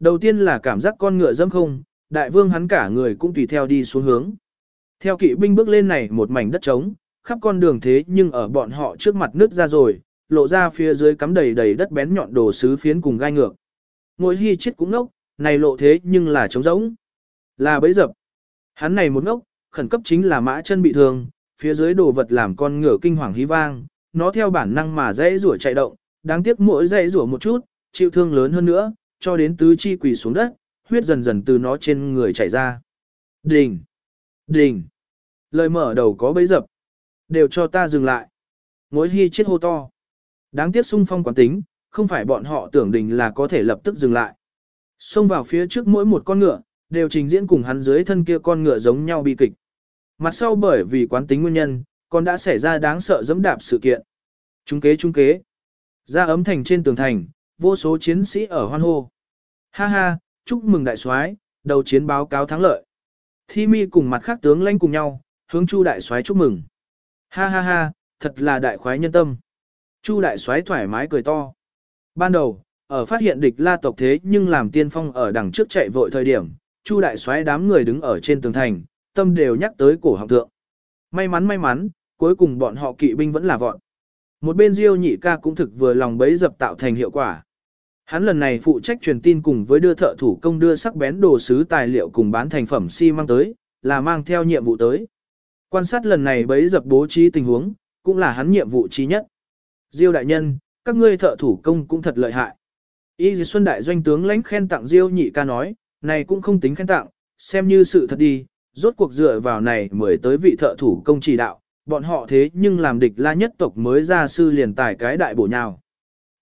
Đầu tiên là cảm giác con ngựa dẫm không, đại vương hắn cả người cũng tùy theo đi xuống hướng. Theo kỵ binh bước lên này một mảnh đất trống, khắp con đường thế nhưng ở bọn họ trước mặt nứt ra rồi, lộ ra phía dưới cắm đầy đầy đất bén nhọn đồ sứ phiến cùng gai ngược. Ngồi hy chết cũng ngốc, này lộ thế nhưng là trống rỗng. Là bấy dập. Hắn này một ngốc, khẩn cấp chính là mã chân bị thương, phía dưới đồ vật làm con ngựa kinh hoàng hí vang, nó theo bản năng mà dãy rủa chạy động, đáng tiếc mỗi dãy rủa một chút, chịu thương lớn hơn nữa, cho đến tứ chi quỳ xuống đất, huyết dần dần từ nó trên người chảy ra. Đình! Đình! Lời mở đầu có bấy dập. Đều cho ta dừng lại. Ngối hy chết hô to. Đáng tiếc sung phong quán tính, không phải bọn họ tưởng đình là có thể lập tức dừng lại. Xông vào phía trước mỗi một con ngựa, đều trình diễn cùng hắn dưới thân kia con ngựa giống nhau bi kịch. Mặt sau bởi vì quán tính nguyên nhân, còn đã xảy ra đáng sợ dẫm đạp sự kiện. Trung kế trung kế. Ra ấm thành trên tường thành, vô số chiến sĩ ở hoan hô. Ha ha, chúc mừng đại soái, đầu chiến báo cáo thắng lợi. Thi mi cùng mặt khác tướng lãnh cùng nhau, hướng Chu đại soái chúc mừng. Ha ha ha, thật là đại khoái nhân tâm. Chu đại soái thoải mái cười to. Ban đầu, ở phát hiện địch la tộc thế nhưng làm tiên phong ở đằng trước chạy vội thời điểm, Chu đại soái đám người đứng ở trên tường thành, tâm đều nhắc tới cổ họng thượng. May mắn may mắn, cuối cùng bọn họ kỵ binh vẫn là vọn. Một bên Diêu nhị ca cũng thực vừa lòng bấy dập tạo thành hiệu quả. Hắn lần này phụ trách truyền tin cùng với đưa thợ thủ công đưa sắc bén đồ sứ tài liệu cùng bán thành phẩm xi si mang tới, là mang theo nhiệm vụ tới. Quan sát lần này bấy dập bố trí tình huống, cũng là hắn nhiệm vụ trí nhất. Diêu đại nhân, các ngươi thợ thủ công cũng thật lợi hại. Y Dì Xuân đại doanh tướng lãnh khen tặng Diêu nhị ca nói, này cũng không tính khen tặng, xem như sự thật đi, rốt cuộc dựa vào này mới tới vị thợ thủ công chỉ đạo, bọn họ thế nhưng làm địch la nhất tộc mới ra sư liền tài cái đại bổ nhào.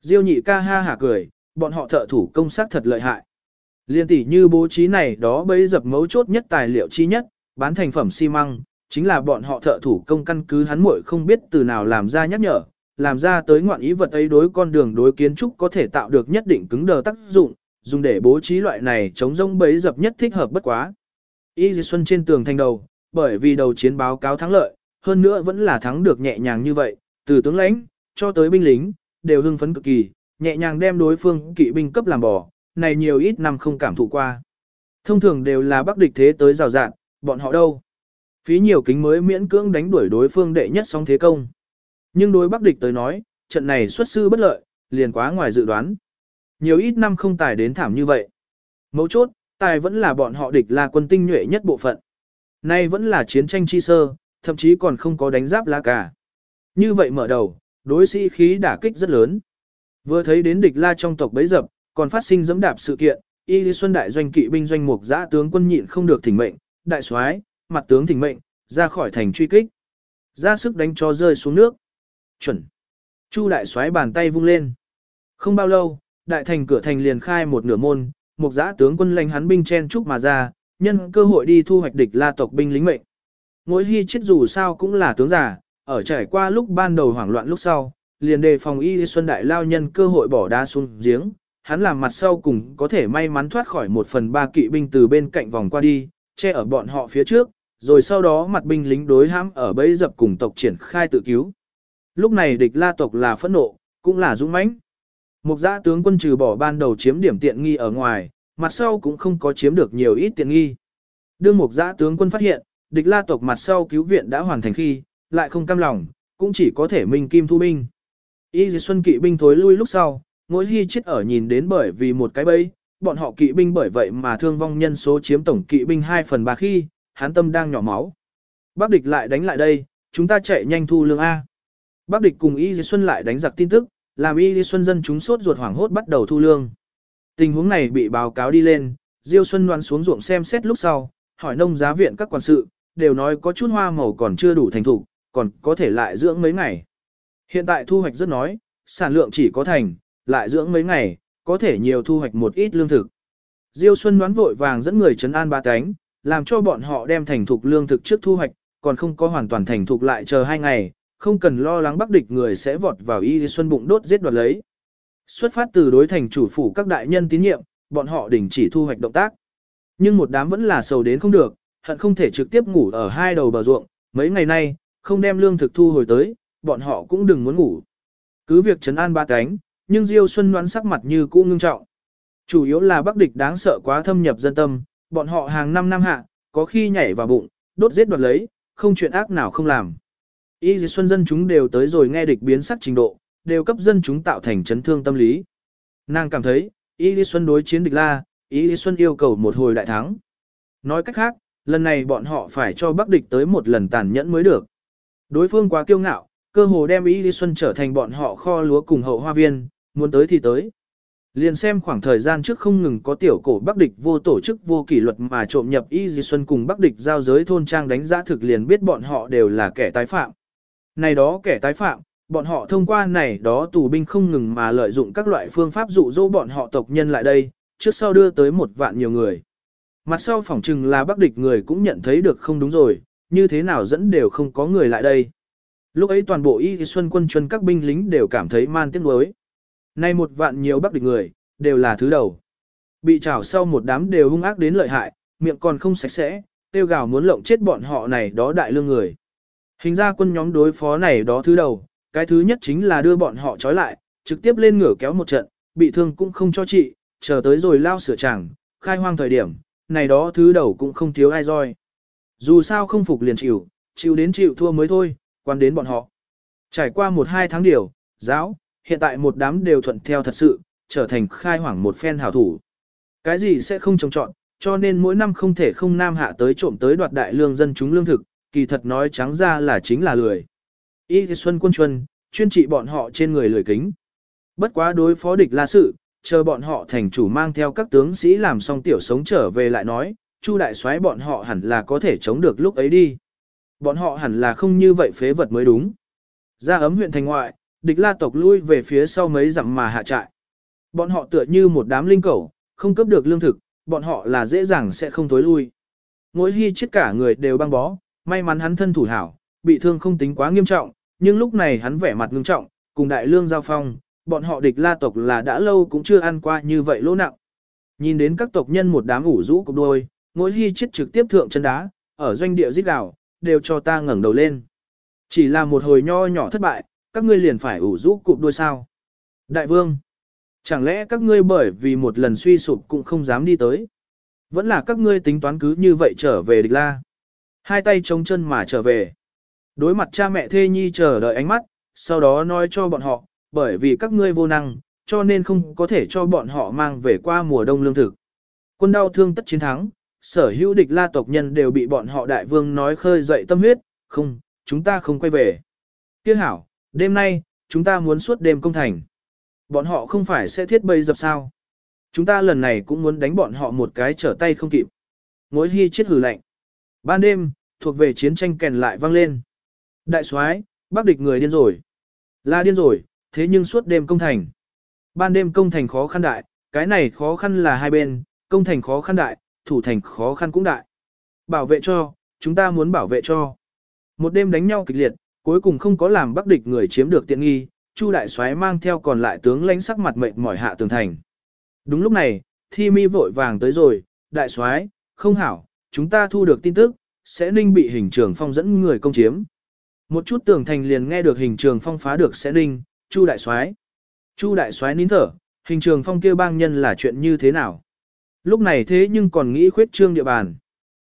Diêu nhị ca ha hả cười, bọn họ thợ thủ công sát thật lợi hại. Liên tỷ như bố trí này đó bấy dập mấu chốt nhất tài liệu chi nhất, bán thành phẩm xi măng, chính là bọn họ thợ thủ công căn cứ hắn muội không biết từ nào làm ra nhắc nhở, làm ra tới ngoạn ý vật ấy đối con đường đối kiến trúc có thể tạo được nhất định cứng đờ tác dụng, dùng để bố trí loại này chống rông bấy dập nhất thích hợp bất quá. Y Di Xuân trên tường thành đầu, bởi vì đầu chiến báo cáo thắng lợi, hơn nữa vẫn là thắng được nhẹ nhàng như vậy, từ tướng lãnh cho tới binh lính, đều hưng phấn cực kỳ, nhẹ nhàng đem đối phương kỵ binh cấp làm bò, này nhiều ít năm không cảm thụ qua. Thông thường đều là bắc địch thế tới rào rạn, bọn họ đâu. Phí nhiều kính mới miễn cưỡng đánh đuổi đối phương đệ nhất song thế công. Nhưng đối bắc địch tới nói, trận này xuất sư bất lợi, liền quá ngoài dự đoán. Nhiều ít năm không tài đến thảm như vậy. Mấu chốt, tài vẫn là bọn họ địch là quân tinh nhuệ nhất bộ phận. Nay vẫn là chiến tranh chi sơ, thậm chí còn không có đánh giáp lá cả. Như vậy mở đầu, đối sĩ khí đả kích rất lớn. Vừa thấy đến địch la trong tộc bấy dập, còn phát sinh dẫm đạp sự kiện, Y Lý Xuân đại doanh kỵ binh doanh mục giã tướng quân nhịn không được thỉnh mệnh, đại soái, mặt tướng thỉnh mệnh, ra khỏi thành truy kích. Ra sức đánh cho rơi xuống nước. Chuẩn. Chu đại soái bàn tay vung lên. Không bao lâu, đại thành cửa thành liền khai một nửa môn, mục giã tướng quân lệnh hắn binh chen trúc mà ra, nhân cơ hội đi thu hoạch địch la tộc binh lính mệnh. Ngỗi hy chết dù sao cũng là tướng giả, ở trải qua lúc ban đầu hoảng loạn lúc sau, liền đề phòng y xuân đại lao nhân cơ hội bỏ đá xuống giếng, hắn làm mặt sau cùng có thể may mắn thoát khỏi một phần ba kỵ binh từ bên cạnh vòng qua đi, che ở bọn họ phía trước, rồi sau đó mặt binh lính đối hãm ở bẫy dập cùng tộc triển khai tự cứu. Lúc này địch la tộc là phẫn nộ, cũng là dũng mãnh. Mục giã tướng quân trừ bỏ ban đầu chiếm điểm tiện nghi ở ngoài, mặt sau cũng không có chiếm được nhiều ít tiện nghi. Đương mục giã tướng quân phát hiện, địch la tộc mặt sau cứu viện đã hoàn thành khi, lại không cam lòng, cũng chỉ có thể minh kim thu binh. Y dì xuân kỵ binh thối lui lúc sau, ngỗi hy chết ở nhìn đến bởi vì một cái bẫy, bọn họ kỵ binh bởi vậy mà thương vong nhân số chiếm tổng kỵ binh 2 phần 3 khi, hán tâm đang nhỏ máu. Bác địch lại đánh lại đây, chúng ta chạy nhanh thu lương A. Bác địch cùng Y dì xuân lại đánh giặc tin tức, làm Y dì xuân dân chúng sốt ruột hoảng hốt bắt đầu thu lương. Tình huống này bị báo cáo đi lên, Diêu Xuân đoán xuống ruộng xem xét lúc sau, hỏi nông giá viện các quan sự, đều nói có chút hoa màu còn chưa đủ thành thủ, còn có thể lại dưỡng mấy ngày. Hiện tại thu hoạch rất nói, sản lượng chỉ có thành, lại dưỡng mấy ngày, có thể nhiều thu hoạch một ít lương thực. Diêu Xuân đoán vội vàng dẫn người trấn an ba cánh, làm cho bọn họ đem thành thục lương thực trước thu hoạch, còn không có hoàn toàn thành thục lại chờ hai ngày, không cần lo lắng bắc địch người sẽ vọt vào y xuân bụng đốt giết đoạt lấy. Xuất phát từ đối thành chủ phủ các đại nhân tín nhiệm, bọn họ đình chỉ thu hoạch động tác. Nhưng một đám vẫn là sầu đến không được, hận không thể trực tiếp ngủ ở hai đầu bờ ruộng, mấy ngày nay, không đem lương thực thu hồi tới, bọn họ cũng đừng muốn ngủ. Cứ việc trấn an ba cánh, nhưng Diêu Xuân đoán sắc mặt như cũ ngưng trọng. Chủ yếu là Bắc địch đáng sợ quá thâm nhập dân tâm, bọn họ hàng năm năm hạ, có khi nhảy vào bụng, đốt giết đoạt lấy, không chuyện ác nào không làm. Y Diêu xuân dân chúng đều tới rồi nghe địch biến sắc trình độ, đều cấp dân chúng tạo thành chấn thương tâm lý. Nàng cảm thấy, Y Diêu xuân đối chiến địch la, Y Diêu xuân yêu cầu một hồi đại thắng. Nói cách khác, lần này bọn họ phải cho Bắc địch tới một lần tàn nhẫn mới được. Đối phương quá kiêu ngạo, cơ hồ đem Y Lý xuân trở thành bọn họ kho lúa cùng hậu hoa viên, muốn tới thì tới. Liền xem khoảng thời gian trước không ngừng có tiểu cổ Bắc địch vô tổ chức vô kỷ luật mà trộm nhập Y Di Xuân cùng Bắc địch giao giới thôn trang đánh giá thực liền biết bọn họ đều là kẻ tái phạm. Này đó kẻ tái phạm, bọn họ thông qua này đó tù binh không ngừng mà lợi dụng các loại phương pháp dụ dỗ bọn họ tộc nhân lại đây, trước sau đưa tới một vạn nhiều người. Mặt sau phỏng chừng là Bắc địch người cũng nhận thấy được không đúng rồi, như thế nào dẫn đều không có người lại đây. Lúc ấy toàn bộ Y Xuân quân chuân các binh lính đều cảm thấy man tiếc nuối. Nay một vạn nhiều bắc địch người, đều là thứ đầu. Bị trảo sau một đám đều hung ác đến lợi hại, miệng còn không sạch sẽ, tiêu gào muốn lộng chết bọn họ này đó đại lương người. Hình ra quân nhóm đối phó này đó thứ đầu, cái thứ nhất chính là đưa bọn họ trói lại, trực tiếp lên ngửa kéo một trận, bị thương cũng không cho trị, chờ tới rồi lao sửa chẳng, khai hoang thời điểm, này đó thứ đầu cũng không thiếu ai roi. Dù sao không phục liền chịu, chịu đến chịu thua mới thôi, quan đến bọn họ. Trải qua một hai tháng điều, giáo, hiện tại một đám đều thuận theo thật sự, trở thành khai hoảng một phen hảo thủ. Cái gì sẽ không trồng trọn, cho nên mỗi năm không thể không nam hạ tới trộm tới đoạt đại lương dân chúng lương thực, kỳ thật nói trắng ra là chính là lười. Y Xuân quân chuân, chuyên trị bọn họ trên người lười kính. Bất quá đối phó địch la sự, chờ bọn họ thành chủ mang theo các tướng sĩ làm xong tiểu sống trở về lại nói, Chu đại soái bọn họ hẳn là có thể chống được lúc ấy đi. Bọn họ hẳn là không như vậy phế vật mới đúng. Ra ấm huyện thành ngoại, địch la tộc lui về phía sau mấy dặm mà hạ trại. Bọn họ tựa như một đám linh cẩu, không cấp được lương thực, bọn họ là dễ dàng sẽ không tối lui. Ngỗi hy chết cả người đều băng bó, may mắn hắn thân thủ hảo, bị thương không tính quá nghiêm trọng, nhưng lúc này hắn vẻ mặt ngưng trọng, cùng đại lương giao phong, bọn họ địch la tộc là đã lâu cũng chưa ăn qua như vậy lỗ nặng. Nhìn đến các tộc nhân một đám ủ rũ cục đôi, ngỗi hy chết trực tiếp thượng chân đá, ở doanh địa giết đảo, đều cho ta ngẩng đầu lên. Chỉ là một hồi nho nhỏ thất bại, các ngươi liền phải ủ rũ cụp đuôi sao. Đại vương, chẳng lẽ các ngươi bởi vì một lần suy sụp cũng không dám đi tới. Vẫn là các ngươi tính toán cứ như vậy trở về địch la. Hai tay chống chân mà trở về. Đối mặt cha mẹ thê nhi chờ đợi ánh mắt, sau đó nói cho bọn họ, bởi vì các ngươi vô năng, cho nên không có thể cho bọn họ mang về qua mùa đông lương thực. Quân đau thương tất chiến thắng, sở hữu địch la tộc nhân đều bị bọn họ đại vương nói khơi dậy tâm huyết, không, chúng ta không quay về. Tiếc hảo, Đêm nay, chúng ta muốn suốt đêm công thành. Bọn họ không phải sẽ thiết bầy dập sao. Chúng ta lần này cũng muốn đánh bọn họ một cái trở tay không kịp. Ngối hy chết hử lạnh. Ban đêm, thuộc về chiến tranh kèn lại vang lên. Đại soái, bác địch người điên rồi. Là điên rồi, thế nhưng suốt đêm công thành. Ban đêm công thành khó khăn đại, cái này khó khăn là hai bên, công thành khó khăn đại, thủ thành khó khăn cũng đại. Bảo vệ cho, chúng ta muốn bảo vệ cho. Một đêm đánh nhau kịch liệt, Cuối cùng không có làm bắc địch người chiếm được tiện nghi, Chu đại soái mang theo còn lại tướng lãnh sắc mặt mệt mỏi hạ tường thành. Đúng lúc này, Thi Mi vội vàng tới rồi, đại soái, không hảo, chúng ta thu được tin tức, sẽ ninh bị hình trường phong dẫn người công chiếm. Một chút tường thành liền nghe được hình trường phong phá được sẽ ninh, Chu đại soái. Chu đại soái nín thở, hình trường phong kêu bang nhân là chuyện như thế nào? Lúc này thế nhưng còn nghĩ khuyết trương địa bàn.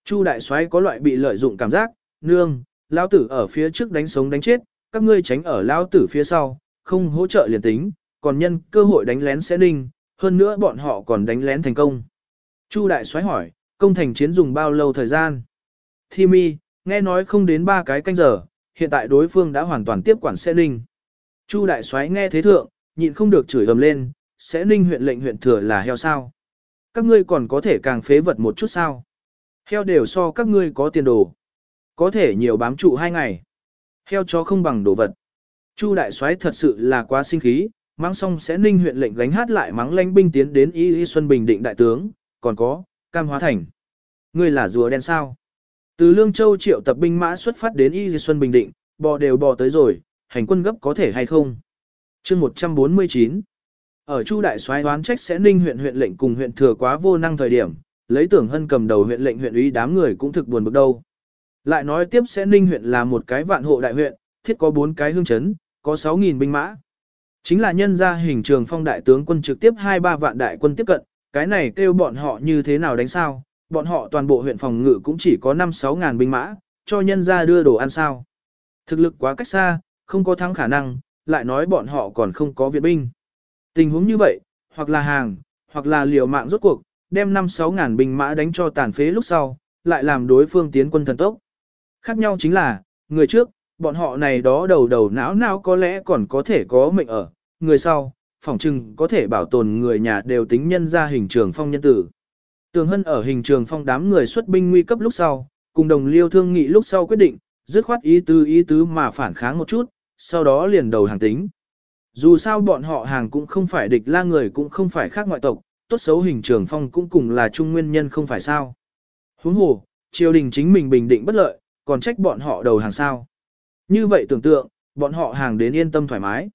Chu đại soái có loại bị lợi dụng cảm giác, nương, lão tử ở phía trước đánh sống đánh chết, các ngươi tránh ở lão tử phía sau, không hỗ trợ liền tính, còn nhân cơ hội đánh lén sẽ ninh, hơn nữa bọn họ còn đánh lén thành công. Chu đại soái hỏi, công thành chiến dùng bao lâu thời gian? Thi mi, nghe nói không đến ba cái canh giờ, hiện tại đối phương đã hoàn toàn tiếp quản sẽ ninh. Chu đại soái nghe thế thượng, nhịn không được chửi ầm lên, sẽ ninh huyện lệnh huyện thừa là heo sao? Các ngươi còn có thể càng phế vật một chút sao? Heo đều so các ngươi có tiền đồ có thể nhiều bám trụ hai ngày. Heo chó không bằng đồ vật. Chu đại soái thật sự là quá sinh khí, mang xong sẽ ninh huyện lệnh gánh hát lại mắng lãnh binh tiến đến Y Y Xuân Bình định đại tướng, còn có, Cam Hóa Thành. Ngươi là rùa đen sao? Từ Lương Châu triệu tập binh mã xuất phát đến Y Y Xuân Bình định, bò đều bò tới rồi, hành quân gấp có thể hay không? chương 149 ở Chu đại soái đoán trách sẽ ninh huyện huyện lệnh cùng huyện thừa quá vô năng thời điểm, lấy tưởng hân cầm đầu huyện lệnh huyện ủy đám người cũng thực buồn bực đâu. Lại nói tiếp sẽ Ninh huyện là một cái vạn hộ đại huyện, thiết có 4 cái hương chấn, có 6.000 binh mã. Chính là nhân ra hình trường phong đại tướng quân trực tiếp 2-3 vạn đại quân tiếp cận, cái này kêu bọn họ như thế nào đánh sao, bọn họ toàn bộ huyện phòng ngự cũng chỉ có 5-6 ngàn binh mã, cho nhân ra đưa đồ ăn sao. Thực lực quá cách xa, không có thắng khả năng, lại nói bọn họ còn không có viện binh. Tình huống như vậy, hoặc là hàng, hoặc là liều mạng rốt cuộc, đem 5-6 ngàn binh mã đánh cho tàn phế lúc sau, lại làm đối phương tiến quân thần tốc. Khác nhau chính là, người trước, bọn họ này đó đầu đầu não não có lẽ còn có thể có mệnh ở, người sau, phỏng chừng có thể bảo tồn người nhà đều tính nhân ra hình trường phong nhân tử. Tường Hân ở hình trường phong đám người xuất binh nguy cấp lúc sau, cùng đồng liêu thương nghị lúc sau quyết định, dứt khoát ý tứ ý tứ mà phản kháng một chút, sau đó liền đầu hàng tính. Dù sao bọn họ hàng cũng không phải địch la người cũng không phải khác ngoại tộc, tốt xấu hình trường phong cũng cùng là trung nguyên nhân không phải sao. Huống hồ, triều đình chính mình bình định bất lợi, còn trách bọn họ đầu hàng sao. Như vậy tưởng tượng, bọn họ hàng đến yên tâm thoải mái.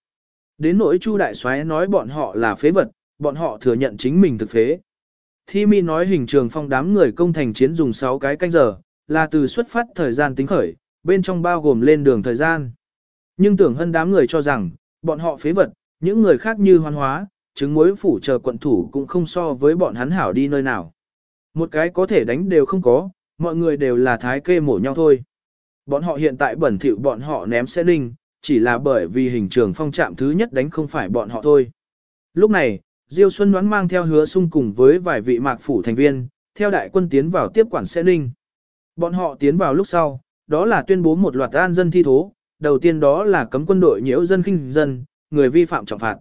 Đến nỗi Chu đại soái nói bọn họ là phế vật, bọn họ thừa nhận chính mình thực phế. Thi mi nói hình trường phong đám người công thành chiến dùng 6 cái canh giờ, là từ xuất phát thời gian tính khởi, bên trong bao gồm lên đường thời gian. Nhưng tưởng hơn đám người cho rằng, bọn họ phế vật, những người khác như hoan hóa, chứng mối phủ chờ quận thủ cũng không so với bọn hắn hảo đi nơi nào. Một cái có thể đánh đều không có, mọi người đều là thái kê mổ nhau thôi. Bọn họ hiện tại bẩn thỉu bọn họ ném xe ninh, chỉ là bởi vì hình trường phong trạm thứ nhất đánh không phải bọn họ thôi. Lúc này, Diêu Xuân đoán mang theo hứa sung cùng với vài vị mạc phủ thành viên, theo đại quân tiến vào tiếp quản xe ninh. Bọn họ tiến vào lúc sau, đó là tuyên bố một loạt an dân thi thố, đầu tiên đó là cấm quân đội nhiễu dân khinh dân, người vi phạm trọng phạt.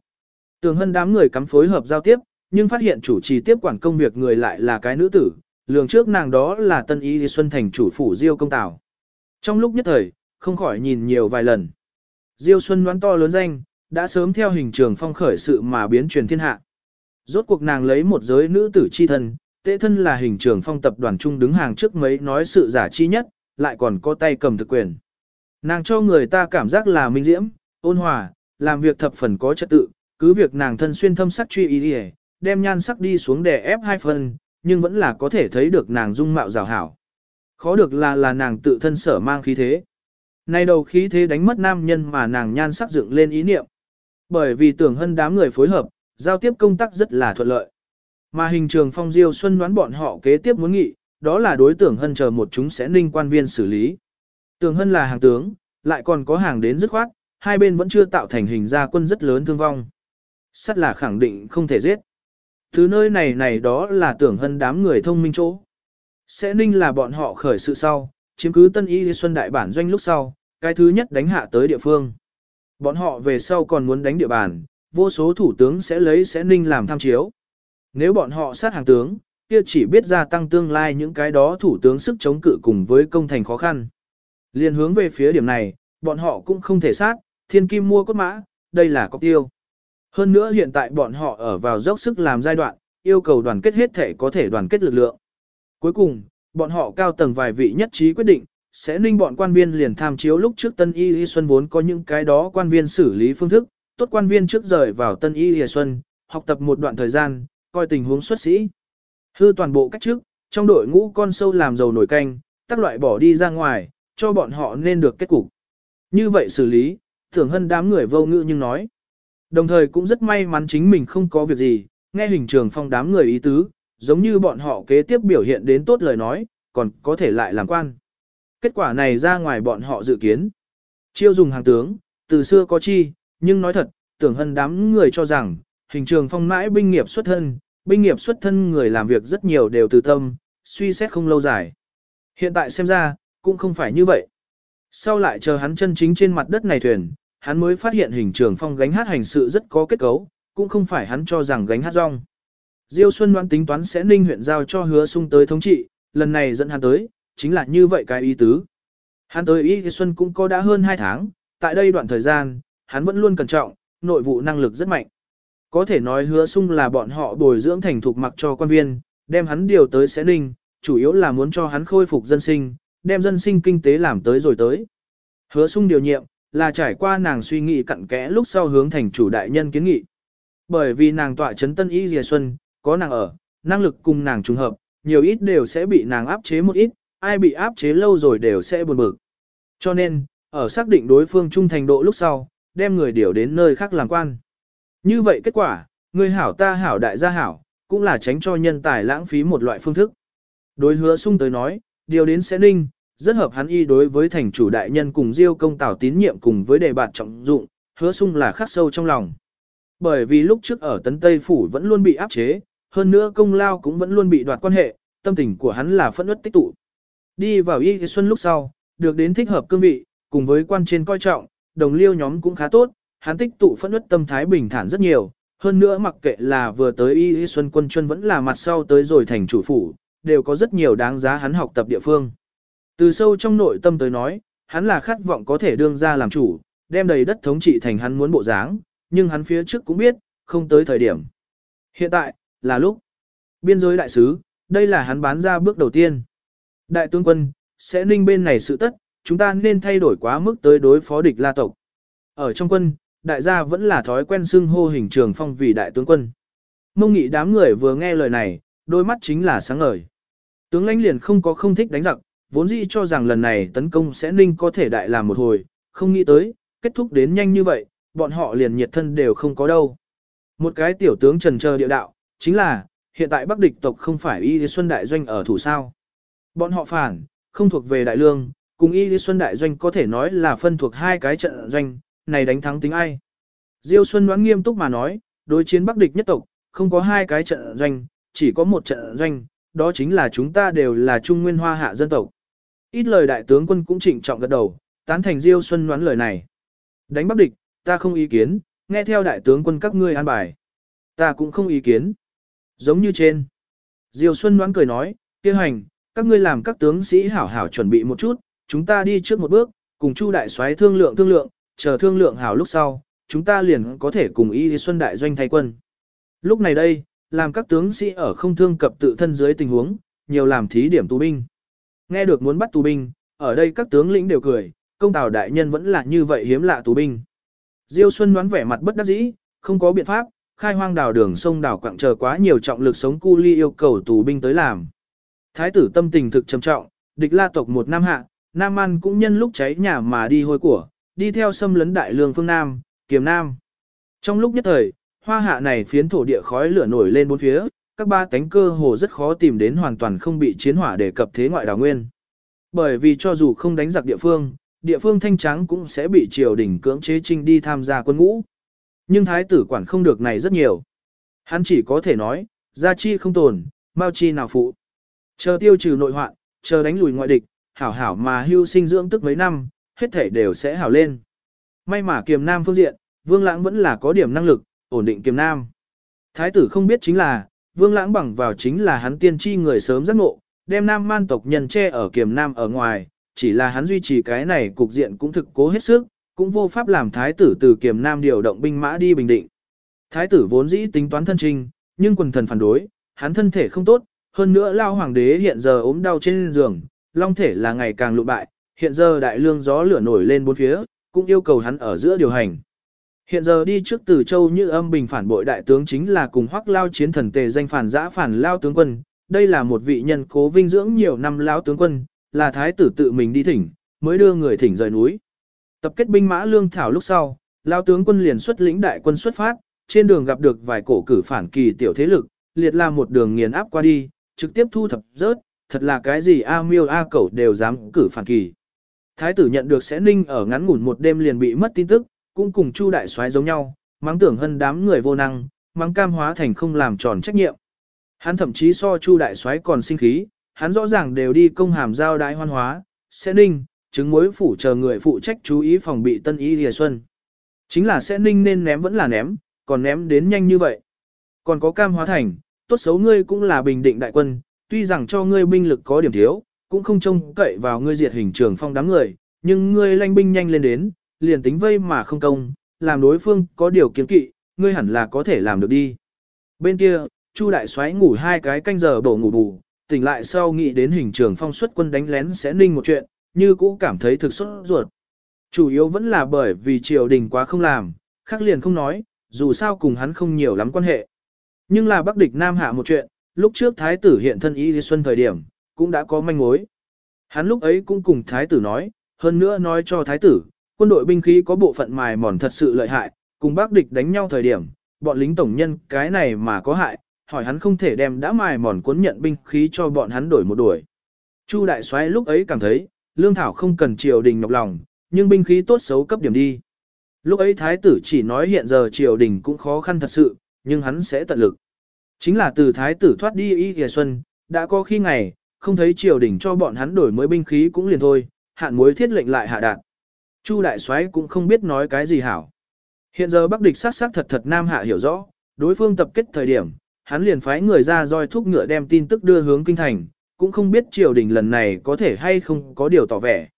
Tường hân đám người cắm phối hợp giao tiếp, nhưng phát hiện chủ trì tiếp quản công việc người lại là cái nữ tử, lường trước nàng đó là tân y xuân thành chủ phủ Diêu công tảo. Trong lúc nhất thời, không khỏi nhìn nhiều vài lần. Diêu Xuân đoán to lớn danh, đã sớm theo hình trường phong khởi sự mà biến truyền thiên hạ. Rốt cuộc nàng lấy một giới nữ tử chi thân, tế thân là hình trường phong tập đoàn trung đứng hàng trước mấy nói sự giả chi nhất, lại còn có tay cầm thực quyền. Nàng cho người ta cảm giác là minh diễm, ôn hòa, làm việc thập phần có trật tự, cứ việc nàng thân xuyên thâm sắc truy ý đi đem nhan sắc đi xuống để ép hai phần, nhưng vẫn là có thể thấy được nàng dung mạo rào hảo. Khó được là là nàng tự thân sở mang khí thế. Nay đầu khí thế đánh mất nam nhân mà nàng nhan sắc dựng lên ý niệm. Bởi vì tưởng hân đám người phối hợp, giao tiếp công tác rất là thuận lợi. Mà hình trường phong diêu xuân đoán bọn họ kế tiếp muốn nghị, đó là đối tượng hân chờ một chúng sẽ ninh quan viên xử lý. Tường hân là hàng tướng, lại còn có hàng đến dứt khoát, hai bên vẫn chưa tạo thành hình ra quân rất lớn thương vong. Sắt là khẳng định không thể giết. Thứ nơi này này đó là tưởng hân đám người thông minh chỗ. Sẽ ninh là bọn họ khởi sự sau, chiếm cứ tân y xuân đại bản doanh lúc sau, cái thứ nhất đánh hạ tới địa phương. Bọn họ về sau còn muốn đánh địa bàn, vô số thủ tướng sẽ lấy sẽ ninh làm tham chiếu. Nếu bọn họ sát hàng tướng, kia chỉ biết gia tăng tương lai những cái đó thủ tướng sức chống cự cùng với công thành khó khăn. Liên hướng về phía điểm này, bọn họ cũng không thể sát, thiên kim mua cốt mã, đây là cọc tiêu. Hơn nữa hiện tại bọn họ ở vào dốc sức làm giai đoạn, yêu cầu đoàn kết hết thể có thể đoàn kết lực lượng. Cuối cùng, bọn họ cao tầng vài vị nhất trí quyết định, sẽ ninh bọn quan viên liền tham chiếu lúc trước Tân Y Y Xuân vốn có những cái đó quan viên xử lý phương thức, tốt quan viên trước rời vào Tân Y Y Xuân, học tập một đoạn thời gian, coi tình huống xuất sĩ. Hư toàn bộ cách trước, trong đội ngũ con sâu làm dầu nổi canh, các loại bỏ đi ra ngoài, cho bọn họ nên được kết cục. Như vậy xử lý, thường hân đám người vô ngữ nhưng nói. Đồng thời cũng rất may mắn chính mình không có việc gì, nghe hình trường phong đám người ý tứ, giống như bọn họ kế tiếp biểu hiện đến tốt lời nói, còn có thể lại làm quan. Kết quả này ra ngoài bọn họ dự kiến. Chiêu dùng hàng tướng, từ xưa có chi, nhưng nói thật, tưởng hân đám người cho rằng, hình trường phong mãi binh nghiệp xuất thân, binh nghiệp xuất thân người làm việc rất nhiều đều từ tâm, suy xét không lâu dài. Hiện tại xem ra, cũng không phải như vậy. Sau lại chờ hắn chân chính trên mặt đất này thuyền, hắn mới phát hiện hình trường phong gánh hát hành sự rất có kết cấu, cũng không phải hắn cho rằng gánh hát rong. Diêu Xuân đoán tính toán sẽ ninh huyện giao cho hứa sung tới thống trị, lần này dẫn hắn tới, chính là như vậy cái ý tứ. Hắn tới ý Xuân cũng có đã hơn 2 tháng, tại đây đoạn thời gian, hắn vẫn luôn cẩn trọng, nội vụ năng lực rất mạnh. Có thể nói hứa sung là bọn họ bồi dưỡng thành thục mặc cho quan viên, đem hắn điều tới sẽ ninh, chủ yếu là muốn cho hắn khôi phục dân sinh, đem dân sinh kinh tế làm tới rồi tới. Hứa sung điều nhiệm, là trải qua nàng suy nghĩ cặn kẽ lúc sau hướng thành chủ đại nhân kiến nghị. Bởi vì nàng tọa chấn tân y dìa xuân, có nàng ở, năng lực cùng nàng trùng hợp, nhiều ít đều sẽ bị nàng áp chế một ít, ai bị áp chế lâu rồi đều sẽ buồn bực. Cho nên, ở xác định đối phương trung thành độ lúc sau, đem người điều đến nơi khác làm quan. Như vậy kết quả, người hảo ta hảo đại gia hảo, cũng là tránh cho nhân tài lãng phí một loại phương thức. Đối hứa sung tới nói, điều đến sẽ ninh, rất hợp hắn y đối với thành chủ đại nhân cùng diêu công tảo tín nhiệm cùng với đề bạt trọng dụng, hứa sung là khắc sâu trong lòng. Bởi vì lúc trước ở Tấn Tây Phủ vẫn luôn bị áp chế, hơn nữa công lao cũng vẫn luôn bị đoạt quan hệ, tâm tình của hắn là phẫn uất tích tụ. Đi vào y xuân lúc sau, được đến thích hợp cương vị, cùng với quan trên coi trọng, đồng liêu nhóm cũng khá tốt, hắn tích tụ phẫn uất tâm thái bình thản rất nhiều. Hơn nữa mặc kệ là vừa tới y xuân quân chuân vẫn là mặt sau tới rồi thành chủ phủ, đều có rất nhiều đáng giá hắn học tập địa phương. Từ sâu trong nội tâm tới nói, hắn là khát vọng có thể đương ra làm chủ, đem đầy đất thống trị thành hắn muốn bộ dáng, nhưng hắn phía trước cũng biết, không tới thời điểm. Hiện tại, là lúc. Biên giới đại sứ, đây là hắn bán ra bước đầu tiên. Đại tướng quân, sẽ ninh bên này sự tất, chúng ta nên thay đổi quá mức tới đối phó địch la tộc. Ở trong quân, đại gia vẫn là thói quen xưng hô hình trường phong vì đại tướng quân. Mông nghị đám người vừa nghe lời này, đôi mắt chính là sáng ngời. Tướng lãnh liền không có không thích đánh giặc, vốn dĩ cho rằng lần này tấn công sẽ ninh có thể đại làm một hồi, không nghĩ tới, kết thúc đến nhanh như vậy, bọn họ liền nhiệt thân đều không có đâu. Một cái tiểu tướng trần chờ địa đạo, chính là, hiện tại Bắc địch tộc không phải Y Xuân Đại Doanh ở thủ sao. Bọn họ phản, không thuộc về Đại Lương, cùng Y Xuân Đại Doanh có thể nói là phân thuộc hai cái trận doanh, này đánh thắng tính ai. Diêu Xuân đoán nghiêm túc mà nói, đối chiến Bắc địch nhất tộc, không có hai cái trận doanh, chỉ có một trận doanh, đó chính là chúng ta đều là Trung Nguyên Hoa hạ dân tộc. Ít lời đại tướng quân cũng trịnh trọng gật đầu, tán thành Diêu Xuân đoán lời này. Đánh Bắc địch, ta không ý kiến, nghe theo đại tướng quân các ngươi an bài. Ta cũng không ý kiến. Giống như trên. Diêu Xuân đoán cười nói, kêu hành, các ngươi làm các tướng sĩ hảo hảo chuẩn bị một chút, chúng ta đi trước một bước, cùng Chu đại soái thương lượng thương lượng, chờ thương lượng hảo lúc sau, chúng ta liền có thể cùng Y Xuân đại doanh thay quân. Lúc này đây, làm các tướng sĩ ở không thương cập tự thân dưới tình huống, nhiều làm thí điểm tù binh. Nghe được muốn bắt tù binh, ở đây các tướng lĩnh đều cười, công tào đại nhân vẫn là như vậy hiếm lạ tù binh. Diêu Xuân đoán vẻ mặt bất đắc dĩ, không có biện pháp, khai hoang đào đường sông đào quặng chờ quá nhiều trọng lực sống cu ly yêu cầu tù binh tới làm. Thái tử tâm tình thực trầm trọng, địch la tộc một năm hạ, Nam An cũng nhân lúc cháy nhà mà đi hôi của, đi theo xâm lấn đại lương phương Nam, kiềm Nam. Trong lúc nhất thời, hoa hạ này phiến thổ địa khói lửa nổi lên bốn phía, các ba tánh cơ hồ rất khó tìm đến hoàn toàn không bị chiến hỏa để cập thế ngoại đảo nguyên. Bởi vì cho dù không đánh giặc địa phương, địa phương thanh trắng cũng sẽ bị triều đình cưỡng chế trinh đi tham gia quân ngũ. Nhưng thái tử quản không được này rất nhiều. Hắn chỉ có thể nói, gia chi không tồn, mao chi nào phụ. Chờ tiêu trừ nội hoạn, chờ đánh lùi ngoại địch, hảo hảo mà hưu sinh dưỡng tức mấy năm, hết thể đều sẽ hảo lên. May mà kiềm nam phương diện, vương lãng vẫn là có điểm năng lực, ổn định kiềm nam. Thái tử không biết chính là, vương lãng bằng vào chính là hắn tiên tri người sớm giác ngộ, đem nam man tộc nhân che ở kiềm nam ở ngoài, chỉ là hắn duy trì cái này cục diện cũng thực cố hết sức, cũng vô pháp làm thái tử từ kiềm nam điều động binh mã đi bình định. Thái tử vốn dĩ tính toán thân trinh, nhưng quần thần phản đối, hắn thân thể không tốt, hơn nữa lao hoàng đế hiện giờ ốm đau trên giường, long thể là ngày càng lụ bại, hiện giờ đại lương gió lửa nổi lên bốn phía, cũng yêu cầu hắn ở giữa điều hành. Hiện giờ đi trước từ châu như âm bình phản bội đại tướng chính là cùng hoắc lao chiến thần tề danh phản giã phản lao tướng quân, đây là một vị nhân cố vinh dưỡng nhiều năm lao tướng quân, là thái tử tự mình đi thỉnh, mới đưa người thỉnh rời núi. Tập kết binh mã lương thảo lúc sau, lao tướng quân liền xuất lĩnh đại quân xuất phát, trên đường gặp được vài cổ cử phản kỳ tiểu thế lực, liệt là một đường nghiền áp qua đi, trực tiếp thu thập rớt, thật là cái gì A miêu A cẩu đều dám cử phản kỳ. Thái tử nhận được sẽ ninh ở ngắn ngủn một đêm liền bị mất tin tức, cũng cùng Chu đại soái giống nhau, mắng tưởng hơn đám người vô năng, mắng cam hóa thành không làm tròn trách nhiệm. Hắn thậm chí so Chu đại soái còn sinh khí, hắn rõ ràng đều đi công hàm giao đại hoan hóa, sẽ ninh, chứng mối phủ chờ người phụ trách chú ý phòng bị tân ý lìa xuân. Chính là sẽ ninh nên ném vẫn là ném, còn ném đến nhanh như vậy. Còn có cam hóa thành, tốt xấu ngươi cũng là bình định đại quân, tuy rằng cho ngươi binh lực có điểm thiếu, cũng không trông cậy vào ngươi diệt hình trường phong đám người, nhưng ngươi lanh binh nhanh lên đến, liền tính vây mà không công, làm đối phương có điều kiến kỵ, ngươi hẳn là có thể làm được đi. Bên kia, Chu đại soái ngủ hai cái canh giờ bổ ngủ bù, tỉnh lại sau nghĩ đến hình trường phong xuất quân đánh lén sẽ ninh một chuyện, như cũ cảm thấy thực xuất ruột. Chủ yếu vẫn là bởi vì triều đình quá không làm, khắc liền không nói, dù sao cùng hắn không nhiều lắm quan hệ. Nhưng là bắc địch nam hạ một chuyện, lúc trước thái tử hiện thân y xuân thời điểm, cũng đã có manh mối. Hắn lúc ấy cũng cùng thái tử nói, hơn nữa nói cho thái tử, quân đội binh khí có bộ phận mài mòn thật sự lợi hại, cùng bắc địch đánh nhau thời điểm, bọn lính tổng nhân cái này mà có hại, hỏi hắn không thể đem đã mài mòn cuốn nhận binh khí cho bọn hắn đổi một đuổi. Chu đại soái lúc ấy cảm thấy, lương thảo không cần triều đình nhọc lòng, nhưng binh khí tốt xấu cấp điểm đi. Lúc ấy thái tử chỉ nói hiện giờ triều đình cũng khó khăn thật sự, nhưng hắn sẽ tận lực. Chính là từ thái tử thoát đi y kìa xuân, đã có khi ngày, không thấy triều đình cho bọn hắn đổi mới binh khí cũng liền thôi, hạn mối thiết lệnh lại hạ đạn. Chu đại soái cũng không biết nói cái gì hảo. Hiện giờ Bắc địch sát sát thật thật Nam Hạ hiểu rõ, đối phương tập kết thời điểm, hắn liền phái người ra roi thúc ngựa đem tin tức đưa hướng kinh thành, cũng không biết triều đình lần này có thể hay không có điều tỏ vẻ.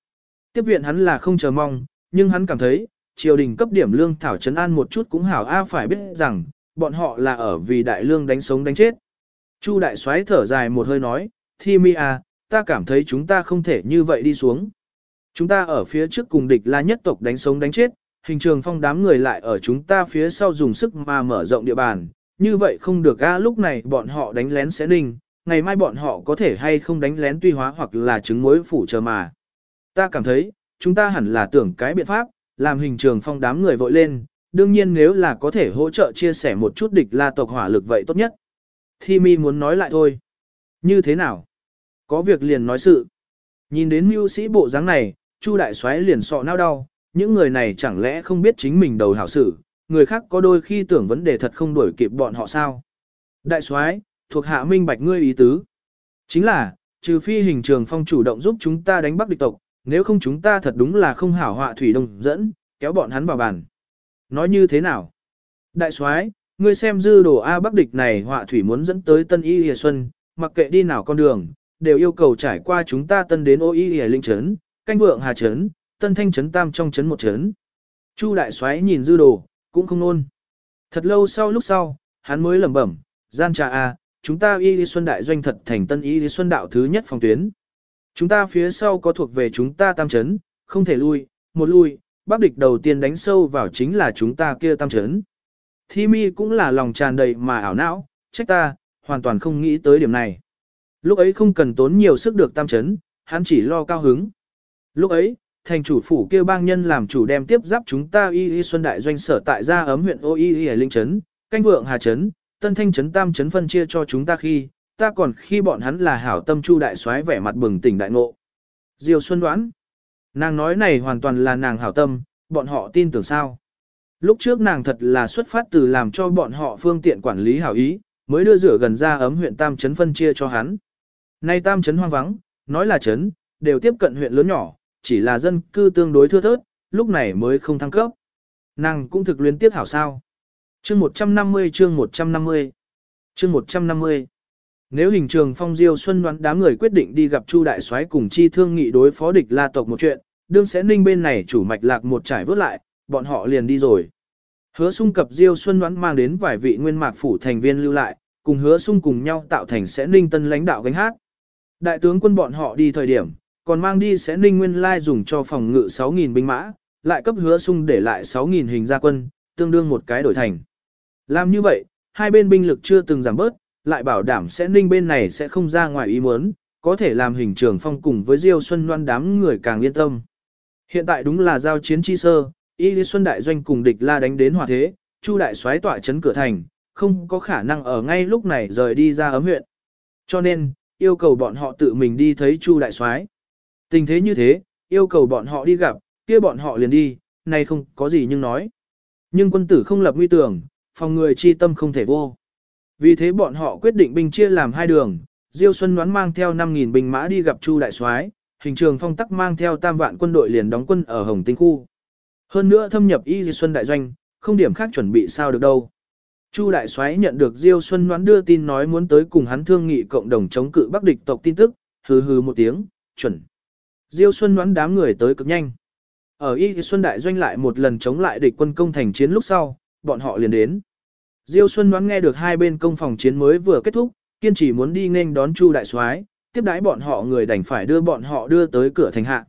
Tiếp viện hắn là không chờ mong, nhưng hắn cảm thấy, triều đình cấp điểm lương thảo trấn an một chút cũng hảo a phải biết rằng, bọn họ là ở vì đại lương đánh sống đánh chết. Chu đại soái thở dài một hơi nói, Thi mi à, ta cảm thấy chúng ta không thể như vậy đi xuống. Chúng ta ở phía trước cùng địch la nhất tộc đánh sống đánh chết, hình trường phong đám người lại ở chúng ta phía sau dùng sức mà mở rộng địa bàn, như vậy không được a lúc này bọn họ đánh lén sẽ ninh, ngày mai bọn họ có thể hay không đánh lén tuy hóa hoặc là chứng mối phủ chờ mà. Ta cảm thấy, chúng ta hẳn là tưởng cái biện pháp, làm hình trường phong đám người vội lên, đương nhiên nếu là có thể hỗ trợ chia sẻ một chút địch la tộc hỏa lực vậy tốt nhất. Thi mi muốn nói lại thôi. Như thế nào? Có việc liền nói sự. Nhìn đến mưu sĩ bộ dáng này, Chu đại soái liền sọ nao đau, những người này chẳng lẽ không biết chính mình đầu hảo sự, người khác có đôi khi tưởng vấn đề thật không đuổi kịp bọn họ sao. Đại soái, thuộc hạ minh bạch ngươi ý tứ. Chính là, trừ phi hình trường phong chủ động giúp chúng ta đánh bắc địch tộc, nếu không chúng ta thật đúng là không hảo họa thủy đông dẫn, kéo bọn hắn vào bàn. Nói như thế nào? Đại soái, ngươi xem dư đồ A bắc địch này họa thủy muốn dẫn tới tân y hìa xuân, mặc kệ đi nào con đường, đều yêu cầu trải qua chúng ta tân đến ô y hìa linh trấn, canh vượng hà trấn, tân thanh trấn tam trong trấn một trấn. Chu đại soái nhìn dư đồ, cũng không nôn. Thật lâu sau lúc sau, hắn mới lẩm bẩm, gian trà A, chúng ta y lý xuân đại doanh thật thành tân y lý xuân đạo thứ nhất phòng tuyến. Chúng ta phía sau có thuộc về chúng ta tam chấn, không thể lui, một lui, bác địch đầu tiên đánh sâu vào chính là chúng ta kia tam chấn. Thi mi cũng là lòng tràn đầy mà ảo não, trách ta, hoàn toàn không nghĩ tới điểm này. Lúc ấy không cần tốn nhiều sức được tam chấn, hắn chỉ lo cao hứng. Lúc ấy, thành chủ phủ kêu bang nhân làm chủ đem tiếp giáp chúng ta y y xuân đại doanh sở tại gia ấm huyện ô y y linh trấn, canh vượng hà trấn, tân thanh trấn tam trấn phân chia cho chúng ta khi, ta còn khi bọn hắn là hảo tâm chu đại soái vẻ mặt bừng tỉnh đại ngộ. diều Xuân đoán, nàng nói này hoàn toàn là nàng hảo tâm, bọn họ tin tưởng sao. Lúc trước nàng thật là xuất phát từ làm cho bọn họ phương tiện quản lý hảo ý, mới đưa rửa gần ra ấm huyện tam trấn phân chia cho hắn. Nay tam trấn hoang vắng, nói là trấn, đều tiếp cận huyện lớn nhỏ, chỉ là dân cư tương đối thưa thớt, lúc này mới không thăng cấp. Nàng cũng thực luyến tiếc hảo sao. Chương 150 chương 150 Chương 150 Nếu hình trường phong diêu xuân đoán đám người quyết định đi gặp Chu Đại soái cùng chi thương nghị đối phó địch la tộc một chuyện, đương sẽ ninh bên này chủ mạch lạc một trải vớt lại, bọn họ liền đi rồi. Hứa sung cập diêu xuân đoán mang đến vài vị nguyên mạc phủ thành viên lưu lại, cùng hứa sung cùng nhau tạo thành sẽ ninh tân lãnh đạo gánh hát. Đại tướng quân bọn họ đi thời điểm, còn mang đi sẽ ninh nguyên lai dùng cho phòng ngự 6.000 binh mã, lại cấp hứa sung để lại 6.000 hình gia quân, tương đương một cái đổi thành. Làm như vậy, hai bên binh lực chưa từng giảm bớt, lại bảo đảm sẽ ninh bên này sẽ không ra ngoài ý muốn, có thể làm hình trường phong cùng với Diêu Xuân Loan đám người càng yên tâm. Hiện tại đúng là giao chiến chi sơ, Y Lý Xuân Đại Doanh cùng địch la đánh đến hòa thế, Chu Đại xoáy tỏa chấn cửa thành, không có khả năng ở ngay lúc này rời đi ra ấm huyện. Cho nên, yêu cầu bọn họ tự mình đi thấy Chu Đại xoáy. Tình thế như thế, yêu cầu bọn họ đi gặp, kia bọn họ liền đi, này không có gì nhưng nói. Nhưng quân tử không lập nguy tưởng, phòng người chi tâm không thể vô. Vì thế bọn họ quyết định binh chia làm hai đường, Diêu Xuân đoán mang theo 5.000 binh mã đi gặp Chu Đại Soái, hình trường phong tắc mang theo tam vạn quân đội liền đóng quân ở Hồng Tinh Khu. Hơn nữa thâm nhập Y Di Xuân Đại Doanh, không điểm khác chuẩn bị sao được đâu. Chu Đại Soái nhận được Diêu Xuân đoán đưa tin nói muốn tới cùng hắn thương nghị cộng đồng chống cự Bắc địch tộc tin tức, hừ hừ một tiếng, chuẩn. Diêu Xuân đoán đám người tới cực nhanh. Ở Y Xuân Đại Doanh lại một lần chống lại địch quân công thành chiến lúc sau, bọn họ liền đến. Diêu Xuân đoán nghe được hai bên công phòng chiến mới vừa kết thúc, kiên trì muốn đi nên đón Chu Đại Soái, tiếp đãi bọn họ người đành phải đưa bọn họ đưa tới cửa thành hạ.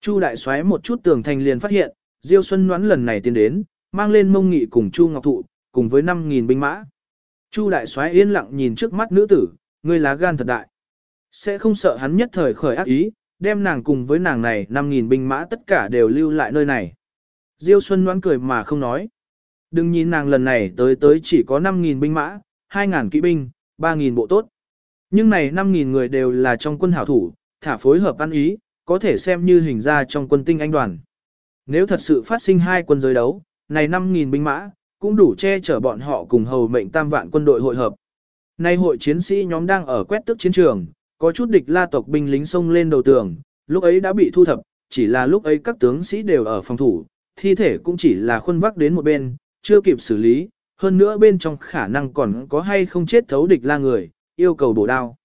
Chu Đại Soái một chút tường thành liền phát hiện, Diêu Xuân đoán lần này tiến đến, mang lên mông nghị cùng Chu Ngọc Thụ, cùng với 5.000 binh mã. Chu Đại Soái yên lặng nhìn trước mắt nữ tử, người lá gan thật đại. Sẽ không sợ hắn nhất thời khởi ác ý, đem nàng cùng với nàng này 5.000 binh mã tất cả đều lưu lại nơi này. Diêu Xuân đoán cười mà không nói. Đừng nhìn nàng lần này tới tới chỉ có 5.000 binh mã, 2.000 kỵ binh, 3.000 bộ tốt. Nhưng này 5.000 người đều là trong quân hảo thủ, thả phối hợp ăn ý, có thể xem như hình ra trong quân tinh anh đoàn. Nếu thật sự phát sinh hai quân giới đấu, này 5.000 binh mã, cũng đủ che chở bọn họ cùng hầu mệnh tam vạn quân đội hội hợp. Nay hội chiến sĩ nhóm đang ở quét tước chiến trường, có chút địch la tộc binh lính xông lên đầu tường, lúc ấy đã bị thu thập, chỉ là lúc ấy các tướng sĩ đều ở phòng thủ, thi thể cũng chỉ là khuân vác đến một bên, chưa kịp xử lý, hơn nữa bên trong khả năng còn có hay không chết thấu địch la người, yêu cầu bổ đao.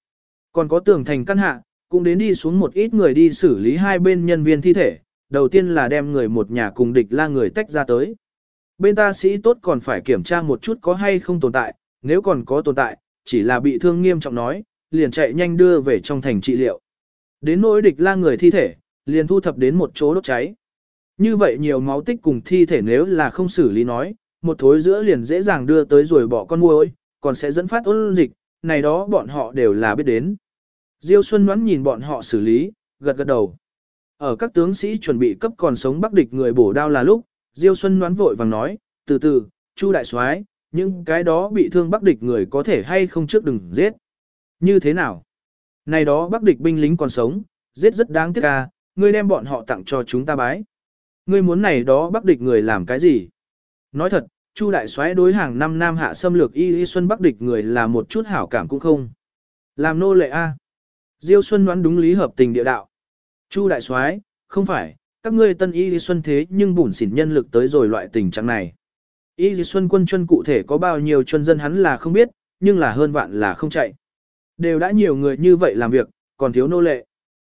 Còn có tường thành căn hạ, cũng đến đi xuống một ít người đi xử lý hai bên nhân viên thi thể, đầu tiên là đem người một nhà cùng địch la người tách ra tới. Bên ta sĩ tốt còn phải kiểm tra một chút có hay không tồn tại, nếu còn có tồn tại, chỉ là bị thương nghiêm trọng nói, liền chạy nhanh đưa về trong thành trị liệu. Đến nỗi địch la người thi thể, liền thu thập đến một chỗ đốt cháy. Như vậy nhiều máu tích cùng thi thể nếu là không xử lý nói, một thối giữa liền dễ dàng đưa tới rồi bỏ con muỗi, còn sẽ dẫn phát ôn dịch, này đó bọn họ đều là biết đến. Diêu Xuân đoán nhìn bọn họ xử lý, gật gật đầu. Ở các tướng sĩ chuẩn bị cấp còn sống bắc địch người bổ đao là lúc, Diêu Xuân đoán vội vàng nói, từ từ, Chu đại soái, những cái đó bị thương bắc địch người có thể hay không trước đừng giết. Như thế nào? Này đó bắc địch binh lính còn sống, giết rất đáng tiếc ca, ngươi đem bọn họ tặng cho chúng ta bái. Ngươi muốn này đó bắc địch người làm cái gì? Nói thật, Chu đại soái đối hàng năm nam hạ xâm lược y y xuân bắc địch người là một chút hảo cảm cũng không. Làm nô lệ a. Diêu Xuân đoán đúng lý hợp tình địa đạo. Chu đại soái, không phải, các ngươi tân y y xuân thế nhưng bủn xỉn nhân lực tới rồi loại tình trạng này. Y y xuân quân chân cụ thể có bao nhiêu chân dân hắn là không biết, nhưng là hơn vạn là không chạy. Đều đã nhiều người như vậy làm việc, còn thiếu nô lệ.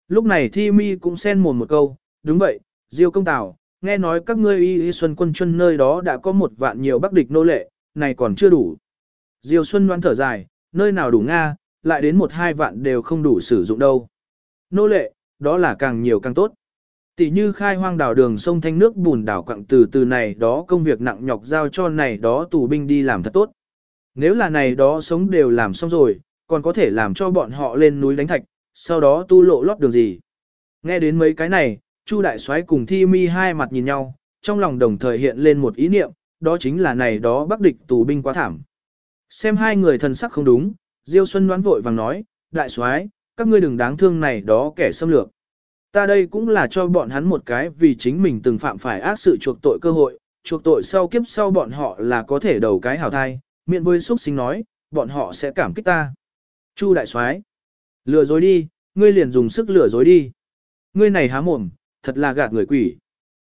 Lúc này thi mi cũng xen mồm một câu, đúng vậy, Diêu công tào, nghe nói các ngươi y y xuân quân chân nơi đó đã có một vạn nhiều bắc địch nô lệ, này còn chưa đủ. Diêu xuân đoán thở dài, nơi nào đủ Nga, lại đến một hai vạn đều không đủ sử dụng đâu. Nô lệ, đó là càng nhiều càng tốt. Tỷ như khai hoang đảo đường sông thanh nước bùn đảo quặng từ từ này đó công việc nặng nhọc giao cho này đó tù binh đi làm thật tốt. Nếu là này đó sống đều làm xong rồi, còn có thể làm cho bọn họ lên núi đánh thạch, sau đó tu lộ lót đường gì. Nghe đến mấy cái này, Chu đại soái cùng Thi Mi hai mặt nhìn nhau, trong lòng đồng thời hiện lên một ý niệm, đó chính là này đó bắc địch tù binh quá thảm. Xem hai người thần sắc không đúng, Diêu Xuân đoán vội vàng nói, đại soái, các ngươi đừng đáng thương này đó kẻ xâm lược. Ta đây cũng là cho bọn hắn một cái vì chính mình từng phạm phải ác sự chuộc tội cơ hội, chuộc tội sau kiếp sau bọn họ là có thể đầu cái hảo thai, miệng với xúc sinh nói, bọn họ sẽ cảm kích ta. Chu đại soái, lừa dối đi, ngươi liền dùng sức lừa dối đi. Ngươi này há mồm, thật là gạt người quỷ.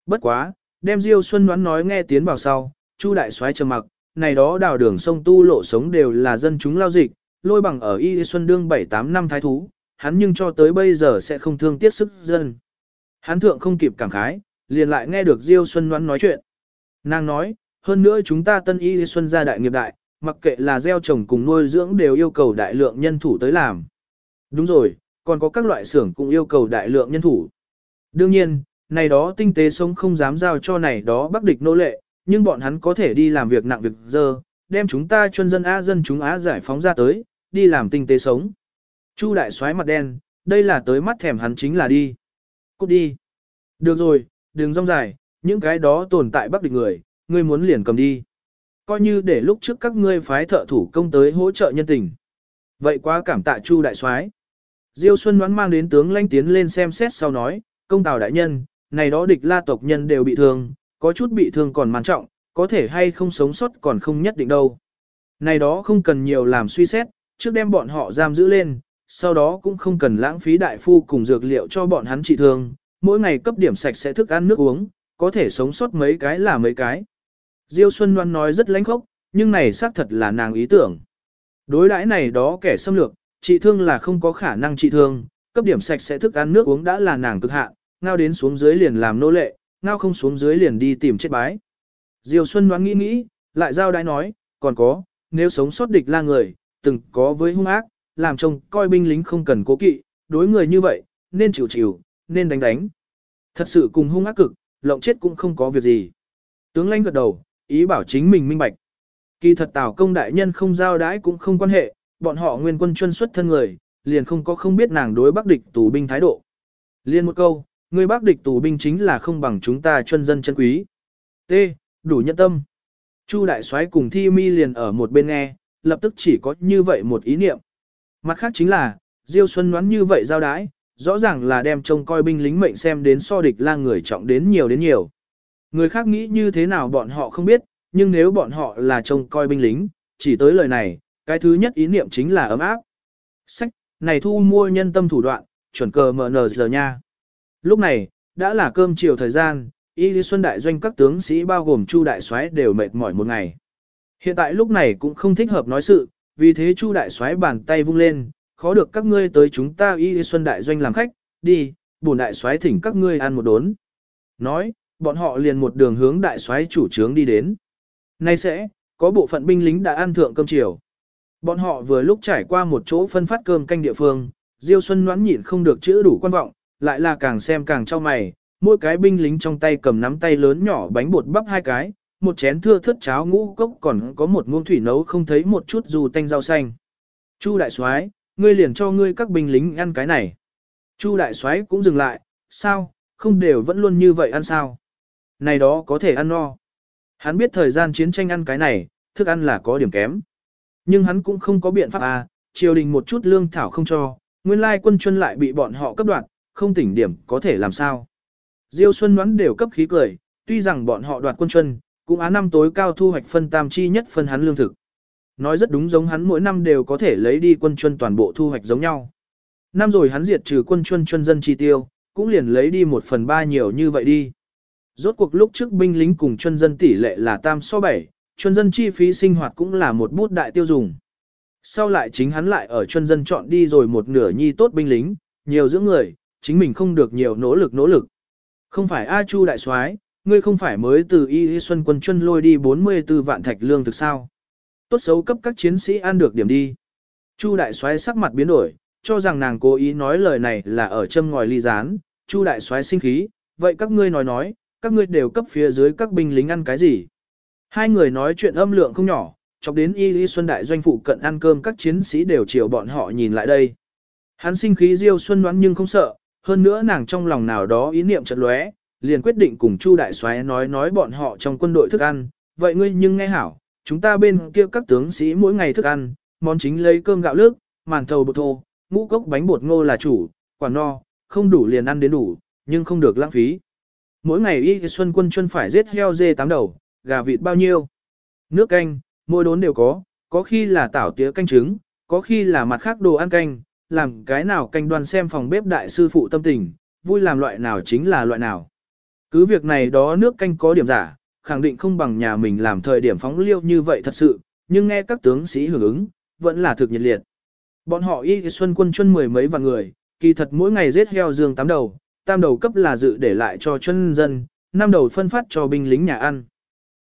Bất quá, đem Diêu Xuân đoán nói nghe tiến vào sau, Chu đại soái trầm mặc, này đó đào đường sông tu lộ sống đều là dân chúng lao dịch, lôi bằng ở Y Xuân đương 7-8 năm thái thú, hắn nhưng cho tới bây giờ sẽ không thương tiếc sức dân. Hắn thượng không kịp cảm khái, liền lại nghe được Diêu Xuân đoán nói chuyện. Nàng nói, hơn nữa chúng ta tân Y Xuân gia đại nghiệp đại, mặc kệ là gieo trồng cùng nuôi dưỡng đều yêu cầu đại lượng nhân thủ tới làm. Đúng rồi, còn có các loại xưởng cũng yêu cầu đại lượng nhân thủ. Đương nhiên, này đó tinh tế sống không dám giao cho này đó bắc địch nô lệ, nhưng bọn hắn có thể đi làm việc nặng việc dơ, đem chúng ta chuyên dân Á dân chúng Á giải phóng ra tới, đi làm tinh tế sống. Chu đại soái mặt đen, đây là tới mắt thèm hắn chính là đi. Cút đi. Được rồi, đừng rong dài, những cái đó tồn tại bắc địch người, ngươi muốn liền cầm đi. Coi như để lúc trước các ngươi phái thợ thủ công tới hỗ trợ nhân tình. Vậy quá cảm tạ Chu đại soái. Diêu Xuân đoán mang đến tướng lãnh tiến lên xem xét sau nói, công tào đại nhân, này đó địch la tộc nhân đều bị thương, có chút bị thương còn man trọng, có thể hay không sống sót còn không nhất định đâu. Này đó không cần nhiều làm suy xét, trước đem bọn họ giam giữ lên, sau đó cũng không cần lãng phí đại phu cùng dược liệu cho bọn hắn trị thương, mỗi ngày cấp điểm sạch sẽ thức ăn nước uống, có thể sống sót mấy cái là mấy cái. Diêu Xuân Loan nói rất lãnh khốc, nhưng này xác thật là nàng ý tưởng. Đối đãi này đó kẻ xâm lược, trị thương là không có khả năng trị thương, cấp điểm sạch sẽ thức ăn nước uống đã là nàng cực hạn, ngao đến xuống dưới liền làm nô lệ, ngao không xuống dưới liền đi tìm chết bái. Diêu Xuân đoán nghĩ nghĩ, lại giao đái nói, còn có, nếu sống sót địch la người, từng có với hung ác, làm chồng coi binh lính không cần cố kỵ, đối người như vậy, nên chịu chịu, nên đánh đánh. Thật sự cùng hung ác cực, lộng chết cũng không có việc gì. Tướng lãnh gật đầu, ý bảo chính mình minh bạch. Kỳ thật tào công đại nhân không giao đái cũng không quan hệ, bọn họ nguyên quân chuyên xuất thân người, liền không có không biết nàng đối bắc địch tù binh thái độ. Liên một câu, người bắc địch tù binh chính là không bằng chúng ta chuyên dân chân quý. T. Đủ nhân tâm. Chu đại soái cùng thi mi liền ở một bên nghe, lập tức chỉ có như vậy một ý niệm. Mặt khác chính là, Diêu Xuân đoán như vậy giao đái, rõ ràng là đem trông coi binh lính mệnh xem đến so địch la người trọng đến nhiều đến nhiều. Người khác nghĩ như thế nào bọn họ không biết, nhưng nếu bọn họ là trông coi binh lính, chỉ tới lời này, cái thứ nhất ý niệm chính là ấm áp. Sách, này thu mua nhân tâm thủ đoạn, chuẩn cờ mở nờ giờ nha. Lúc này, đã là cơm chiều thời gian, Y Lý Xuân Đại Doanh các tướng sĩ bao gồm Chu Đại soái đều mệt mỏi một ngày. Hiện tại lúc này cũng không thích hợp nói sự, vì thế Chu Đại soái bàn tay vung lên, khó được các ngươi tới chúng ta Y Lý Xuân Đại Doanh làm khách, đi, bổn Đại soái thỉnh các ngươi ăn một đốn. Nói, bọn họ liền một đường hướng Đại soái chủ trướng đi đến. Nay sẽ, có bộ phận binh lính đã ăn thượng cơm chiều. Bọn họ vừa lúc trải qua một chỗ phân phát cơm canh địa phương, Diêu Xuân noãn nhịn không được chữ đủ quan vọng, lại là càng xem càng cho mày, mỗi cái binh lính trong tay cầm nắm tay lớn nhỏ bánh bột bắp hai cái, một chén thưa thất cháo ngũ cốc còn có một muỗng thủy nấu không thấy một chút dù tanh rau xanh. Chu đại soái, ngươi liền cho ngươi các binh lính ăn cái này. Chu đại soái cũng dừng lại, sao, không đều vẫn luôn như vậy ăn sao? Này đó có thể ăn no. Hắn biết thời gian chiến tranh ăn cái này, thức ăn là có điểm kém. Nhưng hắn cũng không có biện pháp à, triều đình một chút lương thảo không cho, nguyên lai quân chuân lại bị bọn họ cấp đoạt, không tỉnh điểm có thể làm sao. Diêu Xuân đoán đều cấp khí cười, tuy rằng bọn họ đoạt quân chuân, cũng á năm tối cao thu hoạch phân tam chi nhất phân hắn lương thực. Nói rất đúng giống hắn mỗi năm đều có thể lấy đi quân chuân toàn bộ thu hoạch giống nhau. Năm rồi hắn diệt trừ quân chuân chuân dân chi tiêu, cũng liền lấy đi một phần ba nhiều như vậy đi. Rốt cuộc lúc trước binh lính cùng chuân dân tỷ lệ là tam so bảy, chuân dân chi phí sinh hoạt cũng là một bút đại tiêu dùng. Sau lại chính hắn lại ở chuân dân chọn đi rồi một nửa nhi tốt binh lính, nhiều dưỡng người, chính mình không được nhiều nỗ lực nỗ lực. Không phải A Chu đại soái, ngươi không phải mới từ Y Xuân quân chuân lôi đi 44 vạn thạch lương thực sao? Tốt xấu cấp các chiến sĩ ăn được điểm đi. Chu đại soái sắc mặt biến đổi, cho rằng nàng cố ý nói lời này là ở châm ngòi ly gián. Chu đại soái sinh khí, vậy các ngươi nói nói, các ngươi đều cấp phía dưới các binh lính ăn cái gì? Hai người nói chuyện âm lượng không nhỏ, chọc đến Y Y Xuân đại doanh phụ cận ăn cơm các chiến sĩ đều chiều bọn họ nhìn lại đây. Hắn sinh khí Diêu Xuân đoán nhưng không sợ, hơn nữa nàng trong lòng nào đó ý niệm chợt lóe, liền quyết định cùng Chu đại soái nói nói bọn họ trong quân đội thức ăn, vậy ngươi nhưng nghe hảo, chúng ta bên kia các tướng sĩ mỗi ngày thức ăn, món chính lấy cơm gạo lức, màn thầu bột thô, ngũ cốc bánh bột ngô là chủ, quả no, không đủ liền ăn đến đủ, nhưng không được lãng phí. Mỗi ngày Y Xuân quân chuân phải giết heo dê tám đầu, gà vịt bao nhiêu. Nước canh, mỗi đốn đều có, có khi là tảo tía canh trứng, có khi là mặt khác đồ ăn canh, làm cái nào canh đoàn xem phòng bếp đại sư phụ tâm tình, vui làm loại nào chính là loại nào. Cứ việc này đó nước canh có điểm giả, khẳng định không bằng nhà mình làm thời điểm phóng liêu như vậy thật sự, nhưng nghe các tướng sĩ hưởng ứng, vẫn là thực nhiệt liệt. Bọn họ y xuân quân chuân mười mấy vạn người, kỳ thật mỗi ngày giết heo dương tám đầu, tam đầu cấp là dự để lại cho chân dân, năm đầu phân phát cho binh lính nhà ăn.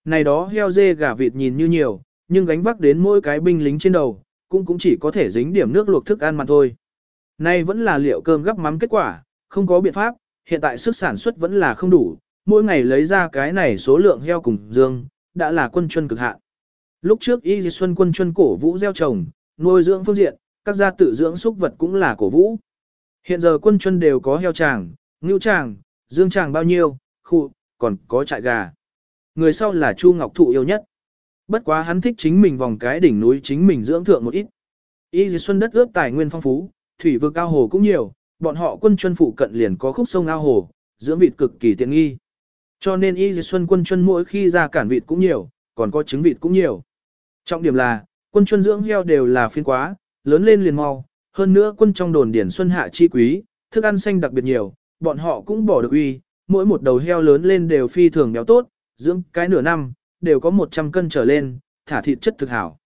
Này đó heo dê gà vịt nhìn như nhiều, nhưng gánh vác đến mỗi cái binh lính trên đầu, cũng cũng chỉ có thể dính điểm nước luộc thức ăn mà thôi. Nay vẫn là liệu cơm gắp mắm kết quả, không có biện pháp, hiện tại sức sản xuất vẫn là không đủ, mỗi ngày lấy ra cái này số lượng heo cùng dương, đã là quân chuân cực hạn. Lúc trước Y Xuân quân chuân cổ vũ gieo trồng, nuôi dưỡng phương diện, các gia tự dưỡng súc vật cũng là cổ vũ. Hiện giờ quân chuân đều có heo tràng, ngưu tràng, dương tràng bao nhiêu, khu, còn có trại gà. Người sau là Chu Ngọc Thụ yêu nhất. Bất quá hắn thích chính mình vòng cái đỉnh núi chính mình dưỡng thượng một ít. Y Xuân đất ướp tài nguyên phong phú, thủy vực ao hồ cũng nhiều, bọn họ quân chuyên phụ cận liền có khúc sông ao hồ, dưỡng vịt cực kỳ tiện nghi. Cho nên Y Xuân quân chuyên mỗi khi ra cản vịt cũng nhiều, còn có trứng vịt cũng nhiều. Trọng điểm là, quân chuyên dưỡng heo đều là phiên quá, lớn lên liền mau, hơn nữa quân trong đồn điển xuân hạ chi quý, thức ăn xanh đặc biệt nhiều, bọn họ cũng bỏ được uy, mỗi một đầu heo lớn lên đều phi thường béo tốt, dưỡng cái nửa năm, đều có 100 cân trở lên, thả thịt chất thực hảo.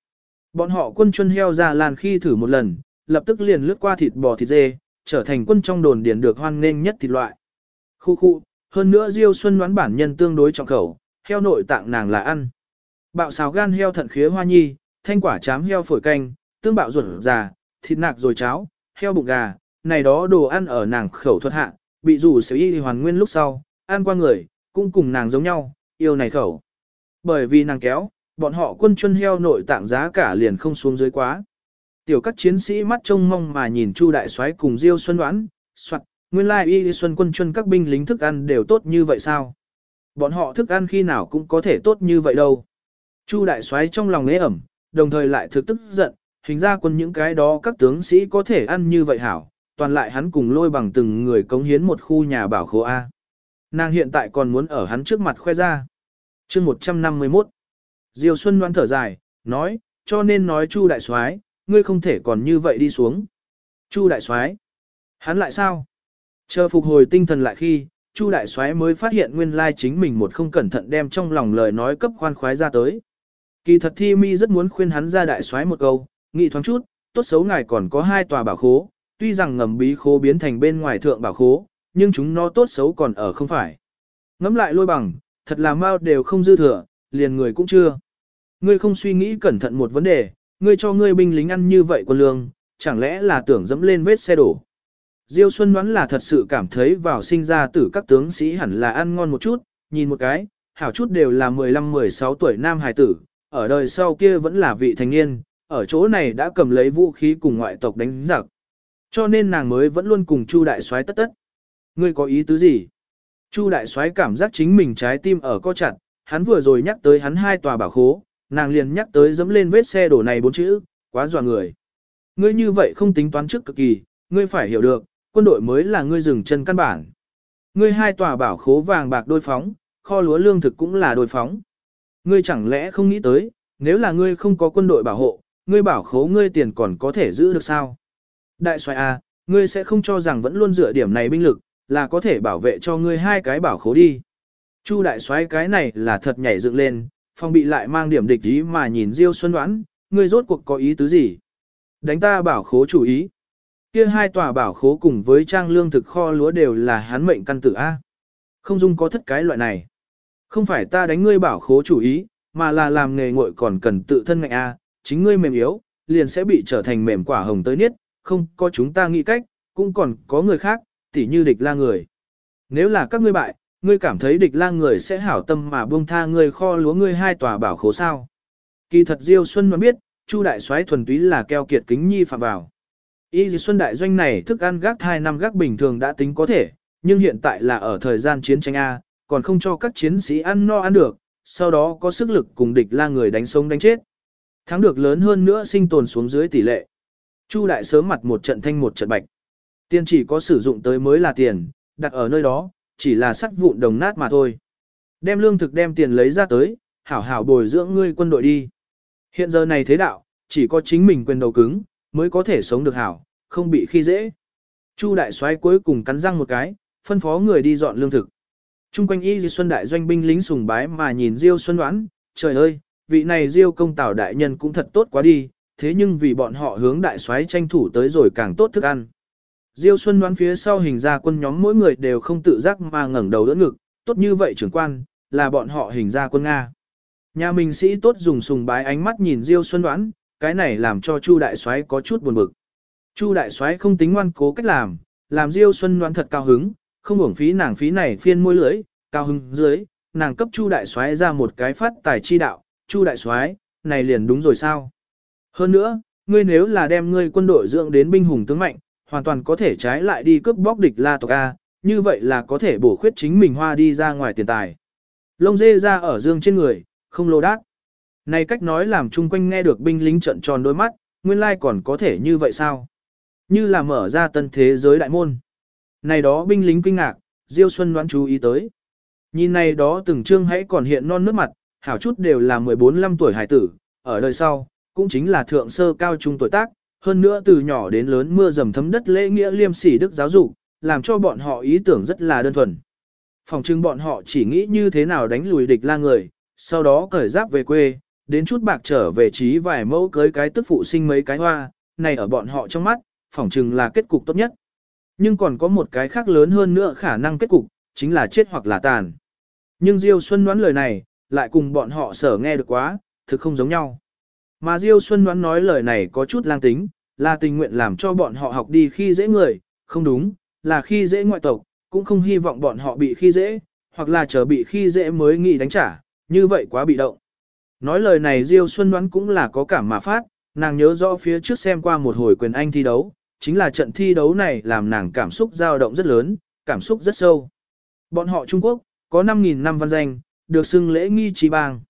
Bọn họ quân chuân heo ra làn khi thử một lần, lập tức liền lướt qua thịt bò thịt dê, trở thành quân trong đồn điền được hoan nghênh nhất thịt loại. Khu khu, hơn nữa Diêu Xuân đoán bản nhân tương đối trọng khẩu, heo nội tạng nàng là ăn. Bạo xào gan heo thận khía hoa nhi, thanh quả chám heo phổi canh, tương bạo ruột già, thịt nạc rồi cháo, heo bụng gà, này đó đồ ăn ở nàng khẩu thuật hạ, bị rủ xéo y hoàn nguyên lúc sau, an qua người, cũng cùng nàng giống nhau, yêu này khẩu. Bởi vì nàng kéo, bọn họ quân chuân heo nội tạng giá cả liền không xuống dưới quá. Tiểu các chiến sĩ mắt trông mong mà nhìn Chu đại soái cùng Diêu Xuân đoán, soạt, nguyên lai y xuân quân chuân các binh lính thức ăn đều tốt như vậy sao? Bọn họ thức ăn khi nào cũng có thể tốt như vậy đâu. Chu đại soái trong lòng nế ẩm, đồng thời lại thực tức giận, hình ra quân những cái đó các tướng sĩ có thể ăn như vậy hảo, toàn lại hắn cùng lôi bằng từng người cống hiến một khu nhà bảo khố A. Nàng hiện tại còn muốn ở hắn trước mặt khoe ra. chương 151 Diêu Xuân đoán thở dài, nói, cho nên nói Chu đại soái, ngươi không thể còn như vậy đi xuống. Chu đại soái, hắn lại sao? Chờ phục hồi tinh thần lại khi, Chu đại soái mới phát hiện nguyên lai chính mình một không cẩn thận đem trong lòng lời nói cấp khoan khoái ra tới. Kỳ thật Thi Mi rất muốn khuyên hắn ra đại soái một câu, nghĩ thoáng chút, tốt xấu ngài còn có hai tòa bảo khố, tuy rằng ngầm bí khố biến thành bên ngoài thượng bảo khố, nhưng chúng nó tốt xấu còn ở không phải. Ngắm lại lôi bằng, thật là mau đều không dư thừa, liền người cũng chưa. Ngươi không suy nghĩ cẩn thận một vấn đề, ngươi cho ngươi binh lính ăn như vậy quân lương, chẳng lẽ là tưởng dẫm lên vết xe đổ. Diêu Xuân đoán là thật sự cảm thấy vào sinh ra tử các tướng sĩ hẳn là ăn ngon một chút, nhìn một cái, hảo chút đều là 15-16 tuổi nam hài tử, ở đời sau kia vẫn là vị thành niên, ở chỗ này đã cầm lấy vũ khí cùng ngoại tộc đánh giặc. Cho nên nàng mới vẫn luôn cùng Chu đại soái tất tất. Ngươi có ý tứ gì? Chu đại soái cảm giác chính mình trái tim ở co chặt, hắn vừa rồi nhắc tới hắn hai tòa bảo khố, nàng liền nhắc tới dẫm lên vết xe đổ này bốn chữ, quá dọa người. Ngươi như vậy không tính toán trước cực kỳ, ngươi phải hiểu được, quân đội mới là ngươi dừng chân căn bản. Ngươi hai tòa bảo khố vàng bạc đôi phóng, kho lúa lương thực cũng là đôi phóng. Ngươi chẳng lẽ không nghĩ tới, nếu là ngươi không có quân đội bảo hộ, ngươi bảo khố ngươi tiền còn có thể giữ được sao? Đại soái A, ngươi sẽ không cho rằng vẫn luôn dựa điểm này binh lực, là có thể bảo vệ cho ngươi hai cái bảo khố đi. Chu đại soái cái này là thật nhảy dựng lên, phong bị lại mang điểm địch ý mà nhìn Diêu Xuân đoán, ngươi rốt cuộc có ý tứ gì? Đánh ta bảo khố chủ ý. Kia hai tòa bảo khố cùng với trang lương thực kho lúa đều là hắn mệnh căn tử A. Không dung có thất cái loại này. Không phải ta đánh ngươi bảo khố chủ ý, mà là làm nghề ngội còn cần tự thân ngạnh A, chính ngươi mềm yếu, liền sẽ bị trở thành mềm quả hồng tới niết, không có chúng ta nghĩ cách, cũng còn có người khác, tỉ như địch la người. Nếu là các ngươi bại, ngươi cảm thấy địch la người sẽ hảo tâm mà buông tha ngươi kho lúa ngươi hai tòa bảo khố sao. Kỳ thật Diêu Xuân mà biết, Chu đại soái thuần túy là keo kiệt kính nhi phạm vào. Y Xuân đại doanh này thức ăn gác hai năm gác bình thường đã tính có thể, nhưng hiện tại là ở thời gian chiến tranh A, còn không cho các chiến sĩ ăn no ăn được, sau đó có sức lực cùng địch la người đánh sống đánh chết. Thắng được lớn hơn nữa sinh tồn xuống dưới tỷ lệ. Chu đại sớm mặt một trận thanh một trận bạch. Tiền chỉ có sử dụng tới mới là tiền, đặt ở nơi đó, chỉ là sắt vụn đồng nát mà thôi. Đem lương thực đem tiền lấy ra tới, hảo hảo bồi dưỡng ngươi quân đội đi. Hiện giờ này thế đạo, chỉ có chính mình quyền đầu cứng, mới có thể sống được hảo, không bị khi dễ. Chu đại soái cuối cùng cắn răng một cái, phân phó người đi dọn lương thực. Trung quanh y Di Xuân đại doanh binh lính sùng bái mà nhìn Diêu Xuân đoán, trời ơi, vị này Diêu công tảo đại nhân cũng thật tốt quá đi, thế nhưng vì bọn họ hướng đại soái tranh thủ tới rồi càng tốt thức ăn. Diêu Xuân đoán phía sau hình ra quân nhóm mỗi người đều không tự giác mà ngẩng đầu đỡ ngực, tốt như vậy trưởng quan, là bọn họ hình ra quân Nga. Nhà mình sĩ tốt dùng sùng bái ánh mắt nhìn Diêu Xuân đoán, cái này làm cho Chu đại soái có chút buồn bực. Chu đại soái không tính ngoan cố cách làm, làm Diêu Xuân đoán thật cao hứng, không uổng phí nàng phí này phiên môi lưỡi, cao hứng dưới, nàng cấp Chu đại soái ra một cái phát tài chi đạo, Chu đại soái, này liền đúng rồi sao? Hơn nữa, ngươi nếu là đem ngươi quân đội dưỡng đến binh hùng tướng mạnh, hoàn toàn có thể trái lại đi cướp bóc địch La tộc A, như vậy là có thể bổ khuyết chính mình hoa đi ra ngoài tiền tài. Lông dê ra ở dương trên người, không lô đát. Này cách nói làm chung quanh nghe được binh lính trận tròn đôi mắt, nguyên lai còn có thể như vậy sao? Như là mở ra tân thế giới đại môn. Này đó binh lính kinh ngạc, Diêu Xuân đoán chú ý tới. Nhìn này đó từng trương hãy còn hiện non nước mặt, hảo chút đều là 14-15 tuổi hải tử, ở đời sau, cũng chính là thượng sơ cao trung tuổi tác, hơn nữa từ nhỏ đến lớn mưa dầm thấm đất lễ nghĩa liêm sỉ đức giáo dục, làm cho bọn họ ý tưởng rất là đơn thuần. Phòng trưng bọn họ chỉ nghĩ như thế nào đánh lùi địch la người, sau đó cởi giáp về quê, đến chút bạc trở về trí vài mẫu cưới cái tức phụ sinh mấy cái hoa, này ở bọn họ trong mắt, phỏng chừng là kết cục tốt nhất. Nhưng còn có một cái khác lớn hơn nữa khả năng kết cục, chính là chết hoặc là tàn. Nhưng Diêu Xuân đoán lời này, lại cùng bọn họ sở nghe được quá, thực không giống nhau. Mà Diêu Xuân đoán nói lời này có chút lang tính, là tình nguyện làm cho bọn họ học đi khi dễ người, không đúng, là khi dễ ngoại tộc, cũng không hy vọng bọn họ bị khi dễ, hoặc là chờ bị khi dễ mới nghĩ đánh trả, như vậy quá bị động. Nói lời này Diêu Xuân đoán cũng là có cảm mà phát, nàng nhớ rõ phía trước xem qua một hồi quyền anh thi đấu, chính là trận thi đấu này làm nàng cảm xúc dao động rất lớn, cảm xúc rất sâu. Bọn họ Trung Quốc, có 5.000 năm văn danh, được xưng lễ nghi trí bang.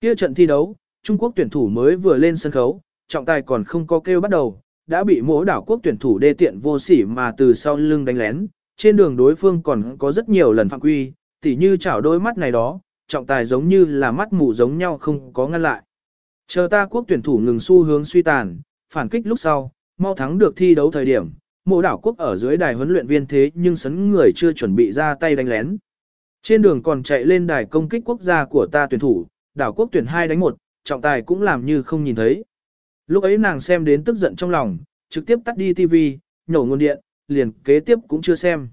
Kia trận thi đấu, Trung Quốc tuyển thủ mới vừa lên sân khấu, trọng tài còn không có kêu bắt đầu, đã bị mỗi đảo quốc tuyển thủ đê tiện vô sỉ mà từ sau lưng đánh lén. Trên đường đối phương còn có rất nhiều lần phạm quy, tỉ như chảo đôi mắt này đó, trọng tài giống như là mắt mù giống nhau không có ngăn lại. Chờ ta quốc tuyển thủ ngừng xu hướng suy tàn, phản kích lúc sau, mau thắng được thi đấu thời điểm, mộ đảo quốc ở dưới đài huấn luyện viên thế nhưng sấn người chưa chuẩn bị ra tay đánh lén. Trên đường còn chạy lên đài công kích quốc gia của ta tuyển thủ, đảo quốc tuyển 2 đánh 1, trọng tài cũng làm như không nhìn thấy. Lúc ấy nàng xem đến tức giận trong lòng, trực tiếp tắt đi TV, nhổ nguồn điện, liền kế tiếp cũng chưa xem.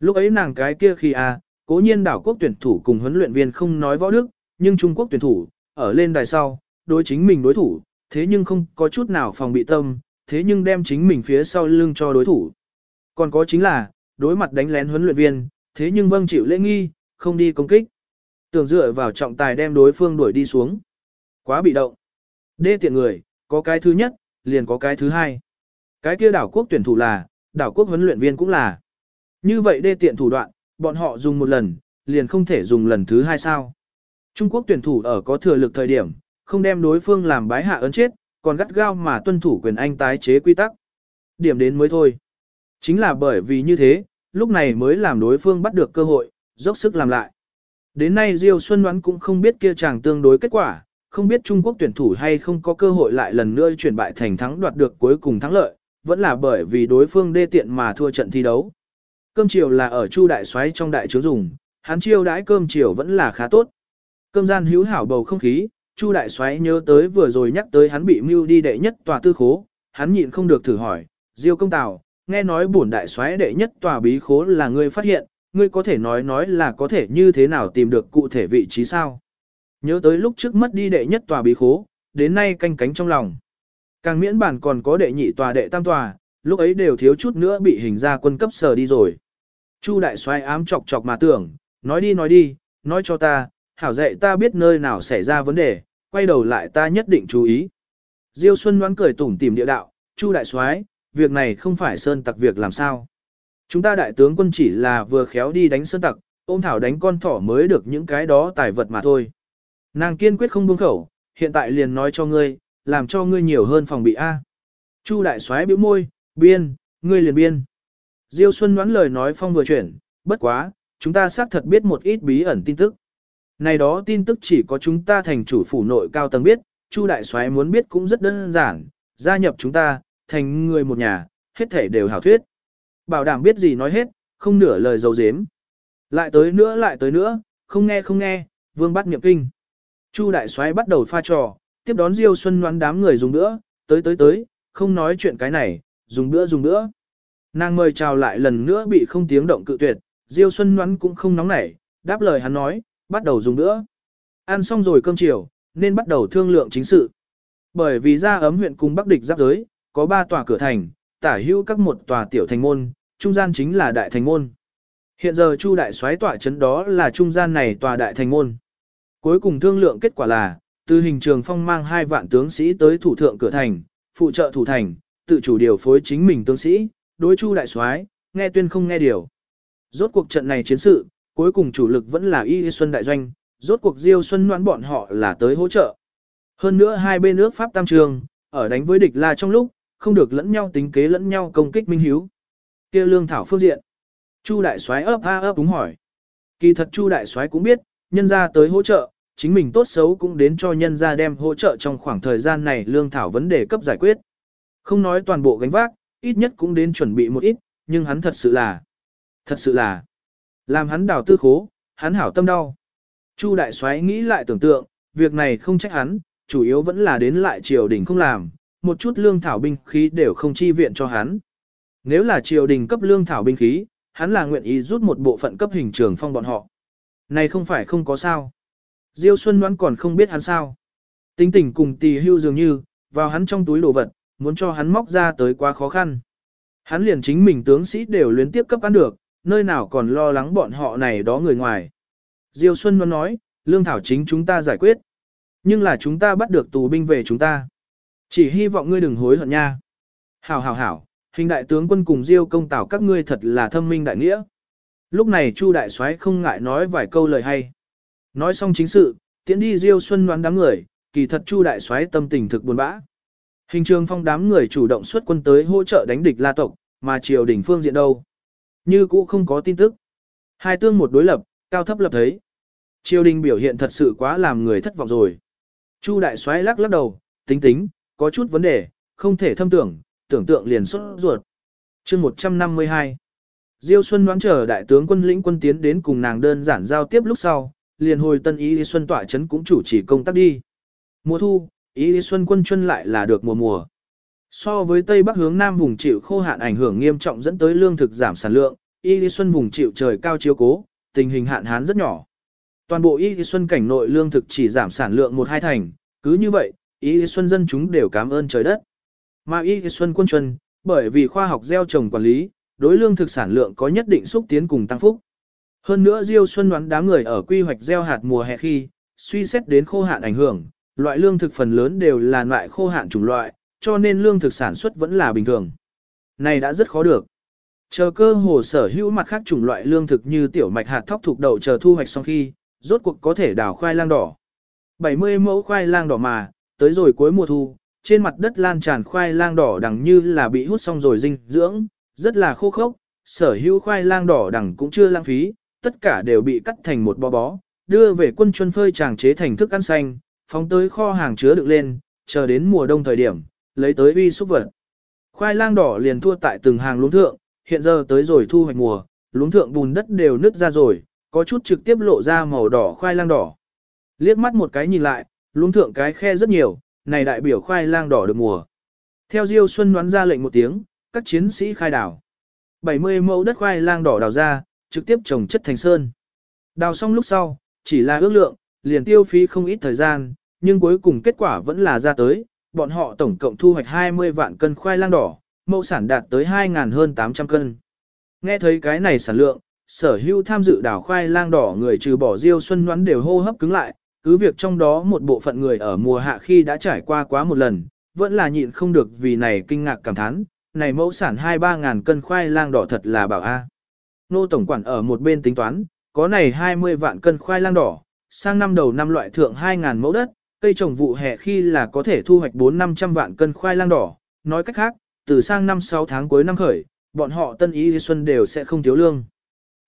Lúc ấy nàng cái kia khi à, cố nhiên đảo quốc tuyển thủ cùng huấn luyện viên không nói võ đức, nhưng Trung Quốc tuyển thủ, ở lên đài sau, đối chính mình đối thủ, thế nhưng không có chút nào phòng bị tâm, thế nhưng đem chính mình phía sau lưng cho đối thủ. Còn có chính là, đối mặt đánh lén huấn luyện viên, thế nhưng vâng chịu lễ nghi, không đi công kích. Tưởng dựa vào trọng tài đem đối phương đuổi đi xuống. Quá bị động. Đê tiện người, có cái thứ nhất, liền có cái thứ hai. Cái kia đảo quốc tuyển thủ là, đảo quốc huấn luyện viên cũng là. Như vậy đê tiện thủ đoạn, bọn họ dùng một lần, liền không thể dùng lần thứ hai sao. Trung Quốc tuyển thủ ở có thừa lực thời điểm, không đem đối phương làm bái hạ ấn chết, còn gắt gao mà tuân thủ quyền anh tái chế quy tắc. Điểm đến mới thôi. Chính là bởi vì như thế, lúc này mới làm đối phương bắt được cơ hội, dốc sức làm lại. Đến nay Diêu Xuân Ngoãn cũng không biết kia chàng tương đối kết quả, không biết Trung Quốc tuyển thủ hay không có cơ hội lại lần nữa chuyển bại thành thắng đoạt được cuối cùng thắng lợi, vẫn là bởi vì đối phương đê tiện mà thua trận thi đấu. Cơm chiều là ở Chu đại Soái trong đại chứa dùng, hắn chiêu đãi cơm chiều vẫn là khá tốt. Cơm gian hữu hảo bầu không khí, Chu đại Soái nhớ tới vừa rồi nhắc tới hắn bị mưu đi đệ nhất tòa tư khố, hắn nhịn không được thử hỏi, Diêu công tào, nghe nói bổn đại Soái đệ nhất tòa bí khố là ngươi phát hiện, ngươi có thể nói nói là có thể như thế nào tìm được cụ thể vị trí sao? Nhớ tới lúc trước mất đi đệ nhất tòa bí khố, đến nay canh cánh trong lòng. Càng miễn bản còn có đệ nhị tòa đệ tam tòa, lúc ấy đều thiếu chút nữa bị hình ra quân cấp sở đi rồi. Chu đại soái ám chọc chọc mà tưởng, nói đi nói đi, nói cho ta, hảo dạy ta biết nơi nào xảy ra vấn đề, quay đầu lại ta nhất định chú ý. Diêu Xuân đoán cười tủm tỉm địa đạo, Chu đại soái, việc này không phải sơn tặc việc làm sao? Chúng ta đại tướng quân chỉ là vừa khéo đi đánh sơn tặc, ôm thảo đánh con thỏ mới được những cái đó tài vật mà thôi. Nàng kiên quyết không buông khẩu, hiện tại liền nói cho ngươi, làm cho ngươi nhiều hơn phòng bị A. Chu đại soái bĩu môi, biên, ngươi liền biên. Diêu Xuân đoán lời nói phong vừa chuyển, bất quá, chúng ta xác thật biết một ít bí ẩn tin tức. Này đó tin tức chỉ có chúng ta thành chủ phủ nội cao tầng biết, Chu đại soái muốn biết cũng rất đơn giản, gia nhập chúng ta, thành người một nhà, hết thể đều hảo thuyết. Bảo đảm biết gì nói hết, không nửa lời dấu dếm. Lại tới nữa lại tới nữa, không nghe không nghe, vương bắt niệm kinh. Chu đại soái bắt đầu pha trò, tiếp đón Diêu Xuân đoán đám người dùng nữa, tới tới tới, không nói chuyện cái này, dùng bữa dùng bữa. Nàng mời chào lại lần nữa bị không tiếng động cự tuyệt, Diêu Xuân đoán cũng không nóng nảy, đáp lời hắn nói, bắt đầu dùng bữa. Ăn xong rồi cơm chiều, nên bắt đầu thương lượng chính sự. Bởi vì ra ấm huyện cùng Bắc địch giáp giới, có ba tòa cửa thành, tả hữu các một tòa tiểu thành môn, trung gian chính là đại thành môn. Hiện giờ Chu đại soái tọa trấn đó là trung gian này tòa đại thành môn. Cuối cùng thương lượng kết quả là, từ hình trường phong mang hai vạn tướng sĩ tới thủ thượng cửa thành, phụ trợ thủ thành, tự chủ điều phối chính mình tướng sĩ, đối chu đại soái nghe tuyên không nghe điều. Rốt cuộc trận này chiến sự, cuối cùng chủ lực vẫn là Y Xuân Đại Doanh, rốt cuộc Diêu Xuân đoán bọn họ là tới hỗ trợ. Hơn nữa hai bên nước Pháp Tam Trường, ở đánh với địch La trong lúc, không được lẫn nhau tính kế lẫn nhau công kích minh hiếu. kia lương thảo phương diện. Chu đại soái ấp a ấp đúng hỏi. Kỳ thật Chu đại soái cũng biết, nhân ra tới hỗ trợ, chính mình tốt xấu cũng đến cho nhân ra đem hỗ trợ trong khoảng thời gian này lương thảo vấn đề cấp giải quyết. Không nói toàn bộ gánh vác, ít nhất cũng đến chuẩn bị một ít, nhưng hắn thật sự là, thật sự là, làm hắn đào tư khố, hắn hảo tâm đau. Chu đại soái nghĩ lại tưởng tượng, việc này không trách hắn, chủ yếu vẫn là đến lại triều đình không làm, một chút lương thảo binh khí đều không chi viện cho hắn. Nếu là triều đình cấp lương thảo binh khí, hắn là nguyện ý rút một bộ phận cấp hình trường phong bọn họ. Này không phải không có sao. Diêu Xuân đoán còn không biết hắn sao. Tính tình cùng Tì hưu dường như, vào hắn trong túi đồ vật, muốn cho hắn móc ra tới quá khó khăn. Hắn liền chính mình tướng sĩ đều luyến tiếp cấp ăn được, nơi nào còn lo lắng bọn họ này đó người ngoài. Diêu Xuân đoán nói, lương thảo chính chúng ta giải quyết. Nhưng là chúng ta bắt được tù binh về chúng ta. Chỉ hy vọng ngươi đừng hối hận nha. Hảo hảo hảo, hình đại tướng quân cùng Diêu công tảo các ngươi thật là thâm minh đại nghĩa. Lúc này Chu đại soái không ngại nói vài câu lời hay. Nói xong chính sự, tiễn đi Diêu Xuân đoán đám người, kỳ thật Chu đại soái tâm tình thực buồn bã. Hình trường phong đám người chủ động xuất quân tới hỗ trợ đánh địch La tộc, mà triều đình phương diện đâu? Như cũ không có tin tức. Hai tương một đối lập, cao thấp lập thấy. Triều đình biểu hiện thật sự quá làm người thất vọng rồi. Chu đại soái lắc lắc đầu, tính tính, có chút vấn đề, không thể thâm tưởng, tưởng tượng liền xuất ruột. chương 152 Diêu Xuân đoán chờ đại tướng quân lĩnh quân tiến đến cùng nàng đơn giản giao tiếp lúc sau, liền hồi tân ý Xuân tỏa chấn cũng chủ chỉ công tác đi. Mùa thu, ý Xuân quân chân lại là được mùa mùa. So với Tây Bắc hướng Nam vùng chịu khô hạn ảnh hưởng nghiêm trọng dẫn tới lương thực giảm sản lượng, Y Xuân vùng chịu trời cao chiếu cố, tình hình hạn hán rất nhỏ. Toàn bộ Y Xuân cảnh nội lương thực chỉ giảm sản lượng một hai thành, cứ như vậy, Y Xuân dân chúng đều cảm ơn trời đất. Mà Y Xuân quân chuân, bởi vì khoa học gieo trồng quản lý, đối lương thực sản lượng có nhất định xúc tiến cùng tăng phúc. Hơn nữa Diêu Xuân đoán đám người ở quy hoạch gieo hạt mùa hè khi, suy xét đến khô hạn ảnh hưởng, loại lương thực phần lớn đều là loại khô hạn chủng loại, cho nên lương thực sản xuất vẫn là bình thường. Này đã rất khó được. Chờ cơ hồ sở hữu mặt khác chủng loại lương thực như tiểu mạch hạt thóc thuộc đậu chờ thu hoạch xong khi, rốt cuộc có thể đào khoai lang đỏ. 70 mẫu khoai lang đỏ mà, tới rồi cuối mùa thu, trên mặt đất lan tràn khoai lang đỏ đằng như là bị hút xong rồi dinh dưỡng, rất là khô khốc, sở hữu khoai lang đỏ đằng cũng chưa lãng phí, tất cả đều bị cắt thành một bó bó, đưa về quân chuân phơi tràng chế thành thức ăn xanh, phóng tới kho hàng chứa được lên, chờ đến mùa đông thời điểm, lấy tới uy xúc vật. Khoai lang đỏ liền thua tại từng hàng luống thượng, hiện giờ tới rồi thu hoạch mùa, luống thượng bùn đất đều nứt ra rồi, có chút trực tiếp lộ ra màu đỏ khoai lang đỏ. Liếc mắt một cái nhìn lại, luống thượng cái khe rất nhiều, này đại biểu khoai lang đỏ được mùa. Theo Diêu Xuân đoán ra lệnh một tiếng, các chiến sĩ khai đảo. 70 mẫu đất khoai lang đỏ đào ra, trực tiếp trồng chất thành sơn. Đào xong lúc sau, chỉ là ước lượng, liền tiêu phí không ít thời gian, nhưng cuối cùng kết quả vẫn là ra tới, bọn họ tổng cộng thu hoạch 20 vạn cân khoai lang đỏ, mẫu sản đạt tới 2.000 hơn 800 cân. Nghe thấy cái này sản lượng, sở hữu tham dự đảo khoai lang đỏ người trừ bỏ Diêu Xuân nhoắn đều hô hấp cứng lại, cứ việc trong đó một bộ phận người ở mùa hạ khi đã trải qua quá một lần, vẫn là nhịn không được vì này kinh ngạc cảm thán, này mẫu sản 2-3 ngàn cân khoai lang đỏ thật là bảo a. Nô Tổng Quản ở một bên tính toán, có này 20 vạn cân khoai lang đỏ, sang năm đầu năm loại thượng 2 ngàn mẫu đất, cây trồng vụ hè khi là có thể thu hoạch 4-500 vạn cân khoai lang đỏ, nói cách khác, từ sang năm 6 tháng cuối năm khởi, bọn họ tân ý xuân đều sẽ không thiếu lương.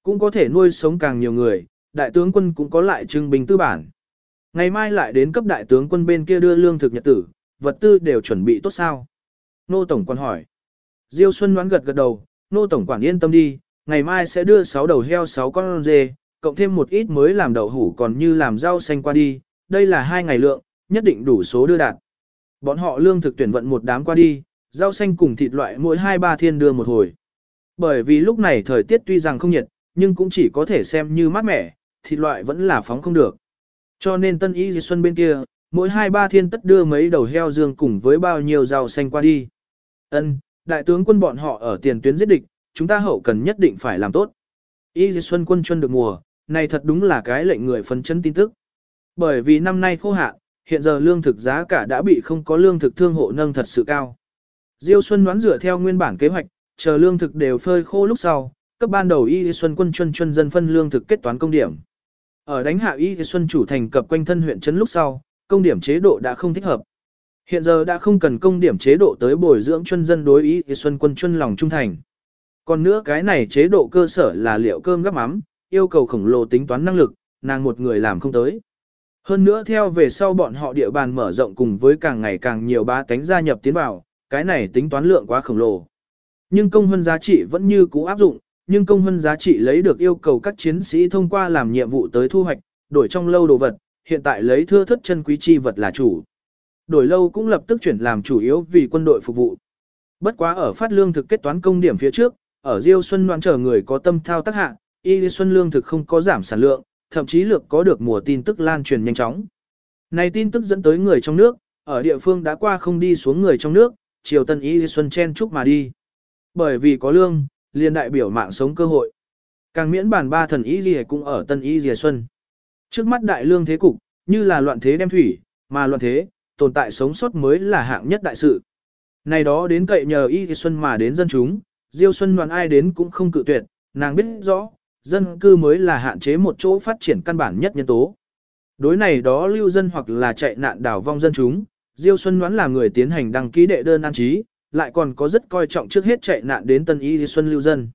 Cũng có thể nuôi sống càng nhiều người, đại tướng quân cũng có lại trưng bình tư bản. Ngày mai lại đến cấp đại tướng quân bên kia đưa lương thực nhật tử, vật tư đều chuẩn bị tốt sao? Nô Tổng quân hỏi. Diêu Xuân đoán gật gật đầu, Nô Tổng quản yên tâm đi, ngày mai sẽ đưa 6 đầu heo 6 con dê, cộng thêm một ít mới làm đậu hủ còn như làm rau xanh qua đi, đây là hai ngày lượng, nhất định đủ số đưa đạt. Bọn họ lương thực tuyển vận một đám qua đi, rau xanh cùng thịt loại mỗi hai ba thiên đưa một hồi. Bởi vì lúc này thời tiết tuy rằng không nhiệt, nhưng cũng chỉ có thể xem như mát mẻ, thịt loại vẫn là phóng không được. Cho nên tân y dì xuân bên kia, mỗi hai ba thiên tất đưa mấy đầu heo dương cùng với bao nhiêu rau xanh qua đi. Ân, đại tướng quân bọn họ ở tiền tuyến giết địch, chúng ta hậu cần nhất định phải làm tốt. Y dì xuân quân chuân được mùa, này thật đúng là cái lệnh người phấn chấn tin tức. Bởi vì năm nay khô hạn, hiện giờ lương thực giá cả đã bị không có lương thực thương hộ nâng thật sự cao. Diêu Xuân đoán dựa theo nguyên bản kế hoạch, chờ lương thực đều phơi khô lúc sau, cấp ban đầu Y Xuân quân chuân chuân dân phân lương thực kết toán công điểm. Ở đánh hạ Y Xuân chủ thành cập quanh thân huyện trấn lúc sau, công điểm chế độ đã không thích hợp. Hiện giờ đã không cần công điểm chế độ tới bồi dưỡng chuân dân đối Y Xuân quân chuân lòng trung thành. Còn nữa cái này chế độ cơ sở là liệu cơm gấp mắm, yêu cầu khổng lồ tính toán năng lực, nàng một người làm không tới. Hơn nữa theo về sau bọn họ địa bàn mở rộng cùng với càng ngày càng nhiều bá tánh gia nhập tiến vào, cái này tính toán lượng quá khổng lồ. Nhưng công hơn giá trị vẫn như cũ áp dụng, nhưng công hơn giá trị lấy được yêu cầu các chiến sĩ thông qua làm nhiệm vụ tới thu hoạch, đổi trong lâu đồ vật, hiện tại lấy thưa thất chân quý chi vật là chủ. Đổi lâu cũng lập tức chuyển làm chủ yếu vì quân đội phục vụ. Bất quá ở phát lương thực kết toán công điểm phía trước, ở Diêu Xuân đoán chờ người có tâm thao tác hạ, Y Xuân lương thực không có giảm sản lượng, thậm chí lược có được mùa tin tức lan truyền nhanh chóng. Này tin tức dẫn tới người trong nước, ở địa phương đã qua không đi xuống người trong nước, triều tân y xuân chen chúc mà đi. Bởi vì có lương, liền đại biểu mạng sống cơ hội. Càng miễn bản ba thần y gì cũng ở tân y dìa xuân. Trước mắt đại lương thế cục, như là loạn thế đem thủy, mà loạn thế, tồn tại sống sót mới là hạng nhất đại sự. Này đó đến cậy nhờ y xuân mà đến dân chúng, diêu xuân đoàn ai đến cũng không cự tuyệt, nàng biết rõ, dân cư mới là hạn chế một chỗ phát triển căn bản nhất nhân tố. Đối này đó lưu dân hoặc là chạy nạn đảo vong dân chúng, Diêu Xuân đoán là người tiến hành đăng ký đệ đơn an trí, lại còn có rất coi trọng trước hết chạy nạn đến Tân Y Xuân lưu dân.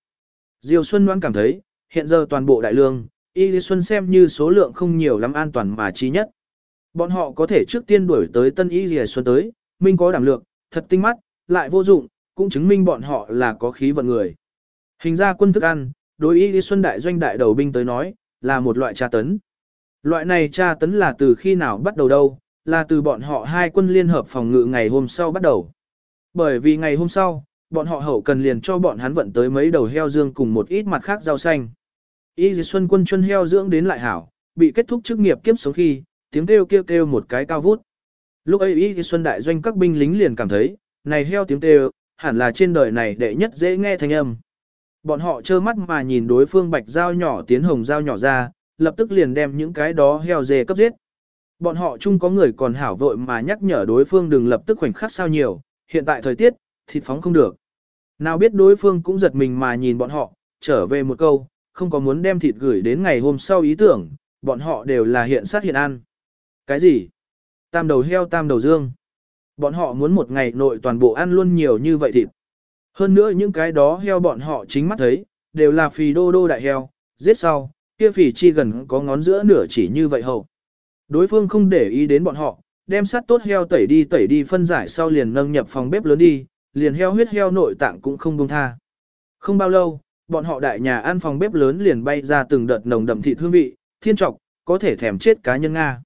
Diêu Xuân đoán cảm thấy, hiện giờ toàn bộ đại lương, Y Xuân xem như số lượng không nhiều lắm an toàn mà chi nhất. Bọn họ có thể trước tiên đuổi tới Tân Y Xuân tới, minh có đảm lượng, thật tinh mắt, lại vô dụng, cũng chứng minh bọn họ là có khí vận người. Hình ra quân thức ăn, đối Y Xuân đại doanh đại đầu binh tới nói, là một loại tra tấn. Loại này tra tấn là từ khi nào bắt đầu đâu, là từ bọn họ hai quân liên hợp phòng ngự ngày hôm sau bắt đầu. Bởi vì ngày hôm sau, bọn họ hậu cần liền cho bọn hắn vận tới mấy đầu heo dương cùng một ít mặt khác rau xanh. Y dì xuân quân chuân heo dưỡng đến lại hảo, bị kết thúc chức nghiệp kiếp sống khi, tiếng kêu kêu kêu một cái cao vút. Lúc ấy Y xuân đại doanh các binh lính liền cảm thấy, này heo tiếng kêu, hẳn là trên đời này đệ nhất dễ nghe thanh âm. Bọn họ trơ mắt mà nhìn đối phương bạch dao nhỏ tiến hồng dao nhỏ ra, lập tức liền đem những cái đó heo dê cấp giết. Bọn họ chung có người còn hảo vội mà nhắc nhở đối phương đừng lập tức khoảnh khắc sao nhiều, hiện tại thời tiết, thịt phóng không được. Nào biết đối phương cũng giật mình mà nhìn bọn họ, trở về một câu, không có muốn đem thịt gửi đến ngày hôm sau ý tưởng, bọn họ đều là hiện sát hiện ăn. Cái gì? Tam đầu heo tam đầu dương. Bọn họ muốn một ngày nội toàn bộ ăn luôn nhiều như vậy thịt. Hơn nữa những cái đó heo bọn họ chính mắt thấy, đều là phì đô đô đại heo, giết sau, kia phì chi gần có ngón giữa nửa chỉ như vậy hầu Đối phương không để ý đến bọn họ, đem sắt tốt heo tẩy đi tẩy đi phân giải sau liền nâng nhập phòng bếp lớn đi, liền heo huyết heo nội tạng cũng không buông tha. Không bao lâu, bọn họ đại nhà ăn phòng bếp lớn liền bay ra từng đợt nồng đậm thịt hương vị, thiên trọc, có thể thèm chết cá nhân Nga.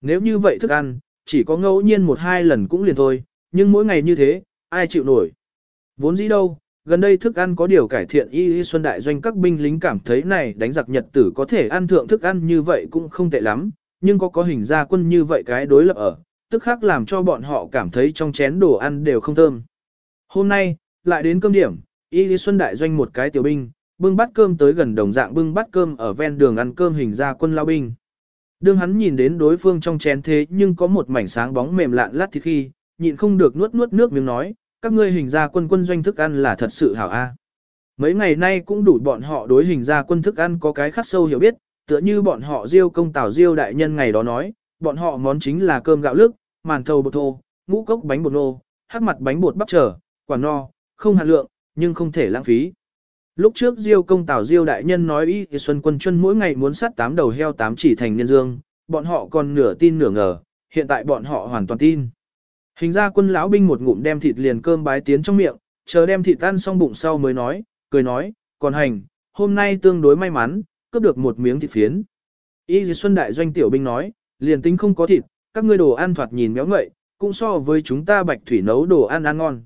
Nếu như vậy thức ăn, chỉ có ngẫu nhiên một hai lần cũng liền thôi, nhưng mỗi ngày như thế, ai chịu nổi. Vốn dĩ đâu, gần đây thức ăn có điều cải thiện y y xuân đại doanh các binh lính cảm thấy này đánh giặc nhật tử có thể ăn thượng thức ăn như vậy cũng không tệ lắm, nhưng có có hình gia quân như vậy cái đối lập ở, tức khác làm cho bọn họ cảm thấy trong chén đồ ăn đều không thơm. Hôm nay, lại đến cơm điểm, y y xuân đại doanh một cái tiểu binh, bưng bát cơm tới gần đồng dạng bưng bát cơm ở ven đường ăn cơm hình gia quân lao binh. Đương hắn nhìn đến đối phương trong chén thế nhưng có một mảnh sáng bóng mềm lạn lát thịt khi, nhịn không được nuốt nuốt nước miếng nói, các ngươi hình ra quân quân doanh thức ăn là thật sự hảo a. Mấy ngày nay cũng đủ bọn họ đối hình ra quân thức ăn có cái khắc sâu hiểu biết, tựa như bọn họ diêu công tảo diêu đại nhân ngày đó nói, bọn họ món chính là cơm gạo lức, màn thầu bột thô, ngũ cốc bánh bột nô, hắc mặt bánh bột bắp trở, quả no, không hạt lượng, nhưng không thể lãng phí. Lúc trước Diêu công tảo Diêu đại nhân nói y thì Xuân Quân chân mỗi ngày muốn sát tám đầu heo tám chỉ thành nhân dương, bọn họ còn nửa tin nửa ngờ, hiện tại bọn họ hoàn toàn tin. Hình ra quân lão binh một ngụm đem thịt liền cơm bái tiến trong miệng, chờ đem thịt tan xong bụng sau mới nói, cười nói, còn hành, hôm nay tương đối may mắn, cướp được một miếng thịt phiến. Y Dì Xuân Đại Doanh Tiểu binh nói, liền tính không có thịt, các ngươi đồ ăn thoạt nhìn béo ngậy, cũng so với chúng ta bạch thủy nấu đồ ăn ăn ngon.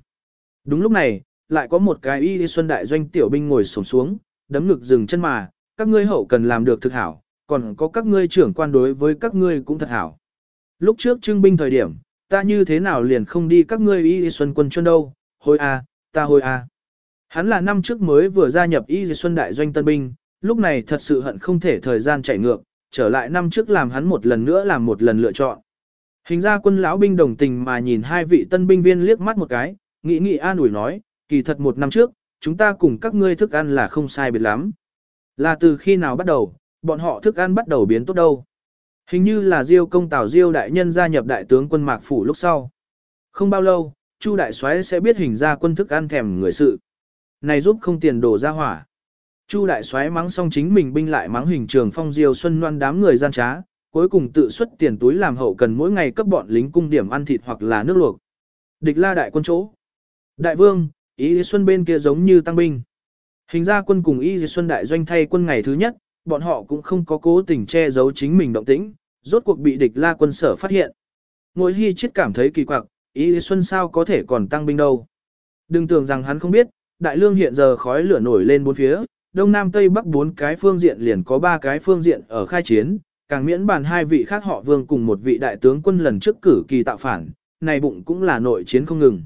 Đúng lúc này, lại có một cái Y Xuân Đại Doanh Tiểu binh ngồi sổng xuống, đấm ngực dừng chân mà, các ngươi hậu cần làm được thực hảo, còn có các ngươi trưởng quan đối với các ngươi cũng thật hảo. Lúc trước trưng binh thời điểm, ta như thế nào liền không đi các ngươi y xuân quân chân đâu, hồi a, ta hồi a. Hắn là năm trước mới vừa gia nhập y xuân đại doanh tân binh, lúc này thật sự hận không thể thời gian chạy ngược, trở lại năm trước làm hắn một lần nữa làm một lần lựa chọn. Hình ra quân lão binh đồng tình mà nhìn hai vị tân binh viên liếc mắt một cái, nghĩ nghĩ an ủi nói, kỳ thật một năm trước, chúng ta cùng các ngươi thức ăn là không sai biệt lắm. Là từ khi nào bắt đầu, bọn họ thức ăn bắt đầu biến tốt đâu. Hình như là Diêu công Tào Diêu đại nhân gia nhập đại tướng quân Mạc Phủ lúc sau. Không bao lâu, Chu đại soái sẽ biết hình ra quân thức ăn thèm người sự. Này giúp không tiền đổ ra hỏa. Chu đại soái mắng xong chính mình binh lại mắng hình trường phong Diêu Xuân Loan đám người gian trá, cuối cùng tự xuất tiền túi làm hậu cần mỗi ngày cấp bọn lính cung điểm ăn thịt hoặc là nước luộc. Địch la đại quân chỗ. Đại vương, ý Xuân bên kia giống như tăng binh. Hình ra quân cùng Y Xuân đại doanh thay quân ngày thứ nhất, bọn họ cũng không có cố tình che giấu chính mình động tĩnh, rốt cuộc bị địch la quân sở phát hiện. Ngồi hy chết cảm thấy kỳ quặc, ý xuân sao có thể còn tăng binh đâu. Đừng tưởng rằng hắn không biết, đại lương hiện giờ khói lửa nổi lên bốn phía, đông nam tây bắc bốn cái phương diện liền có ba cái phương diện ở khai chiến, càng miễn bàn hai vị khác họ vương cùng một vị đại tướng quân lần trước cử kỳ tạo phản, này bụng cũng là nội chiến không ngừng.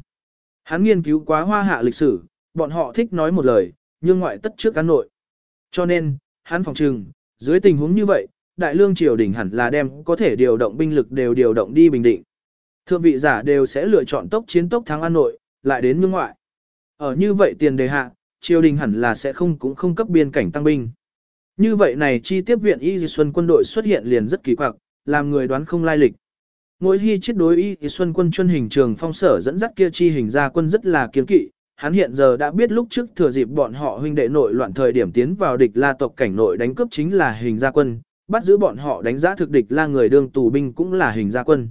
Hắn nghiên cứu quá hoa hạ lịch sử, bọn họ thích nói một lời, nhưng ngoại tất trước cán nội. Cho nên, hắn phòng trừng, dưới tình huống như vậy, đại lương triều đình hẳn là đem có thể điều động binh lực đều điều động đi bình định. Thượng vị giả đều sẽ lựa chọn tốc chiến tốc thắng an nội, lại đến nhương ngoại. Ở như vậy tiền đề hạ, triều đình hẳn là sẽ không cũng không cấp biên cảnh tăng binh. Như vậy này chi tiếp viện Y Di Xuân quân đội xuất hiện liền rất kỳ quặc, làm người đoán không lai lịch. Ngôi hy chết đối y xuân quân chuyên hình trường phong sở dẫn dắt kia chi hình ra quân rất là kiên kỵ, hắn hiện giờ đã biết lúc trước thừa dịp bọn họ huynh đệ nội loạn thời điểm tiến vào địch la tộc cảnh nội đánh cướp chính là hình gia quân, bắt giữ bọn họ đánh giá thực địch la người đương tù binh cũng là hình gia quân.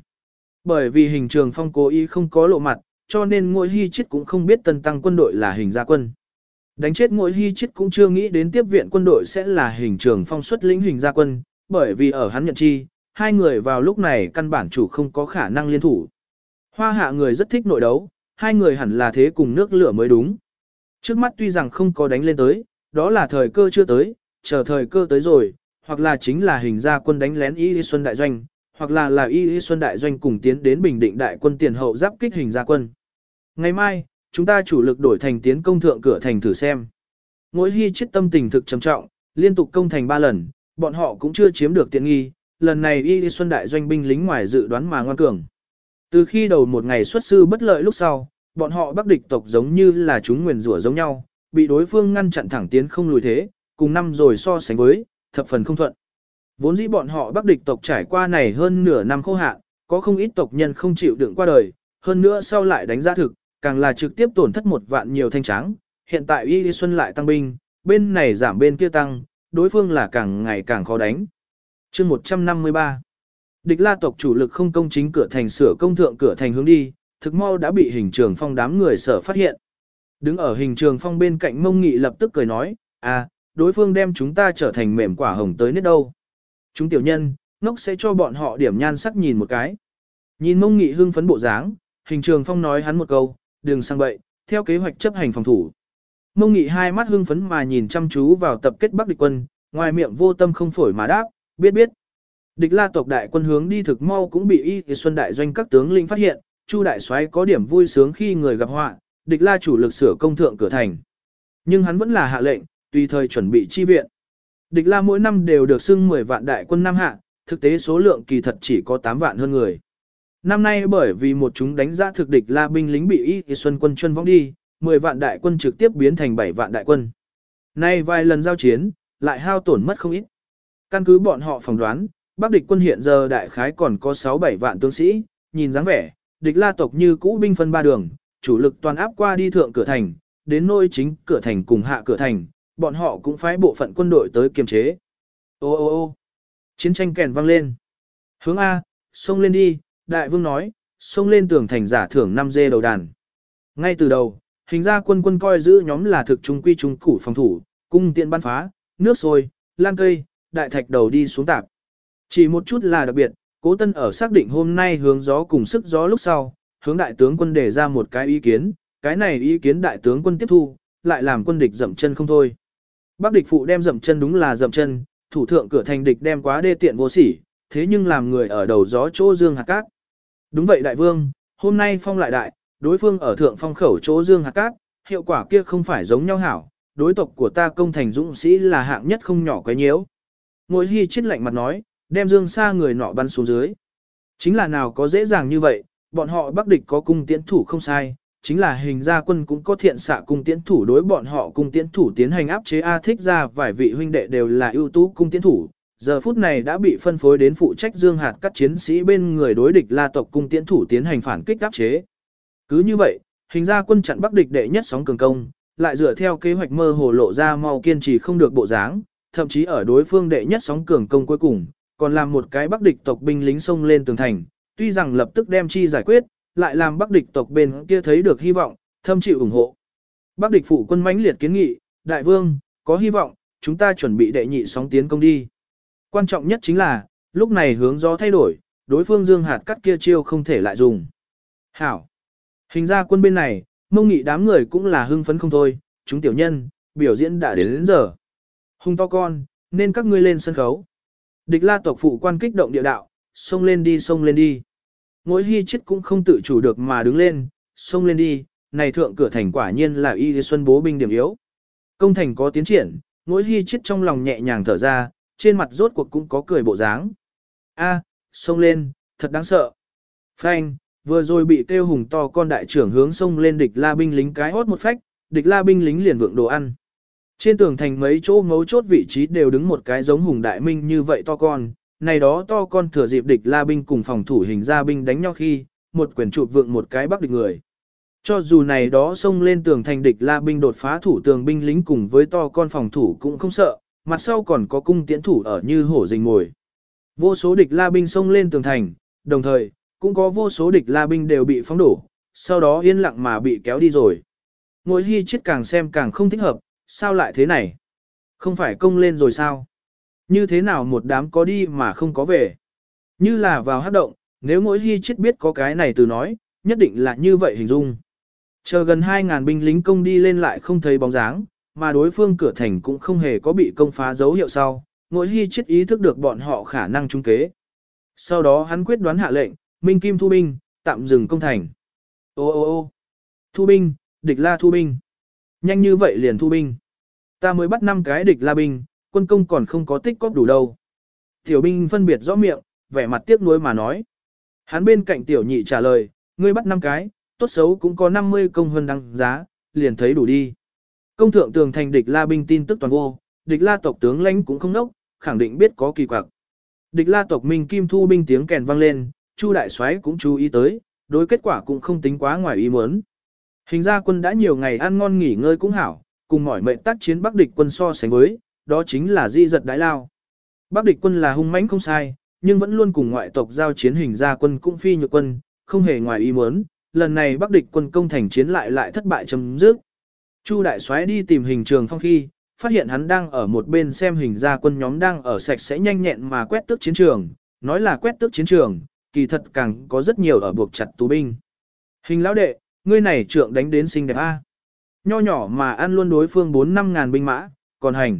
Bởi vì hình trường phong cố ý không có lộ mặt, cho nên ngôi hy chết cũng không biết tân tăng quân đội là hình gia quân. Đánh chết ngôi hy chết cũng chưa nghĩ đến tiếp viện quân đội sẽ là hình trường phong xuất lĩnh hình gia quân, bởi vì ở hắn nhận chi, hai người vào lúc này căn bản chủ không có khả năng liên thủ. Hoa hạ người rất thích nội đấu, hai người hẳn là thế cùng nước lửa mới đúng. Trước mắt tuy rằng không có đánh lên tới, đó là thời cơ chưa tới, chờ thời cơ tới rồi, hoặc là chính là hình gia quân đánh lén Y Xuân Đại Doanh, hoặc là là Y Xuân Đại Doanh cùng tiến đến Bình Định Đại quân tiền hậu giáp kích hình gia quân. Ngày mai, chúng ta chủ lực đổi thành tiến công thượng cửa thành thử xem. Ngỗi hy chết tâm tình thực trầm trọng, liên tục công thành ba lần, bọn họ cũng chưa chiếm được tiện nghi, lần này Y Xuân Đại Doanh binh lính ngoài dự đoán mà ngoan cường. Từ khi đầu một ngày xuất sư bất lợi lúc sau, bọn họ bắc địch tộc giống như là chúng nguyền rủa giống nhau, bị đối phương ngăn chặn thẳng tiến không lùi thế, cùng năm rồi so sánh với, thập phần không thuận. Vốn dĩ bọn họ bắc địch tộc trải qua này hơn nửa năm khô hạn, có không ít tộc nhân không chịu đựng qua đời, hơn nữa sau lại đánh giá thực, càng là trực tiếp tổn thất một vạn nhiều thanh tráng. Hiện tại Y Xuân lại tăng binh, bên này giảm bên kia tăng, đối phương là càng ngày càng khó đánh chương 153 Địch la tộc chủ lực không công chính cửa thành sửa công thượng cửa thành hướng đi, thực mau đã bị hình trường phong đám người sở phát hiện. Đứng ở hình trường phong bên cạnh mông nghị lập tức cười nói, à, đối phương đem chúng ta trở thành mềm quả hồng tới nết đâu. Chúng tiểu nhân, ngốc sẽ cho bọn họ điểm nhan sắc nhìn một cái. Nhìn mông nghị hưng phấn bộ dáng, hình trường phong nói hắn một câu, đừng sang bậy, theo kế hoạch chấp hành phòng thủ. Mông nghị hai mắt hưng phấn mà nhìn chăm chú vào tập kết bắc địch quân, ngoài miệng vô tâm không phổi mà đáp, biết biết. Địch la tộc đại quân hướng đi thực mau cũng bị y xuân đại doanh các tướng lĩnh phát hiện, Chu đại soái có điểm vui sướng khi người gặp họa, địch la chủ lực sửa công thượng cửa thành. Nhưng hắn vẫn là hạ lệnh, tùy thời chuẩn bị chi viện. Địch la mỗi năm đều được xưng 10 vạn đại quân năm hạ, thực tế số lượng kỳ thật chỉ có 8 vạn hơn người. Năm nay bởi vì một chúng đánh giá thực địch la binh lính bị y thì xuân quân chân vong đi, 10 vạn đại quân trực tiếp biến thành 7 vạn đại quân. Nay vài lần giao chiến, lại hao tổn mất không ít. Căn cứ bọn họ phỏng đoán, Bắc địch quân hiện giờ đại khái còn có 6-7 vạn tướng sĩ, nhìn dáng vẻ, địch la tộc như cũ binh phân ba đường, chủ lực toàn áp qua đi thượng cửa thành, đến nôi chính cửa thành cùng hạ cửa thành, bọn họ cũng phái bộ phận quân đội tới kiềm chế. Ô ô ô chiến tranh kèn vang lên. Hướng A, xông lên đi, đại vương nói, xông lên tường thành giả thưởng 5 dê đầu đàn. Ngay từ đầu, hình ra quân quân coi giữ nhóm là thực trung quy trung củ phòng thủ, cung tiện bắn phá, nước sôi, lan cây, đại thạch đầu đi xuống tạp. Chỉ một chút là đặc biệt, cố tân ở xác định hôm nay hướng gió cùng sức gió lúc sau, hướng đại tướng quân đề ra một cái ý kiến, cái này ý kiến đại tướng quân tiếp thu, lại làm quân địch dậm chân không thôi. Bác địch phụ đem dậm chân đúng là dậm chân, thủ thượng cửa thành địch đem quá đê tiện vô sỉ, thế nhưng làm người ở đầu gió chỗ dương hạt cát. Đúng vậy đại vương, hôm nay phong lại đại, đối phương ở thượng phong khẩu chỗ dương hạt cát, hiệu quả kia không phải giống nhau hảo, đối tộc của ta công thành dũng sĩ là hạng nhất không nhỏ quấy nhiễu. Ngồi hy chết lạnh mặt nói, đem dương xa người nọ bắn xuống dưới. Chính là nào có dễ dàng như vậy, bọn họ bắc địch có cung tiễn thủ không sai, chính là hình gia quân cũng có thiện xạ cung tiễn thủ đối bọn họ cung tiễn thủ tiến hành áp chế A thích ra vài vị huynh đệ đều là ưu tú cung tiễn thủ. Giờ phút này đã bị phân phối đến phụ trách dương hạt các chiến sĩ bên người đối địch la tộc cung tiễn thủ tiến hành phản kích áp chế. Cứ như vậy, hình gia quân chặn bắc địch đệ nhất sóng cường công, lại dựa theo kế hoạch mơ hồ lộ ra mau kiên trì không được bộ dáng, thậm chí ở đối phương đệ nhất sóng cường công cuối cùng, còn làm một cái bắc địch tộc binh lính xông lên tường thành, tuy rằng lập tức đem chi giải quyết, lại làm bắc địch tộc bên kia thấy được hy vọng, thâm chịu ủng hộ. Bắc địch phụ quân mãnh liệt kiến nghị, đại vương, có hy vọng, chúng ta chuẩn bị đệ nhị sóng tiến công đi. Quan trọng nhất chính là, lúc này hướng gió thay đổi, đối phương dương hạt cắt kia chiêu không thể lại dùng. Hảo. Hình ra quân bên này, mông nghị đám người cũng là hưng phấn không thôi, chúng tiểu nhân, biểu diễn đã đến đến giờ. Hung to con, nên các ngươi lên sân khấu. Địch la tộc phụ quan kích động địa đạo, xông lên đi xông lên đi. Ngỗi hy chết cũng không tự chủ được mà đứng lên, xông lên đi, này thượng cửa thành quả nhiên là y xuân bố binh điểm yếu. Công thành có tiến triển, ngỗi hy chết trong lòng nhẹ nhàng thở ra, trên mặt rốt cuộc cũng có cười bộ dáng. A, xông lên, thật đáng sợ. Phanh, vừa rồi bị kêu hùng to con đại trưởng hướng xông lên địch la binh lính cái hốt một phách, địch la binh lính liền vượng đồ ăn. Trên tường thành mấy chỗ ngấu chốt vị trí đều đứng một cái giống hùng đại minh như vậy to con, này đó to con thừa dịp địch la binh cùng phòng thủ hình gia binh đánh nhau khi, một quyền chụp vượng một cái bắc địch người. Cho dù này đó xông lên tường thành địch la binh đột phá thủ tường binh lính cùng với to con phòng thủ cũng không sợ, mặt sau còn có cung tiễn thủ ở như hổ rình ngồi. Vô số địch la binh xông lên tường thành, đồng thời, cũng có vô số địch la binh đều bị phóng đổ, sau đó yên lặng mà bị kéo đi rồi. Ngồi hy chết càng xem càng không thích hợp, sao lại thế này? Không phải công lên rồi sao? Như thế nào một đám có đi mà không có về? Như là vào hát động, nếu mỗi hy chết biết có cái này từ nói, nhất định là như vậy hình dung. Chờ gần 2.000 binh lính công đi lên lại không thấy bóng dáng, mà đối phương cửa thành cũng không hề có bị công phá dấu hiệu sau, ngỗi hy chết ý thức được bọn họ khả năng trung kế. Sau đó hắn quyết đoán hạ lệnh, Minh Kim thu binh, tạm dừng công thành. Ô ô ô thu binh, địch la thu binh. Nhanh như vậy liền thu binh. Ta mới bắt 5 cái địch la binh, quân công còn không có tích cóp đủ đâu. Tiểu binh phân biệt rõ miệng, vẻ mặt tiếc nuối mà nói. Hắn bên cạnh tiểu nhị trả lời, ngươi bắt 5 cái, tốt xấu cũng có 50 công hơn đăng giá, liền thấy đủ đi. Công thượng tường thành địch la binh tin tức toàn vô, địch la tộc tướng lãnh cũng không nốc, khẳng định biết có kỳ quặc. Địch la tộc Minh Kim Thu binh tiếng kèn vang lên, Chu đại soái cũng chú ý tới, đối kết quả cũng không tính quá ngoài ý muốn. Hình ra quân đã nhiều ngày ăn ngon nghỉ ngơi cũng hảo, cùng mỏi mệnh tác chiến Bắc địch quân so sánh với, đó chính là di giật đái lao. Bắc địch quân là hung mãnh không sai, nhưng vẫn luôn cùng ngoại tộc giao chiến hình ra quân cũng phi nhược quân, không hề ngoài ý muốn, lần này Bắc địch quân công thành chiến lại lại thất bại chấm dứt. Chu đại soái đi tìm hình trường phong khi, phát hiện hắn đang ở một bên xem hình ra quân nhóm đang ở sạch sẽ nhanh nhẹn mà quét tước chiến trường, nói là quét tước chiến trường, kỳ thật càng có rất nhiều ở buộc chặt tù binh. Hình lão đệ, ngươi này trượng đánh đến xinh đẹp a. Nho nhỏ mà ăn luôn đối phương 4 năm ngàn binh mã, còn hành.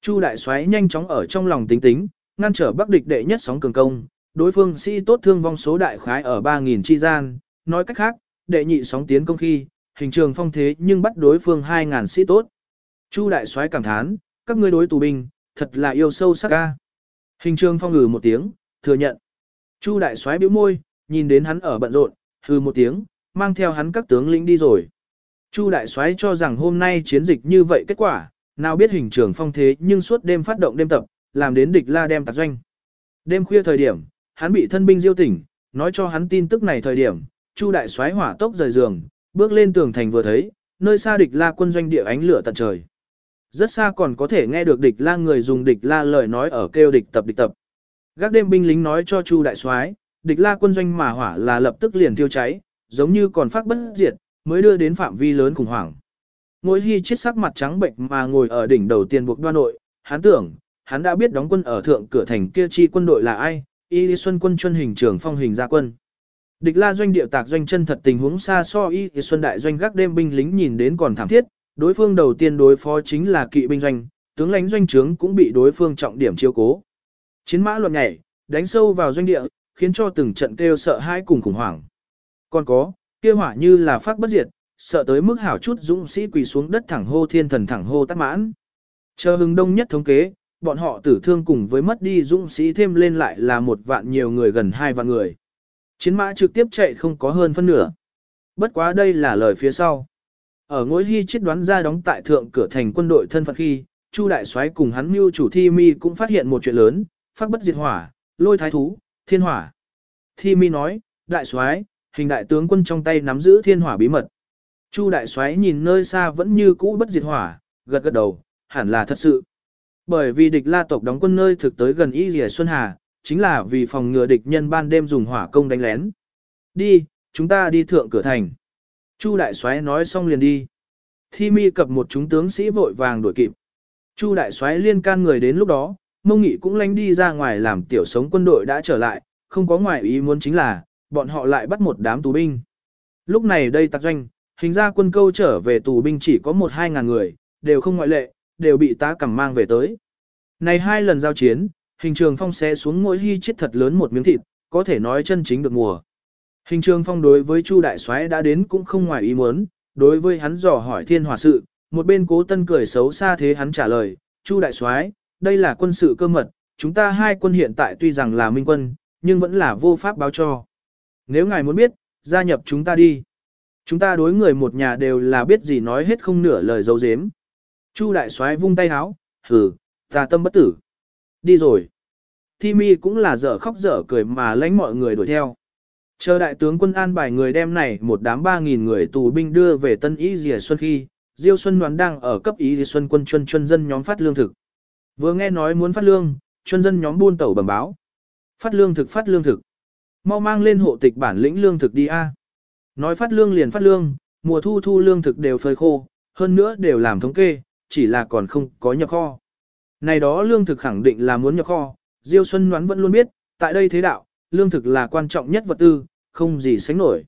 Chu đại soái nhanh chóng ở trong lòng tính tính, ngăn trở Bắc địch đệ nhất sóng cường công, đối phương sĩ tốt thương vong số đại khái ở 3000 chi gian, nói cách khác, đệ nhị sóng tiến công khi, hình trường phong thế nhưng bắt đối phương 2000 sĩ tốt. Chu đại soái cảm thán, các ngươi đối tù binh, thật là yêu sâu sắc ca. Hình trường phong ngừ một tiếng, thừa nhận. Chu đại soái bĩu môi, nhìn đến hắn ở bận rộn, hừ một tiếng, mang theo hắn các tướng lĩnh đi rồi. Chu đại soái cho rằng hôm nay chiến dịch như vậy kết quả, nào biết hình trường phong thế nhưng suốt đêm phát động đêm tập, làm đến địch la đem tạc doanh. Đêm khuya thời điểm, hắn bị thân binh diêu tỉnh, nói cho hắn tin tức này thời điểm, Chu đại soái hỏa tốc rời giường, bước lên tường thành vừa thấy, nơi xa địch la quân doanh địa ánh lửa tận trời. Rất xa còn có thể nghe được địch la người dùng địch la lời nói ở kêu địch tập địch tập. Gác đêm binh lính nói cho Chu đại soái, địch la quân doanh mà hỏa là lập tức liền thiêu cháy, giống như còn phát bất diệt, mới đưa đến phạm vi lớn khủng hoảng. Ngôi hy chết sắc mặt trắng bệnh mà ngồi ở đỉnh đầu tiền buộc đoan nội, hắn tưởng, hắn đã biết đóng quân ở thượng cửa thành kia chi quân đội là ai, y xuân quân chuân hình trưởng phong hình gia quân. Địch la doanh địa tạc doanh chân thật tình huống xa so y xuân đại doanh gác đêm binh lính nhìn đến còn thảm thiết, đối phương đầu tiên đối phó chính là kỵ binh doanh, tướng lãnh doanh trướng cũng bị đối phương trọng điểm chiêu cố. Chiến mã loạn nhảy, đánh sâu vào doanh địa, khiến cho từng trận kêu sợ hãi cùng khủng hoảng. Còn có, kia hỏa như là phát bất diệt, sợ tới mức hảo chút dũng sĩ quỳ xuống đất thẳng hô thiên thần thẳng hô tắt mãn. Chờ hưng đông nhất thống kế, bọn họ tử thương cùng với mất đi dũng sĩ thêm lên lại là một vạn nhiều người gần hai vạn người. Chiến mã trực tiếp chạy không có hơn phân nửa. Bất quá đây là lời phía sau. Ở ngôi hy chết đoán ra đóng tại thượng cửa thành quân đội thân phận khi, Chu đại soái cùng hắn mưu chủ thi mi cũng phát hiện một chuyện lớn, phát bất diệt hỏa, lôi thái thú, thiên hỏa. Thi mi nói, đại soái, hình đại tướng quân trong tay nắm giữ thiên hỏa bí mật. Chu đại soái nhìn nơi xa vẫn như cũ bất diệt hỏa, gật gật đầu, hẳn là thật sự. Bởi vì địch la tộc đóng quân nơi thực tới gần Y Lìa Xuân Hà, chính là vì phòng ngừa địch nhân ban đêm dùng hỏa công đánh lén. Đi, chúng ta đi thượng cửa thành. Chu đại soái nói xong liền đi. Thi mi cập một chúng tướng sĩ vội vàng đuổi kịp. Chu đại soái liên can người đến lúc đó, mông nghị cũng lánh đi ra ngoài làm tiểu sống quân đội đã trở lại, không có ngoài ý muốn chính là, bọn họ lại bắt một đám tù binh. Lúc này đây tạc doanh, hình ra quân câu trở về tù binh chỉ có một hai ngàn người, đều không ngoại lệ, đều bị tá cầm mang về tới. Này hai lần giao chiến, hình trường phong sẽ xuống mỗi hy chết thật lớn một miếng thịt, có thể nói chân chính được mùa. Hình trường phong đối với Chu đại soái đã đến cũng không ngoài ý muốn, đối với hắn dò hỏi thiên hòa sự, một bên cố tân cười xấu xa thế hắn trả lời, Chu đại soái, đây là quân sự cơ mật, chúng ta hai quân hiện tại tuy rằng là minh quân, nhưng vẫn là vô pháp báo cho. Nếu ngài muốn biết, gia nhập chúng ta đi. Chúng ta đối người một nhà đều là biết gì nói hết không nửa lời dấu dếm. Chu đại soái vung tay háo, hừ, ta tâm bất tử. Đi rồi. Thi Mi cũng là dở khóc dở cười mà lánh mọi người đuổi theo. Chờ đại tướng quân an bài người đem này một đám 3.000 người tù binh đưa về Tân Ý Dìa Xuân khi, Diêu Xuân đoán đang ở cấp Ý Dìa Xuân quân chuân chuân dân nhóm phát lương thực. Vừa nghe nói muốn phát lương, chuân dân nhóm buôn tẩu bẩm báo. Phát lương thực phát lương thực. Mau mang lên hộ tịch bản lĩnh lương thực đi a. Nói phát lương liền phát lương, mùa thu thu lương thực đều phơi khô, hơn nữa đều làm thống kê, chỉ là còn không có nhập kho. Này đó lương thực khẳng định là muốn nhập kho, Diêu Xuân Ngoãn vẫn luôn biết, tại đây thế đạo, lương thực là quan trọng nhất vật tư, không gì sánh nổi.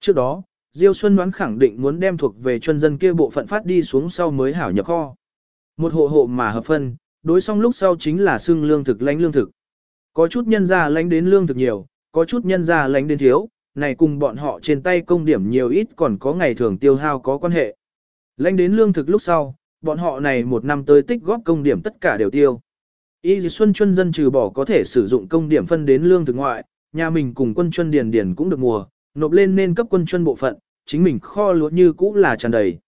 Trước đó, Diêu Xuân Ngoãn khẳng định muốn đem thuộc về chuyên dân kia bộ phận phát đi xuống sau mới hảo nhập kho. Một hộ hộ mà hợp phân, đối xong lúc sau chính là xương lương thực lãnh lương thực. Có chút nhân gia lãnh đến lương thực nhiều, có chút nhân ra lãnh đến thiếu, này cùng bọn họ trên tay công điểm nhiều ít còn có ngày thường tiêu hao có quan hệ. Lãnh đến lương thực lúc sau, bọn họ này một năm tới tích góp công điểm tất cả đều tiêu. Y Xuân Chuân dân trừ bỏ có thể sử dụng công điểm phân đến lương thực ngoại, nhà mình cùng quân chuân điền điền cũng được mùa, nộp lên nên cấp quân chuân bộ phận, chính mình kho lúa như cũ là tràn đầy.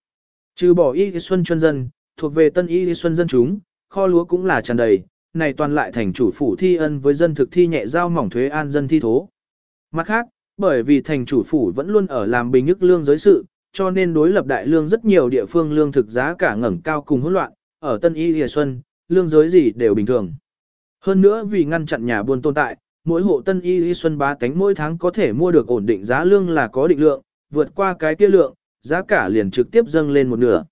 Trừ bỏ Y Xuân Chuân dân, thuộc về tân Y Xuân dân chúng, kho lúa cũng là tràn đầy, này toàn lại thành chủ phủ thi ân với dân thực thi nhẹ giao mỏng thuế an dân thi thố. Mặt khác, bởi vì thành chủ phủ vẫn luôn ở làm bình ức lương giới sự, cho nên đối lập đại lương rất nhiều địa phương lương thực giá cả ngẩng cao cùng hỗn loạn, ở Tân Y Lìa Xuân, lương giới gì đều bình thường. Hơn nữa vì ngăn chặn nhà buôn tồn tại, mỗi hộ Tân Y Lìa Xuân bá cánh mỗi tháng có thể mua được ổn định giá lương là có định lượng, vượt qua cái kia lượng, giá cả liền trực tiếp dâng lên một nửa.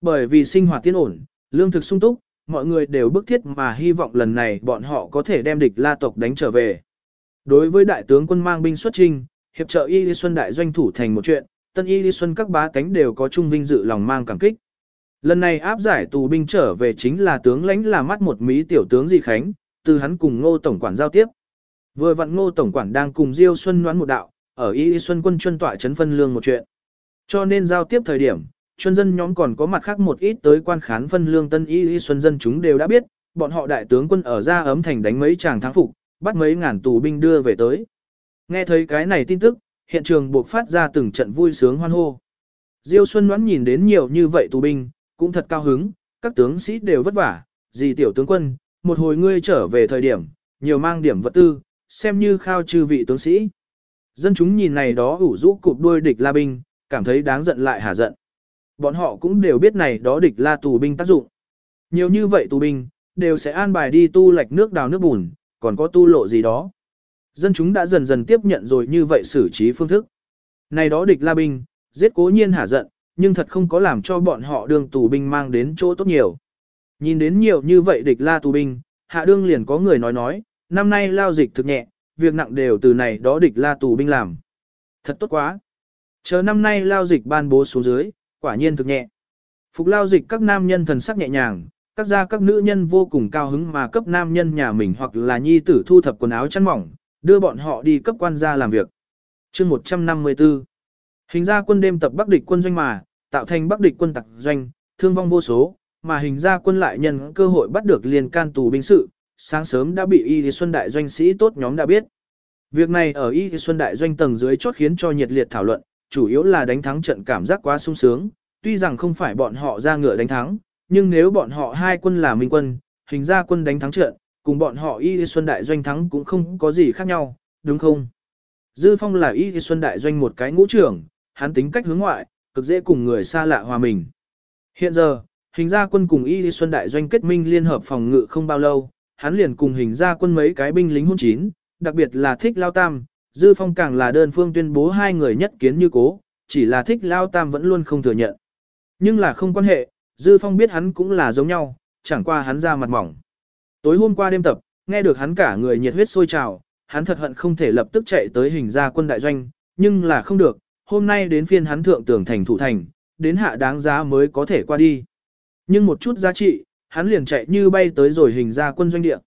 Bởi vì sinh hoạt tiến ổn, lương thực sung túc, mọi người đều bức thiết mà hy vọng lần này bọn họ có thể đem địch la tộc đánh trở về. Đối với đại tướng quân mang binh xuất trinh, hiệp trợ Y Lý Xuân đại doanh thủ thành một chuyện, tân Y Lý Xuân các bá tánh đều có trung vinh dự lòng mang cảm kích. Lần này áp giải tù binh trở về chính là tướng lãnh là mắt một mí tiểu tướng Di Khánh, từ hắn cùng ngô tổng quản giao tiếp. Vừa vặn ngô tổng quản đang cùng Diêu Xuân đoán một đạo, ở Y Lý Xuân quân chuyên tọa chấn phân lương một chuyện. Cho nên giao tiếp thời điểm, chuân dân nhóm còn có mặt khác một ít tới quan khán phân lương tân Y y Xuân dân chúng đều đã biết, bọn họ đại tướng quân ở ra ấm thành đánh mấy chàng thắng phục, bắt mấy ngàn tù binh đưa về tới. Nghe thấy cái này tin tức, hiện trường buộc phát ra từng trận vui sướng hoan hô. Diêu Xuân đoán nhìn đến nhiều như vậy tù binh, cũng thật cao hứng, các tướng sĩ đều vất vả, gì tiểu tướng quân, một hồi ngươi trở về thời điểm, nhiều mang điểm vật tư, xem như khao trừ vị tướng sĩ. Dân chúng nhìn này đó ủ rũ cụp đuôi địch la binh, cảm thấy đáng giận lại hả giận. Bọn họ cũng đều biết này đó địch la tù binh tác dụng. Nhiều như vậy tù binh, đều sẽ an bài đi tu lạch nước đào nước bùn, còn có tu lộ gì đó. Dân chúng đã dần dần tiếp nhận rồi như vậy xử trí phương thức. Này đó địch la binh, giết cố nhiên hả giận, nhưng thật không có làm cho bọn họ đường tù binh mang đến chỗ tốt nhiều. Nhìn đến nhiều như vậy địch la tù binh, hạ đương liền có người nói nói, năm nay lao dịch thực nhẹ, việc nặng đều từ này đó địch la tù binh làm. Thật tốt quá. Chờ năm nay lao dịch ban bố xuống dưới, quả nhiên thực nhẹ. Phục lao dịch các nam nhân thần sắc nhẹ nhàng, các gia các nữ nhân vô cùng cao hứng mà cấp nam nhân nhà mình hoặc là nhi tử thu thập quần áo chăn mỏng, đưa bọn họ đi cấp quan gia làm việc. chương 154 Hình gia quân đêm tập Bắc địch quân doanh mà, tạo thành Bắc địch quân tặc doanh, thương vong vô số, mà hình gia quân lại nhân cơ hội bắt được liền can tù binh sự, sáng sớm đã bị Y Xuân Đại doanh sĩ tốt nhóm đã biết. Việc này ở Y Xuân Đại doanh tầng dưới chốt khiến cho nhiệt liệt thảo luận, chủ yếu là đánh thắng trận cảm giác quá sung sướng, tuy rằng không phải bọn họ ra ngựa đánh thắng, nhưng nếu bọn họ hai quân là minh quân, hình gia quân đánh thắng trận, cùng bọn họ Y Xuân Đại Doanh thắng cũng không có gì khác nhau, đúng không? Dư Phong là Y Xuân Đại Doanh một cái ngũ trưởng, hắn tính cách hướng ngoại, cực dễ cùng người xa lạ hòa mình. Hiện giờ, hình gia quân cùng Y Xuân Đại Doanh kết minh liên hợp phòng ngự không bao lâu, hắn liền cùng hình gia quân mấy cái binh lính hôn chín, đặc biệt là thích Lao Tam, Dư Phong càng là đơn phương tuyên bố hai người nhất kiến như cố, chỉ là thích Lao Tam vẫn luôn không thừa nhận. Nhưng là không quan hệ, Dư Phong biết hắn cũng là giống nhau, chẳng qua hắn ra mặt mỏng. Tối hôm qua đêm tập, nghe được hắn cả người nhiệt huyết sôi trào, hắn thật hận không thể lập tức chạy tới hình gia quân đại doanh, nhưng là không được, hôm nay đến phiên hắn thượng tưởng thành thủ thành, đến hạ đáng giá mới có thể qua đi. Nhưng một chút giá trị, hắn liền chạy như bay tới rồi hình gia quân doanh địa.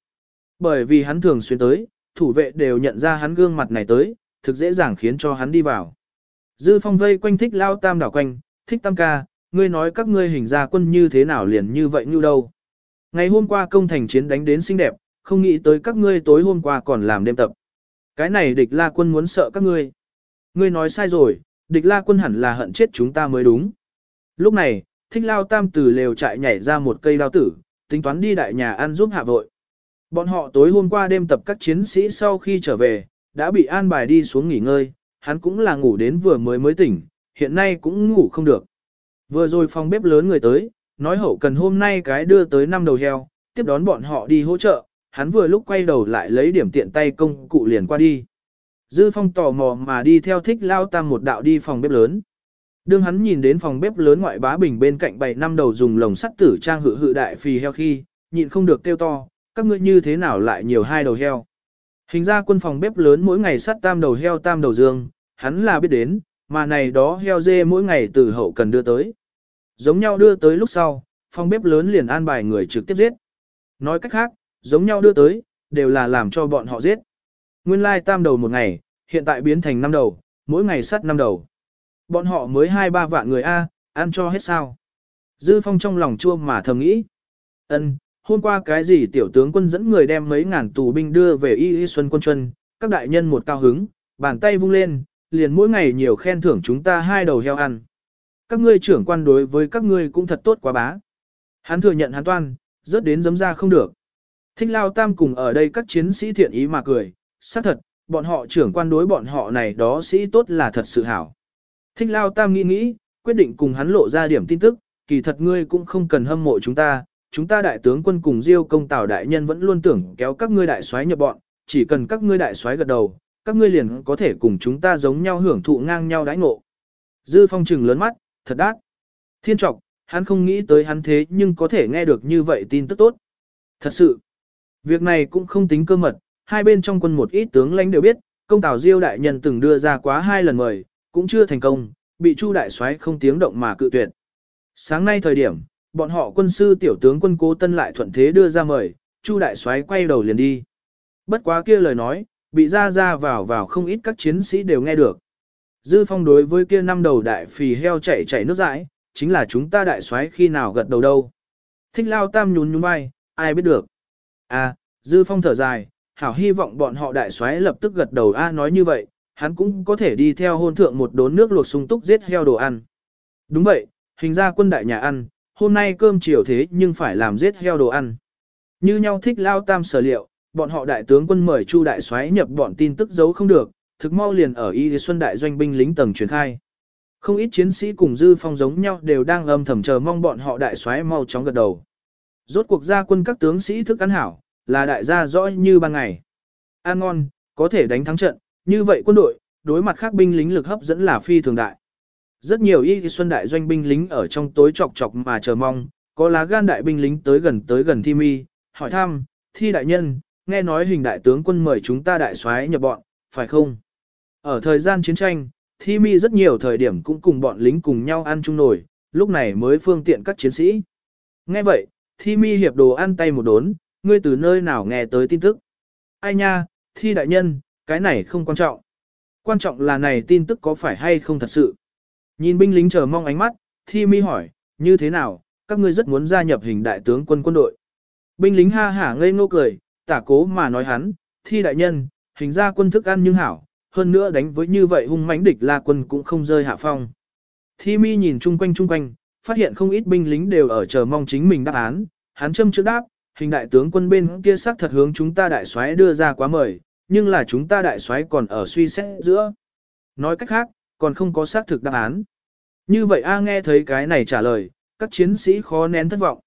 Bởi vì hắn thường xuyên tới, thủ vệ đều nhận ra hắn gương mặt này tới, thực dễ dàng khiến cho hắn đi vào. Dư phong vây quanh thích lao tam đảo quanh, thích tam ca, ngươi nói các ngươi hình ra quân như thế nào liền như vậy như đâu. Ngày hôm qua công thành chiến đánh đến xinh đẹp, không nghĩ tới các ngươi tối hôm qua còn làm đêm tập. Cái này địch la quân muốn sợ các ngươi. Ngươi nói sai rồi, địch la quân hẳn là hận chết chúng ta mới đúng. Lúc này, thích lao tam từ lều trại nhảy ra một cây đao tử, tính toán đi đại nhà ăn giúp hạ vội. Bọn họ tối hôm qua đêm tập các chiến sĩ sau khi trở về, đã bị an bài đi xuống nghỉ ngơi, hắn cũng là ngủ đến vừa mới mới tỉnh, hiện nay cũng ngủ không được. Vừa rồi phòng bếp lớn người tới, nói hậu cần hôm nay cái đưa tới năm đầu heo, tiếp đón bọn họ đi hỗ trợ, hắn vừa lúc quay đầu lại lấy điểm tiện tay công cụ liền qua đi. Dư phong tò mò mà đi theo thích lao tam một đạo đi phòng bếp lớn. Đương hắn nhìn đến phòng bếp lớn ngoại bá bình bên cạnh bảy năm đầu dùng lồng sắt tử trang hự hự đại phì heo khi, nhịn không được kêu to, các ngươi như thế nào lại nhiều hai đầu heo. Hình ra quân phòng bếp lớn mỗi ngày sắt tam đầu heo tam đầu dương, hắn là biết đến, mà này đó heo dê mỗi ngày từ hậu cần đưa tới. Giống nhau đưa tới lúc sau, phòng bếp lớn liền an bài người trực tiếp giết. Nói cách khác, giống nhau đưa tới, đều là làm cho bọn họ giết. Nguyên lai tam đầu một ngày, hiện tại biến thành năm đầu, mỗi ngày sắt năm đầu. Bọn họ mới hai ba vạn người A, ăn cho hết sao. Dư phong trong lòng chua mà thầm nghĩ. ân hôm qua cái gì tiểu tướng quân dẫn người đem mấy ngàn tù binh đưa về y y xuân quân chuân, các đại nhân một cao hứng, bàn tay vung lên, liền mỗi ngày nhiều khen thưởng chúng ta hai đầu heo ăn. Các ngươi trưởng quan đối với các ngươi cũng thật tốt quá bá. Hắn thừa nhận hắn toan, rớt đến giấm ra không được. Thích lao tam cùng ở đây các chiến sĩ thiện ý mà cười, xác thật, bọn họ trưởng quan đối bọn họ này đó sĩ tốt là thật sự hảo. Thích lao tam nghĩ nghĩ, quyết định cùng hắn lộ ra điểm tin tức, kỳ thật ngươi cũng không cần hâm mộ chúng ta, chúng ta đại tướng quân cùng diêu công tào đại nhân vẫn luôn tưởng kéo các ngươi đại soái nhập bọn, chỉ cần các ngươi đại soái gật đầu, các ngươi liền có thể cùng chúng ta giống nhau hưởng thụ ngang nhau đãi ngộ. Dư phong trừng lớn mắt, thật đát. Thiên trọc, hắn không nghĩ tới hắn thế nhưng có thể nghe được như vậy tin tức tốt. Thật sự, việc này cũng không tính cơ mật, hai bên trong quân một ít tướng lãnh đều biết, công tào diêu đại nhân từng đưa ra quá hai lần mời, cũng chưa thành công, bị chu đại soái không tiếng động mà cự tuyệt. Sáng nay thời điểm, bọn họ quân sư tiểu tướng quân cố tân lại thuận thế đưa ra mời, chu đại soái quay đầu liền đi. Bất quá kia lời nói, bị ra ra vào vào không ít các chiến sĩ đều nghe được. Dư phong đối với kia năm đầu đại phì heo chạy chạy nước dãi, chính là chúng ta đại soái khi nào gật đầu đâu. Thích lao tam nhún nhún vai, ai biết được. À, dư phong thở dài, hảo hy vọng bọn họ đại soái lập tức gật đầu A nói như vậy, hắn cũng có thể đi theo hôn thượng một đốn nước luộc sung túc giết heo đồ ăn. Đúng vậy, hình ra quân đại nhà ăn, hôm nay cơm chiều thế nhưng phải làm giết heo đồ ăn. Như nhau thích lao tam sở liệu, bọn họ đại tướng quân mời Chu đại soái nhập bọn tin tức giấu không được, thực mau liền ở Y Xuân đại doanh binh lính tầng truyền khai. Không ít chiến sĩ cùng dư phong giống nhau đều đang âm thầm chờ mong bọn họ đại soái mau chóng gật đầu. Rốt cuộc gia quân các tướng sĩ thức ăn hảo, là đại gia rõ như ban ngày. an ngon, có thể đánh thắng trận, như vậy quân đội, đối mặt khác binh lính lực hấp dẫn là phi thường đại. Rất nhiều y xuân đại doanh binh lính ở trong tối chọc chọc mà chờ mong, có lá gan đại binh lính tới gần tới gần thi mi, hỏi thăm, thi đại nhân, nghe nói hình đại tướng quân mời chúng ta đại soái nhập bọn, phải không? Ở thời gian chiến tranh, thi mi rất nhiều thời điểm cũng cùng bọn lính cùng nhau ăn chung nổi, lúc này mới phương tiện các chiến sĩ. Nghe vậy, thi mi hiệp đồ ăn tay một đốn, ngươi từ nơi nào nghe tới tin tức. Ai nha, thi đại nhân, cái này không quan trọng. Quan trọng là này tin tức có phải hay không thật sự. Nhìn binh lính chờ mong ánh mắt, thi mi hỏi, như thế nào, các ngươi rất muốn gia nhập hình đại tướng quân quân đội. Binh lính ha hả ngây ngô cười, tả cố mà nói hắn, thi đại nhân, hình ra quân thức ăn nhưng hảo, hơn nữa đánh với như vậy hung mãnh địch la quân cũng không rơi hạ phong. Thi mi nhìn chung quanh chung quanh, phát hiện không ít binh lính đều ở chờ mong chính mình đáp án, hắn châm trước đáp, hình đại tướng quân bên kia xác thật hướng chúng ta đại soái đưa ra quá mời, nhưng là chúng ta đại soái còn ở suy xét giữa. Nói cách khác, còn không có xác thực đáp án. Như vậy A nghe thấy cái này trả lời, các chiến sĩ khó nén thất vọng.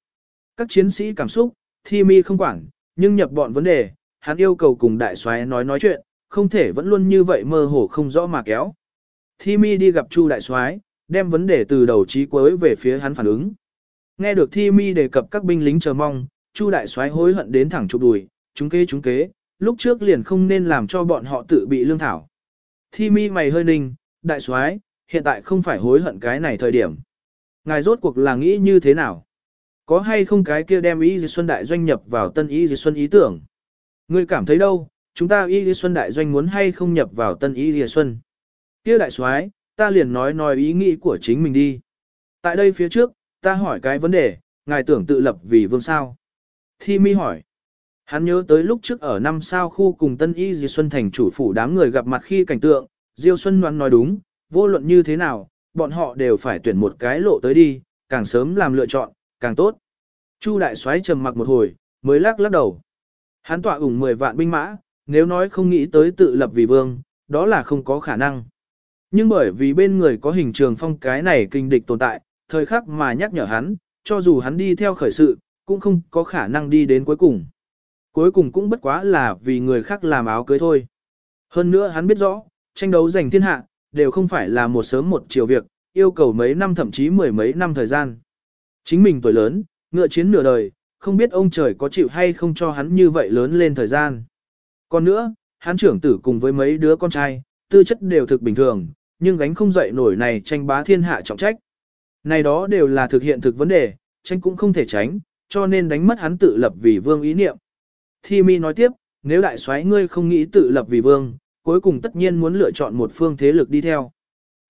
Các chiến sĩ cảm xúc, thi mi không quản, nhưng nhập bọn vấn đề, hắn yêu cầu cùng đại soái nói nói chuyện, không thể vẫn luôn như vậy mơ hồ không rõ mà kéo. Thi mi đi gặp Chu đại soái, đem vấn đề từ đầu chí cuối về phía hắn phản ứng. Nghe được Thi mi đề cập các binh lính chờ mong, Chu đại soái hối hận đến thẳng chụp đùi, chúng kế chúng kế, lúc trước liền không nên làm cho bọn họ tự bị lương thảo. Thi mi mày hơi ninh, đại soái, hiện tại không phải hối hận cái này thời điểm. Ngài rốt cuộc là nghĩ như thế nào? Có hay không cái kia đem Y Di Xuân Đại Doanh nhập vào tân Y Di Xuân ý tưởng? Ngươi cảm thấy đâu, chúng ta Y Di Xuân Đại Doanh muốn hay không nhập vào tân Y Di Xuân? Kia đại soái, ta liền nói nói ý nghĩ của chính mình đi. Tại đây phía trước, ta hỏi cái vấn đề, ngài tưởng tự lập vì vương sao? Thi mi hỏi. Hắn nhớ tới lúc trước ở năm sao khu cùng Tân Y Di Xuân thành chủ phủ đám người gặp mặt khi cảnh tượng, Diêu Xuân Ngoan nói đúng, vô luận như thế nào, bọn họ đều phải tuyển một cái lộ tới đi, càng sớm làm lựa chọn, càng tốt. Chu đại soái trầm mặc một hồi, mới lắc lắc đầu. Hắn tọa ủng 10 vạn binh mã, nếu nói không nghĩ tới tự lập vì vương, đó là không có khả năng. Nhưng bởi vì bên người có hình trường phong cái này kinh địch tồn tại, thời khắc mà nhắc nhở hắn, cho dù hắn đi theo khởi sự, cũng không có khả năng đi đến cuối cùng. Cuối cùng cũng bất quá là vì người khác làm áo cưới thôi. Hơn nữa hắn biết rõ, tranh đấu giành thiên hạ, đều không phải là một sớm một chiều việc, yêu cầu mấy năm thậm chí mười mấy năm thời gian. Chính mình tuổi lớn, ngựa chiến nửa đời, không biết ông trời có chịu hay không cho hắn như vậy lớn lên thời gian. Còn nữa, hắn trưởng tử cùng với mấy đứa con trai, tư chất đều thực bình thường, nhưng gánh không dậy nổi này tranh bá thiên hạ trọng trách. Này đó đều là thực hiện thực vấn đề, tranh cũng không thể tránh, cho nên đánh mất hắn tự lập vì vương ý niệm. Thi mi nói tiếp, nếu đại soái ngươi không nghĩ tự lập vì vương, cuối cùng tất nhiên muốn lựa chọn một phương thế lực đi theo.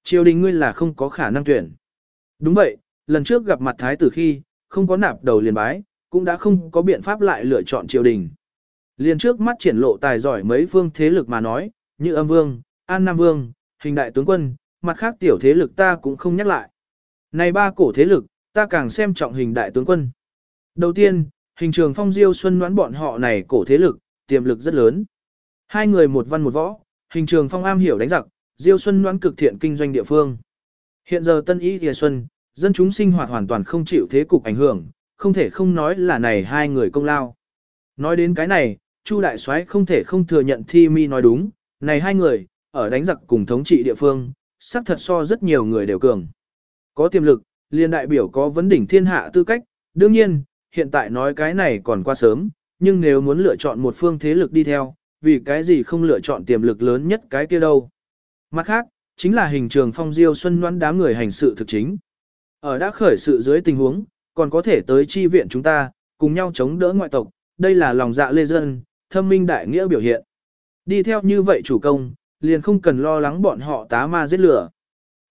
Triều đình ngươi là không có khả năng tuyển. Đúng vậy, lần trước gặp mặt thái tử khi, không có nạp đầu liền bái, cũng đã không có biện pháp lại lựa chọn triều đình. Liền trước mắt triển lộ tài giỏi mấy phương thế lực mà nói, như âm vương, an nam vương, hình đại tướng quân, mặt khác tiểu thế lực ta cũng không nhắc lại. Này ba cổ thế lực, ta càng xem trọng hình đại tướng quân. Đầu tiên, hình trường phong diêu xuân đoán bọn họ này cổ thế lực, tiềm lực rất lớn. Hai người một văn một võ, hình trường phong am hiểu đánh giặc, diêu xuân đoán cực thiện kinh doanh địa phương. Hiện giờ tân ý thìa xuân, dân chúng sinh hoạt hoàn toàn không chịu thế cục ảnh hưởng, không thể không nói là này hai người công lao. Nói đến cái này, Chu đại soái không thể không thừa nhận Thi Mi nói đúng, này hai người, ở đánh giặc cùng thống trị địa phương, xác thật so rất nhiều người đều cường. Có tiềm lực, liên đại biểu có vấn đỉnh thiên hạ tư cách, đương nhiên, hiện tại nói cái này còn quá sớm, nhưng nếu muốn lựa chọn một phương thế lực đi theo, vì cái gì không lựa chọn tiềm lực lớn nhất cái kia đâu. Mặt khác, chính là hình trường phong diêu xuân noãn đám người hành sự thực chính. Ở đã khởi sự dưới tình huống, còn có thể tới chi viện chúng ta, cùng nhau chống đỡ ngoại tộc, đây là lòng dạ lê dân, thâm minh đại nghĩa biểu hiện. Đi theo như vậy chủ công, liền không cần lo lắng bọn họ tá ma giết lửa.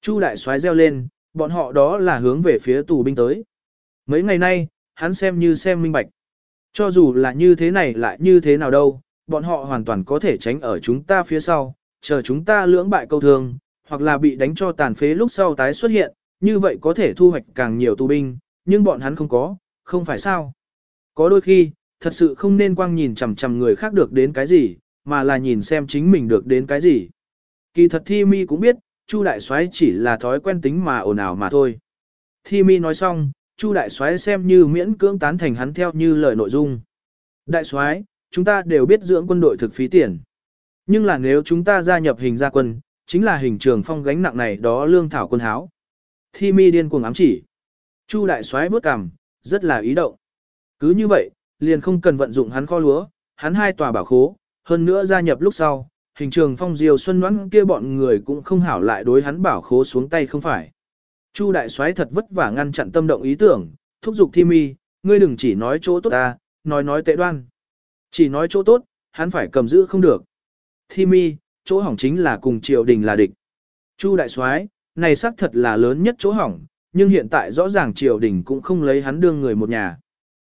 Chu đại soái reo lên, bọn họ đó là hướng về phía tù binh tới. Mấy ngày nay, hắn xem như xem minh bạch. Cho dù là như thế này lại như thế nào đâu, bọn họ hoàn toàn có thể tránh ở chúng ta phía sau, chờ chúng ta lưỡng bại câu thương, hoặc là bị đánh cho tàn phế lúc sau tái xuất hiện, như vậy có thể thu hoạch càng nhiều tù binh, nhưng bọn hắn không có, không phải sao. Có đôi khi, thật sự không nên quang nhìn chằm chằm người khác được đến cái gì, mà là nhìn xem chính mình được đến cái gì. Kỳ thật Thi Mi cũng biết, Chu Đại Soái chỉ là thói quen tính mà ồn ào mà thôi. Thi Mi nói xong, Chu Đại Soái xem như miễn cưỡng tán thành hắn theo như lời nội dung. Đại Soái, chúng ta đều biết dưỡng quân đội thực phí tiền. Nhưng là nếu chúng ta gia nhập hình gia quân, chính là hình trường phong gánh nặng này đó lương thảo quân háo. Thi Mi điên cuồng ám chỉ. Chu Đại Soái bước cằm, rất là ý động. Cứ như vậy, liền không cần vận dụng hắn kho lúa, hắn hai tòa bảo khố, hơn nữa gia nhập lúc sau, hình trường phong diều xuân đoán kia bọn người cũng không hảo lại đối hắn bảo khố xuống tay không phải. Chu đại soái thật vất vả ngăn chặn tâm động ý tưởng, thúc giục thi mi, ngươi đừng chỉ nói chỗ tốt ta, nói nói tệ đoan. Chỉ nói chỗ tốt, hắn phải cầm giữ không được. Thi mi, chỗ hỏng chính là cùng triều đình là địch. Chu đại soái, này xác thật là lớn nhất chỗ hỏng, nhưng hiện tại rõ ràng triều đình cũng không lấy hắn đương người một nhà.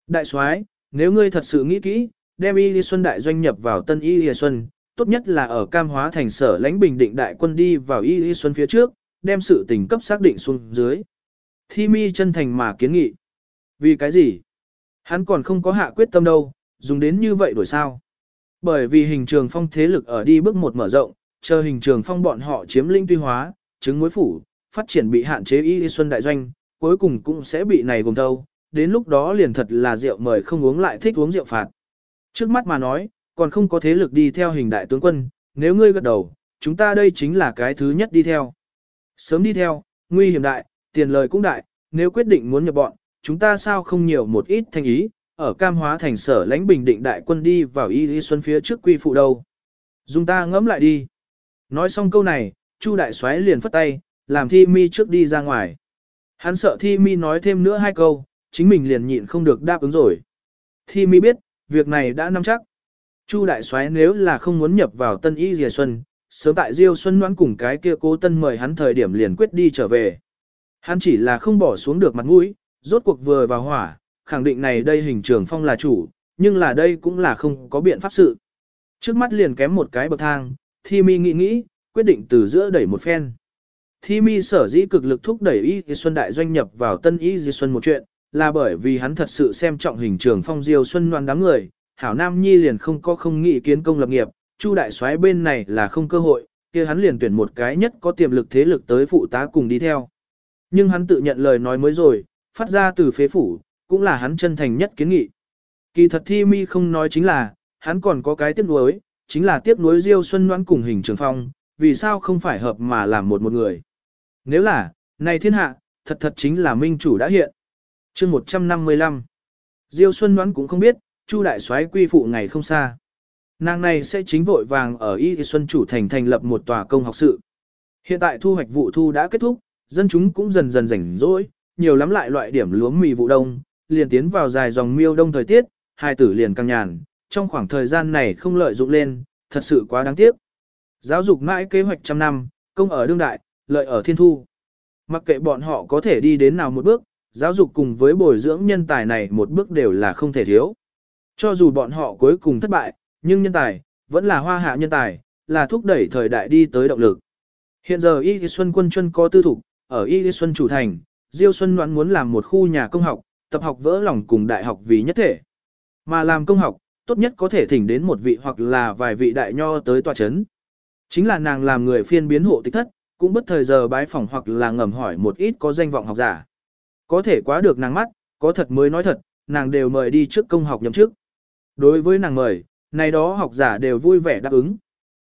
Đại soái, nếu ngươi thật sự nghĩ kỹ, đem Y Lê Xuân đại doanh nhập vào Tân Y Lê Xuân, tốt nhất là ở Cam Hóa thành sở lãnh bình định đại quân đi vào Y Lê Xuân phía trước, đem sự tình cấp xác định xuống dưới. Thi mi chân thành mà kiến nghị. Vì cái gì? Hắn còn không có hạ quyết tâm đâu, dùng đến như vậy đổi sao? Bởi vì hình trường phong thế lực ở đi bước một mở rộng, chờ hình trường phong bọn họ chiếm linh tuy hóa, chứng mối phủ, phát triển bị hạn chế Y Xuân đại doanh, cuối cùng cũng sẽ bị này gồm thâu, đến lúc đó liền thật là rượu mời không uống lại thích uống rượu phạt. Trước mắt mà nói, còn không có thế lực đi theo hình đại tướng quân, nếu ngươi gật đầu, chúng ta đây chính là cái thứ nhất đi theo. Sớm đi theo, nguy hiểm đại, tiền lời cũng đại, nếu quyết định muốn nhập bọn, chúng ta sao không nhiều một ít thanh ý, ở cam hóa thành sở lãnh bình định đại quân đi vào y lý xuân phía trước quy phụ đâu. Dùng ta ngẫm lại đi. Nói xong câu này, Chu đại soái liền phất tay, làm thi mi trước đi ra ngoài. Hắn sợ thi mi nói thêm nữa hai câu, chính mình liền nhịn không được đáp ứng rồi. Thi mi biết, việc này đã nắm chắc. Chu đại soái nếu là không muốn nhập vào tân y dìa xuân, sớm tại Diêu Xuân đoán cùng cái kia cố tân mời hắn thời điểm liền quyết đi trở về. Hắn chỉ là không bỏ xuống được mặt mũi, rốt cuộc vừa vào hỏa, khẳng định này đây hình trường phong là chủ, nhưng là đây cũng là không có biện pháp sự. Trước mắt liền kém một cái bậc thang, Thi Mi nghĩ nghĩ, quyết định từ giữa đẩy một phen. Thi Mi sở dĩ cực lực thúc đẩy Y Xuân Đại doanh nhập vào Tân Y Di Xuân một chuyện, là bởi vì hắn thật sự xem trọng hình trường phong diêu xuân loan đám người, Hảo Nam Nhi liền không có không nghĩ kiến công lập nghiệp, Chu đại soái bên này là không cơ hội, kia hắn liền tuyển một cái nhất có tiềm lực thế lực tới phụ tá cùng đi theo. Nhưng hắn tự nhận lời nói mới rồi, phát ra từ phế phủ, cũng là hắn chân thành nhất kiến nghị. Kỳ thật thi mi không nói chính là, hắn còn có cái tiếc nuối, chính là tiếc nuối Diêu Xuân Ngoãn cùng hình trường phong, vì sao không phải hợp mà làm một một người. Nếu là, này thiên hạ, thật thật chính là minh chủ đã hiện. chương 155 Diêu Xuân Ngoãn cũng không biết, Chu đại soái quy phụ ngày không xa. Nàng này sẽ chính vội vàng ở Y Xuân chủ thành thành lập một tòa công học sự. Hiện tại thu hoạch vụ thu đã kết thúc, dân chúng cũng dần dần rảnh rỗi, nhiều lắm lại loại điểm lúa mì vụ đông, liền tiến vào dài dòng miêu đông thời tiết, hai tử liền căng nhàn, trong khoảng thời gian này không lợi dụng lên, thật sự quá đáng tiếc. Giáo dục mãi kế hoạch trăm năm, công ở đương đại, lợi ở thiên thu. Mặc kệ bọn họ có thể đi đến nào một bước, giáo dục cùng với bồi dưỡng nhân tài này một bước đều là không thể thiếu. Cho dù bọn họ cuối cùng thất bại, nhưng nhân tài, vẫn là hoa hạ nhân tài, là thúc đẩy thời đại đi tới động lực. Hiện giờ Y Xuân quân chân có tư thủ, ở Y Xuân chủ thành, Diêu Xuân đoán muốn làm một khu nhà công học, tập học vỡ lòng cùng đại học vì nhất thể. Mà làm công học, tốt nhất có thể thỉnh đến một vị hoặc là vài vị đại nho tới tòa chấn. Chính là nàng làm người phiên biến hộ tịch thất, cũng bất thời giờ bái phỏng hoặc là ngầm hỏi một ít có danh vọng học giả. Có thể quá được nàng mắt, có thật mới nói thật, nàng đều mời đi trước công học nhậm chức. Đối với nàng mời, này đó học giả đều vui vẻ đáp ứng.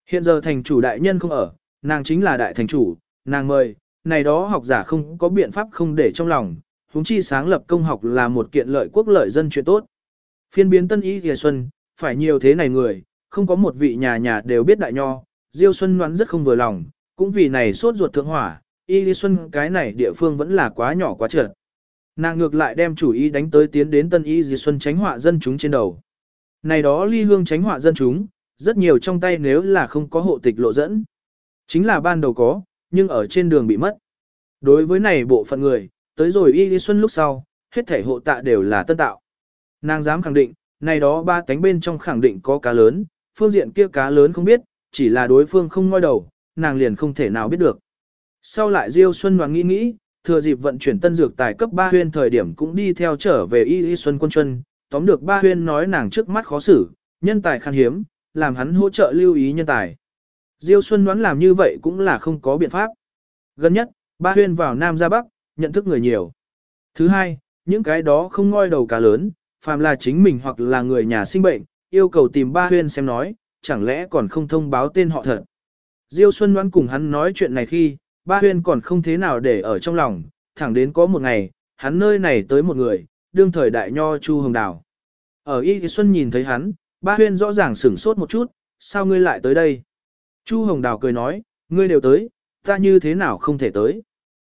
Hiện giờ thành chủ đại nhân không ở, nàng chính là đại thành chủ, nàng mời, này đó học giả không có biện pháp không để trong lòng, huống chi sáng lập công học là một kiện lợi quốc lợi dân chuyện tốt. Phiên biến tân ý thìa xuân, phải nhiều thế này người, không có một vị nhà nhà đều biết đại nho, Diêu Xuân đoán rất không vừa lòng, cũng vì này sốt ruột thượng hỏa, y lý xuân cái này địa phương vẫn là quá nhỏ quá trượt. Nàng ngược lại đem chủ ý đánh tới tiến đến tân y di xuân tránh họa dân chúng trên đầu. Này đó ly hương tránh họa dân chúng, rất nhiều trong tay nếu là không có hộ tịch lộ dẫn. Chính là ban đầu có, nhưng ở trên đường bị mất. Đối với này bộ phận người, tới rồi y lý xuân lúc sau, hết thể hộ tạ đều là tân tạo. Nàng dám khẳng định, này đó ba cánh bên trong khẳng định có cá lớn, phương diện kia cá lớn không biết, chỉ là đối phương không ngoi đầu, nàng liền không thể nào biết được. Sau lại Diêu Xuân Hoàng nghĩ nghĩ, thừa dịp vận chuyển tân dược tài cấp ba huyên thời điểm cũng đi theo trở về Y Y Xuân Quân Chuân, tóm được ba huyên nói nàng trước mắt khó xử, nhân tài khan hiếm, làm hắn hỗ trợ lưu ý nhân tài. Diêu Xuân đoán làm như vậy cũng là không có biện pháp. Gần nhất, ba huyên vào Nam ra Bắc, nhận thức người nhiều. Thứ hai, những cái đó không ngoi đầu cá lớn, phàm là chính mình hoặc là người nhà sinh bệnh, yêu cầu tìm ba huyên xem nói, chẳng lẽ còn không thông báo tên họ thật. Diêu Xuân đoán cùng hắn nói chuyện này khi, ba huyên còn không thế nào để ở trong lòng, thẳng đến có một ngày, hắn nơi này tới một người, đương thời đại nho Chu Hồng Đào. Ở Y Xuân nhìn thấy hắn, ba huyên rõ ràng sửng sốt một chút, sao ngươi lại tới đây? Chu Hồng Đào cười nói, ngươi đều tới, ta như thế nào không thể tới?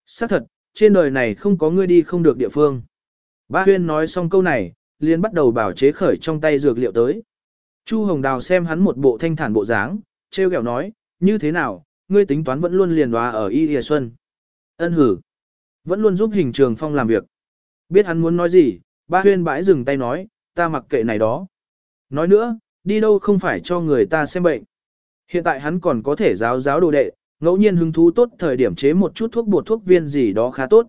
Xác thật, trên đời này không có ngươi đi không được địa phương. Ba huyên nói xong câu này, liền bắt đầu bảo chế khởi trong tay dược liệu tới. Chu Hồng Đào xem hắn một bộ thanh thản bộ dáng, treo kẹo nói, như thế nào, ngươi tính toán vẫn luôn liền hòa ở Y Y Xuân. Ân hử. Vẫn luôn giúp hình trường phong làm việc. Biết hắn muốn nói gì, ba huyên bãi dừng tay nói, ta mặc kệ này đó. Nói nữa, đi đâu không phải cho người ta xem bệnh. Hiện tại hắn còn có thể giáo giáo đồ đệ, ngẫu nhiên hứng thú tốt thời điểm chế một chút thuốc bột thuốc viên gì đó khá tốt.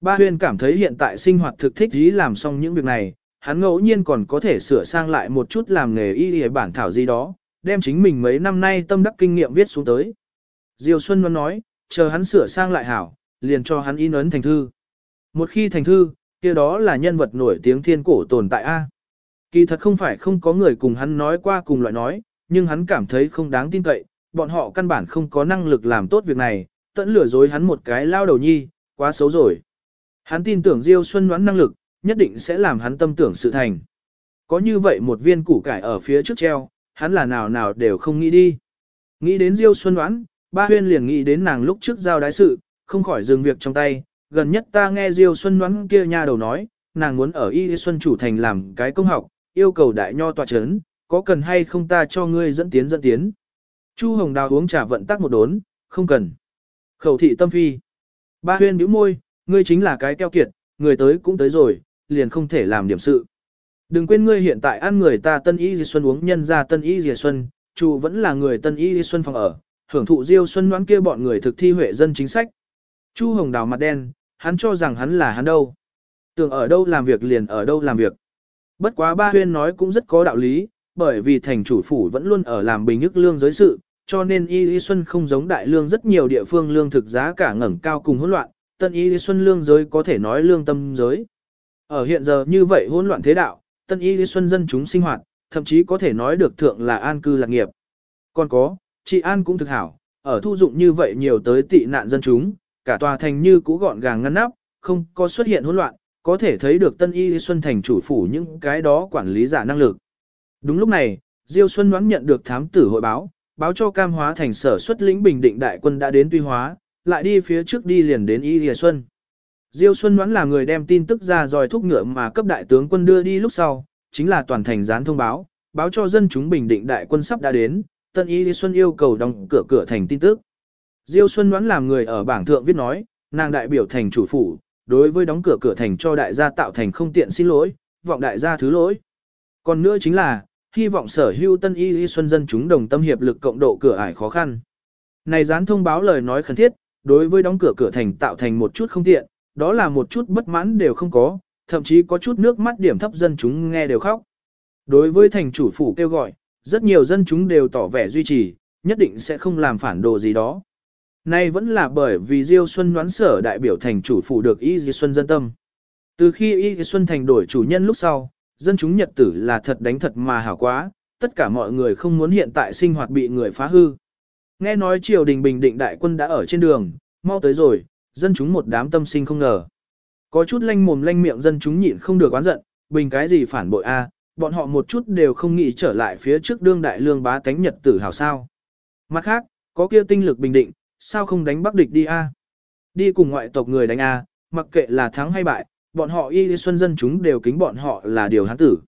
Ba huyên cảm thấy hiện tại sinh hoạt thực thích ý làm xong những việc này, hắn ngẫu nhiên còn có thể sửa sang lại một chút làm nghề y y bản thảo gì đó, đem chính mình mấy năm nay tâm đắc kinh nghiệm viết xuống tới. Diêu Xuân Văn nói, chờ hắn sửa sang lại hảo, liền cho hắn in ấn thành thư. Một khi thành thư, kia đó là nhân vật nổi tiếng thiên cổ tồn tại A. Kỳ thật không phải không có người cùng hắn nói qua cùng loại nói, nhưng hắn cảm thấy không đáng tin cậy, bọn họ căn bản không có năng lực làm tốt việc này, tận lừa dối hắn một cái lao đầu nhi, quá xấu rồi. Hắn tin tưởng Diêu Xuân đoán năng lực, nhất định sẽ làm hắn tâm tưởng sự thành. Có như vậy một viên củ cải ở phía trước treo, hắn là nào nào đều không nghĩ đi. Nghĩ đến Diêu Xuân đoán, ba huyên liền nghĩ đến nàng lúc trước giao đái sự, không khỏi dừng việc trong tay, gần nhất ta nghe Diêu Xuân đoán kia nha đầu nói, nàng muốn ở Y Xuân chủ thành làm cái công học, yêu cầu đại nho tọa chấn, có cần hay không ta cho ngươi dẫn tiến dẫn tiến. Chu Hồng Đào uống trà vận tắc một đốn, không cần. Khẩu thị tâm phi. Ba huyên bĩu môi, ngươi chính là cái keo kiệt, người tới cũng tới rồi, liền không thể làm điểm sự. Đừng quên ngươi hiện tại ăn người ta tân y di xuân uống nhân ra tân y di xuân, chủ vẫn là người tân y di xuân phòng ở, hưởng thụ diêu xuân đoán kia bọn người thực thi huệ dân chính sách. Chu Hồng Đào mặt đen, hắn cho rằng hắn là hắn đâu. Tưởng ở đâu làm việc liền ở đâu làm việc. Bất quá ba huyên nói cũng rất có đạo lý, bởi vì thành chủ phủ vẫn luôn ở làm bình ức lương giới sự, cho nên Y Y Xuân không giống đại lương rất nhiều địa phương lương thực giá cả ngẩng cao cùng hỗn loạn, tân Y Y Xuân lương giới có thể nói lương tâm giới. Ở hiện giờ như vậy hỗn loạn thế đạo, tân Y Y Xuân dân chúng sinh hoạt, thậm chí có thể nói được thượng là an cư lạc nghiệp. Còn có, chị An cũng thực hảo, ở thu dụng như vậy nhiều tới tị nạn dân chúng, cả tòa thành như cũ gọn gàng ngăn nắp, không có xuất hiện hỗn loạn, có thể thấy được tân y xuân thành chủ phủ những cái đó quản lý giả năng lực. Đúng lúc này, Diêu Xuân đoán nhận được thám tử hội báo, báo cho cam hóa thành sở xuất lĩnh bình định đại quân đã đến tuy hóa, lại đi phía trước đi liền đến y lìa xuân. Diêu Xuân đoán là người đem tin tức ra dòi thúc ngựa mà cấp đại tướng quân đưa đi lúc sau, chính là toàn thành gián thông báo, báo cho dân chúng bình định đại quân sắp đã đến, tân y xuân yêu cầu đóng cửa cửa thành tin tức. Diêu Xuân đoán làm người ở bảng thượng viết nói, nàng đại biểu thành chủ phủ, đối với đóng cửa cửa thành cho đại gia tạo thành không tiện xin lỗi, vọng đại gia thứ lỗi. Còn nữa chính là, hy vọng sở hữu tân y y xuân dân chúng đồng tâm hiệp lực cộng độ cửa ải khó khăn. Này dán thông báo lời nói khẩn thiết, đối với đóng cửa cửa thành tạo thành một chút không tiện, đó là một chút bất mãn đều không có, thậm chí có chút nước mắt điểm thấp dân chúng nghe đều khóc. Đối với thành chủ phủ kêu gọi, rất nhiều dân chúng đều tỏ vẻ duy trì, nhất định sẽ không làm phản đồ gì đó. Nay vẫn là bởi vì Diêu Xuân đoán sở đại biểu thành chủ phủ được Y Di Xuân dân tâm. Từ khi Y Di Xuân thành đổi chủ nhân lúc sau, dân chúng nhật tử là thật đánh thật mà hảo quá, tất cả mọi người không muốn hiện tại sinh hoạt bị người phá hư. Nghe nói triều đình bình định đại quân đã ở trên đường, mau tới rồi, dân chúng một đám tâm sinh không ngờ. Có chút lanh mồm lanh miệng dân chúng nhịn không được oán giận, bình cái gì phản bội a, bọn họ một chút đều không nghĩ trở lại phía trước đương đại lương bá tánh nhật tử hảo sao. Mặt khác, có kia tinh lực bình định, sao không đánh bắc địch đi a? Đi cùng ngoại tộc người đánh a, mặc kệ là thắng hay bại, bọn họ y xuân dân chúng đều kính bọn họ là điều hắn tử.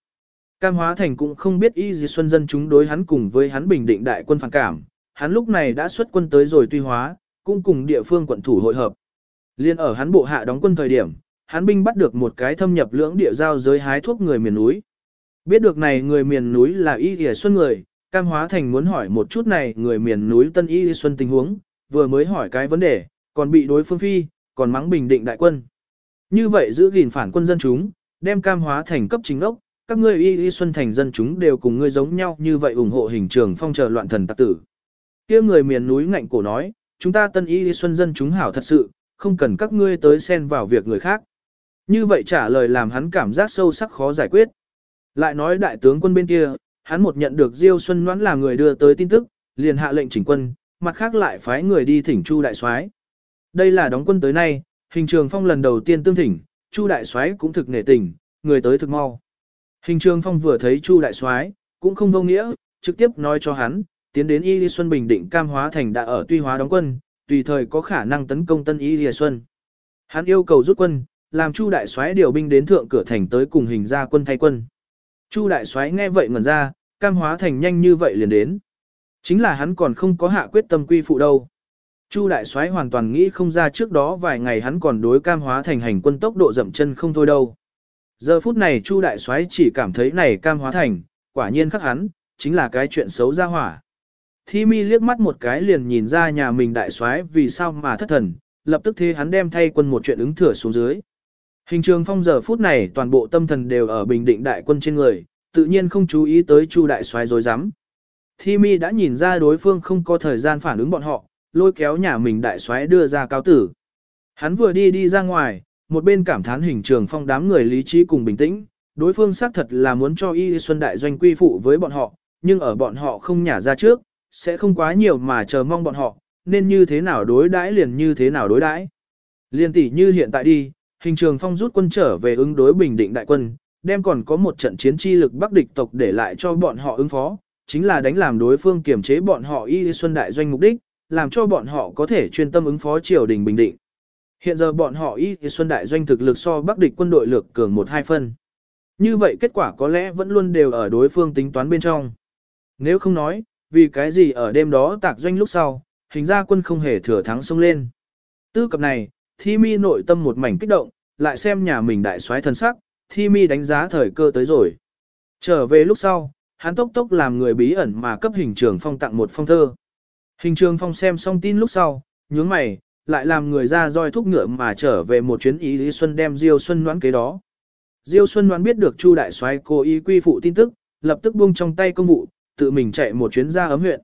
Cam Hóa Thành cũng không biết y xuân dân chúng đối hắn cùng với hắn bình định đại quân phản cảm, hắn lúc này đã xuất quân tới rồi tuy hóa, cũng cùng địa phương quận thủ hội hợp. Liên ở hắn bộ hạ đóng quân thời điểm, hắn binh bắt được một cái thâm nhập lưỡng địa giao giới hái thuốc người miền núi. Biết được này người miền núi là Y Y Xuân người, Cam Hóa Thành muốn hỏi một chút này người miền núi Tân Y Y Xuân tình huống, vừa mới hỏi cái vấn đề, còn bị đối phương phi, còn mắng bình định đại quân. Như vậy giữ gìn phản quân dân chúng, đem Cam Hóa Thành cấp chính ốc, các ngươi Y Y Xuân thành dân chúng đều cùng ngươi giống nhau như vậy ủng hộ hình trường phong chờ loạn thần tạc tử. Kia người miền núi ngạnh cổ nói, chúng ta Tân Y Y Xuân dân chúng hảo thật sự, không cần các ngươi tới xen vào việc người khác. Như vậy trả lời làm hắn cảm giác sâu sắc khó giải quyết. Lại nói đại tướng quân bên kia, hắn một nhận được Diêu Xuân Ngoãn là người đưa tới tin tức, liền hạ lệnh chỉnh quân, mặt khác lại phái người đi thỉnh Chu đại soái. Đây là đóng quân tới nay, hình trường phong lần đầu tiên tương thỉnh, Chu đại soái cũng thực nể tình, người tới thực mau. Hình trường phong vừa thấy Chu đại soái, cũng không vô nghĩa, trực tiếp nói cho hắn, tiến đến Y Lê Xuân Bình Định Cam Hóa Thành đã ở Tuy Hóa đóng quân, tùy thời có khả năng tấn công Tân Y Lê Xuân. Hắn yêu cầu rút quân, làm Chu đại soái điều binh đến thượng cửa thành tới cùng hình ra quân thay quân. Chu đại soái nghe vậy ngẩn ra, cam hóa thành nhanh như vậy liền đến. Chính là hắn còn không có hạ quyết tâm quy phụ đâu. Chu đại soái hoàn toàn nghĩ không ra trước đó vài ngày hắn còn đối cam hóa thành hành quân tốc độ dậm chân không thôi đâu. Giờ phút này Chu đại soái chỉ cảm thấy này cam hóa thành, quả nhiên khắc hắn, chính là cái chuyện xấu ra hỏa. Thi mi liếc mắt một cái liền nhìn ra nhà mình đại soái vì sao mà thất thần, lập tức thế hắn đem thay quân một chuyện ứng thừa xuống dưới. Hình trường phong giờ phút này toàn bộ tâm thần đều ở bình định đại quân trên người, tự nhiên không chú ý tới chu đại soái rối rắm Thi mi đã nhìn ra đối phương không có thời gian phản ứng bọn họ, lôi kéo nhà mình đại soái đưa ra cáo tử. Hắn vừa đi đi ra ngoài, một bên cảm thán hình trường phong đám người lý trí cùng bình tĩnh, đối phương xác thật là muốn cho Y Xuân Đại Doanh quy phụ với bọn họ, nhưng ở bọn họ không nhả ra trước, sẽ không quá nhiều mà chờ mong bọn họ, nên như thế nào đối đãi liền như thế nào đối đãi. Liên tỷ như hiện tại đi, hình trường phong rút quân trở về ứng đối bình định đại quân, đem còn có một trận chiến chi lực bắc địch tộc để lại cho bọn họ ứng phó, chính là đánh làm đối phương kiềm chế bọn họ y xuân đại doanh mục đích, làm cho bọn họ có thể chuyên tâm ứng phó triều đình bình định. Hiện giờ bọn họ y xuân đại doanh thực lực so bắc địch quân đội lược cường một hai phân. Như vậy kết quả có lẽ vẫn luôn đều ở đối phương tính toán bên trong. Nếu không nói, vì cái gì ở đêm đó tạc doanh lúc sau, hình ra quân không hề thừa thắng xông lên. Tư cập này, thi mi nội tâm một mảnh kích động, lại xem nhà mình đại soái thần sắc, thi mi đánh giá thời cơ tới rồi. Trở về lúc sau, hắn tốc tốc làm người bí ẩn mà cấp hình trưởng phong tặng một phong thơ. Hình trường phong xem xong tin lúc sau, nhướng mày, lại làm người ra roi thúc ngựa mà trở về một chuyến ý Lý Xuân đem Diêu Xuân đoán kế đó. Diêu Xuân đoán biết được Chu đại soái cố ý quy phụ tin tức, lập tức buông trong tay công vụ, tự mình chạy một chuyến ra ấm huyện.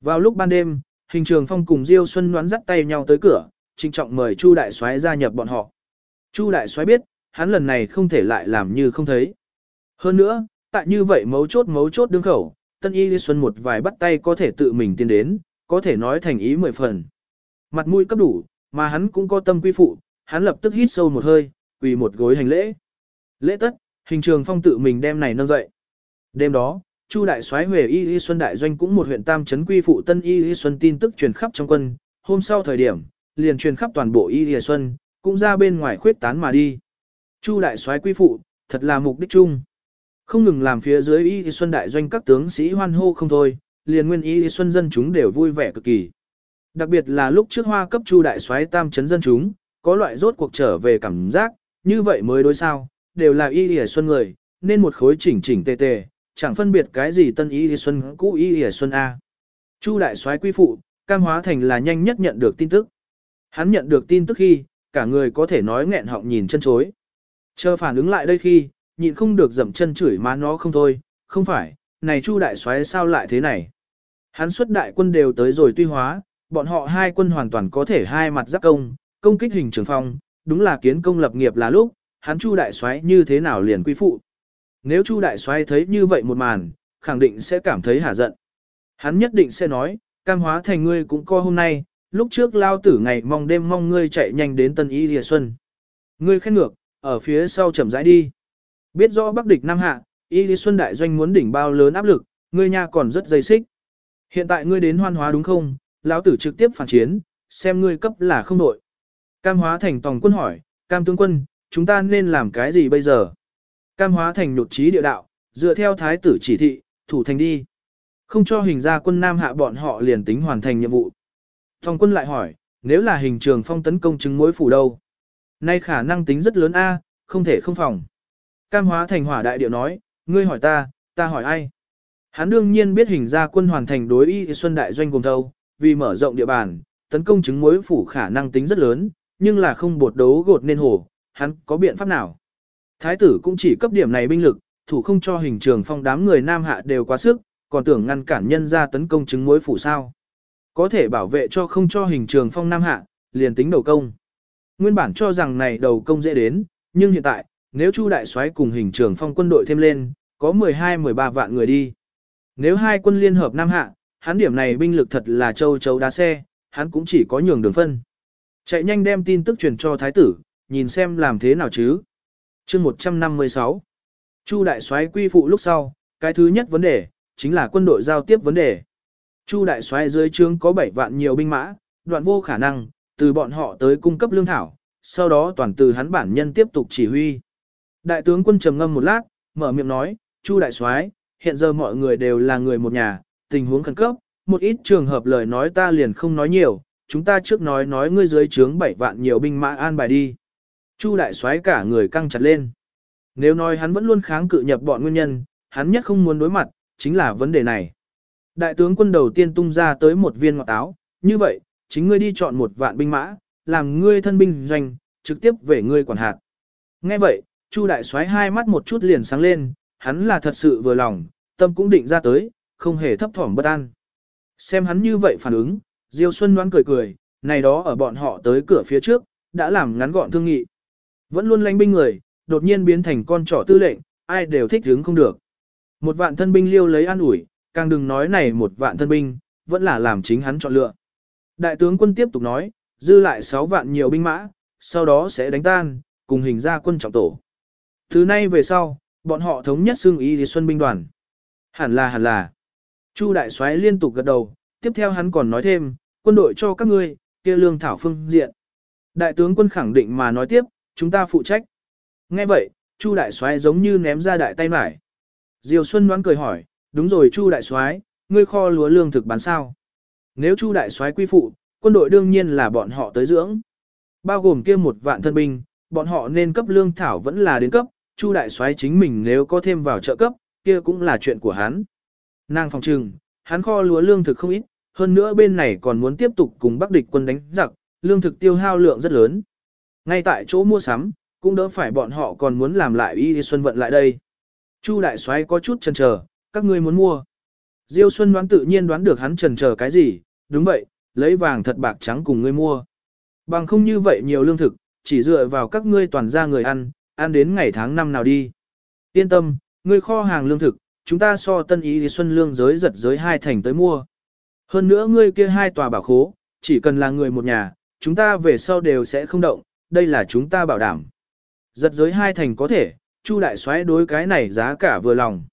Vào lúc ban đêm, Hình Trường Phong cùng Diêu Xuân đoán dắt tay nhau tới cửa, trinh trọng mời Chu đại soái gia nhập bọn họ. Chu đại soái biết, hắn lần này không thể lại làm như không thấy. Hơn nữa, tại như vậy mấu chốt mấu chốt đương khẩu, Tân Y Lý Xuân một vài bắt tay có thể tự mình tiến đến, có thể nói thành ý mười phần. Mặt mũi cấp đủ, mà hắn cũng có tâm quy phụ, hắn lập tức hít sâu một hơi, quỳ một gối hành lễ. Lễ tất, hình trường phong tự mình đem này nâng dậy. Đêm đó, Chu đại soái Huệ Y Y Xuân đại doanh cũng một huyện tam trấn quy phụ Tân Y Y Xuân tin tức truyền khắp trong quân, hôm sau thời điểm, liền truyền khắp toàn bộ Y Y Xuân, cũng ra bên ngoài khuyết tán mà đi. Chu đại soái quy phụ, thật là mục đích chung. Không ngừng làm phía dưới Y Y Xuân đại doanh các tướng sĩ hoan hô không thôi, liền nguyên Y Xuân dân chúng đều vui vẻ cực kỳ. Đặc biệt là lúc trước hoa cấp Chu đại soái tam chấn dân chúng, có loại rốt cuộc trở về cảm giác, như vậy mới đối sao, đều là Y Y Xuân người, nên một khối chỉnh chỉnh tề tề, chẳng phân biệt cái gì tân Y Y Xuân cũ Y Y Xuân A. Chu đại soái quy phụ, cam hóa thành là nhanh nhất nhận được tin tức. Hắn nhận được tin tức khi, cả người có thể nói nghẹn họng nhìn chân chối. Chờ phản ứng lại đây khi, nhịn không được dậm chân chửi má nó không thôi, không phải, này Chu đại soái sao lại thế này. Hắn xuất đại quân đều tới rồi tuy hóa, bọn họ hai quân hoàn toàn có thể hai mặt giáp công, công kích hình trường phong, đúng là kiến công lập nghiệp là lúc, hắn Chu đại soái như thế nào liền quy phụ. Nếu Chu đại soái thấy như vậy một màn, khẳng định sẽ cảm thấy hả giận. Hắn nhất định sẽ nói, cam hóa thành ngươi cũng co hôm nay, lúc trước lao tử ngày mong đêm mong ngươi chạy nhanh đến tân y lìa xuân. Ngươi khen ngược, ở phía sau chậm rãi đi. Biết rõ bắc địch Nam Hạ, y lìa xuân đại doanh muốn đỉnh bao lớn áp lực, ngươi nha còn rất dây xích. Hiện tại ngươi đến hoan hóa đúng không, lão tử trực tiếp phản chiến, xem ngươi cấp là không đội. Cam hóa thành tòng quân hỏi, cam tướng quân, chúng ta nên làm cái gì bây giờ? Cam hóa thành nhột trí địa đạo, dựa theo thái tử chỉ thị, thủ thành đi. Không cho hình ra quân Nam hạ bọn họ liền tính hoàn thành nhiệm vụ. Tòng quân lại hỏi, nếu là hình trường phong tấn công chứng mối phủ đâu? Nay khả năng tính rất lớn A, không thể không phòng. Cam hóa thành hỏa đại điệu nói, ngươi hỏi ta, ta hỏi ai? Hắn đương nhiên biết hình ra quân hoàn thành đối y xuân đại doanh cùng thâu, vì mở rộng địa bàn, tấn công chứng mối phủ khả năng tính rất lớn, nhưng là không bột đấu gột nên hổ, hắn có biện pháp nào? Thái tử cũng chỉ cấp điểm này binh lực, thủ không cho hình trường phong đám người nam hạ đều quá sức, còn tưởng ngăn cản nhân ra tấn công chứng mối phủ sao. Có thể bảo vệ cho không cho hình trường phong nam hạ, liền tính đầu công. Nguyên bản cho rằng này đầu công dễ đến, nhưng hiện tại, nếu Chu đại soái cùng hình trường phong quân đội thêm lên, có 12-13 vạn người đi. Nếu hai quân liên hợp nam hạ, hắn điểm này binh lực thật là châu chấu đá xe, hắn cũng chỉ có nhường đường phân. Chạy nhanh đem tin tức truyền cho thái tử, nhìn xem làm thế nào chứ. chương 156 Chu đại soái quy phụ lúc sau, cái thứ nhất vấn đề, chính là quân đội giao tiếp vấn đề. Chu đại soái dưới trướng có 7 vạn nhiều binh mã, đoạn vô khả năng, từ bọn họ tới cung cấp lương thảo, sau đó toàn từ hắn bản nhân tiếp tục chỉ huy. Đại tướng quân trầm ngâm một lát, mở miệng nói, Chu đại soái, hiện giờ mọi người đều là người một nhà, tình huống khẩn cấp, một ít trường hợp lời nói ta liền không nói nhiều, chúng ta trước nói nói ngươi dưới trướng 7 vạn nhiều binh mã an bài đi. Chu đại soái cả người căng chặt lên. Nếu nói hắn vẫn luôn kháng cự nhập bọn nguyên nhân, hắn nhất không muốn đối mặt, chính là vấn đề này. Đại tướng quân đầu tiên tung ra tới một viên ngọt táo, như vậy, chính ngươi đi chọn một vạn binh mã, làm ngươi thân binh doanh, trực tiếp về ngươi quản hạt. Nghe vậy, Chu đại soái hai mắt một chút liền sáng lên, hắn là thật sự vừa lòng, tâm cũng định ra tới, không hề thấp thỏm bất an. Xem hắn như vậy phản ứng, Diêu Xuân đoán cười cười, này đó ở bọn họ tới cửa phía trước, đã làm ngắn gọn thương nghị. Vẫn luôn lánh binh người, đột nhiên biến thành con trỏ tư lệnh, ai đều thích hướng không được. Một vạn thân binh liêu lấy an ủi, càng đừng nói này một vạn thân binh, vẫn là làm chính hắn chọn lựa. Đại tướng quân tiếp tục nói, dư lại 6 vạn nhiều binh mã, sau đó sẽ đánh tan, cùng hình ra quân trọng tổ. Từ nay về sau, bọn họ thống nhất xương ý thì xuân binh đoàn. Hẳn là hẳn là. Chu đại soái liên tục gật đầu, tiếp theo hắn còn nói thêm, quân đội cho các ngươi, kia lương thảo phương diện. Đại tướng quân khẳng định mà nói tiếp, chúng ta phụ trách. Nghe vậy, Chu đại soái giống như ném ra đại tay mải. Diều Xuân đoán cười hỏi, đúng rồi Chu đại soái, ngươi kho lúa lương thực bán sao? Nếu Chu đại soái quy phụ, quân đội đương nhiên là bọn họ tới dưỡng. Bao gồm kia một vạn thân binh, bọn họ nên cấp lương thảo vẫn là đến cấp, Chu đại soái chính mình nếu có thêm vào trợ cấp, kia cũng là chuyện của hắn. Nàng phòng trừng, hắn kho lúa lương thực không ít, hơn nữa bên này còn muốn tiếp tục cùng Bắc địch quân đánh giặc, lương thực tiêu hao lượng rất lớn. Ngay tại chỗ mua sắm, cũng đỡ phải bọn họ còn muốn làm lại y xuân vận lại đây. Chu đại soái có chút chần chờ, các ngươi muốn mua. Diêu Xuân đoán tự nhiên đoán được hắn chần chờ cái gì, đúng vậy, lấy vàng thật bạc trắng cùng ngươi mua. Bằng không như vậy nhiều lương thực, chỉ dựa vào các ngươi toàn ra người ăn, ăn đến ngày tháng năm nào đi. Yên tâm, ngươi kho hàng lương thực, chúng ta so tân ý thì xuân lương giới giật giới hai thành tới mua. Hơn nữa ngươi kia hai tòa bảo khố, chỉ cần là người một nhà, chúng ta về sau đều sẽ không động, đây là chúng ta bảo đảm. Giật giới hai thành có thể, Chu đại soái đối cái này giá cả vừa lòng.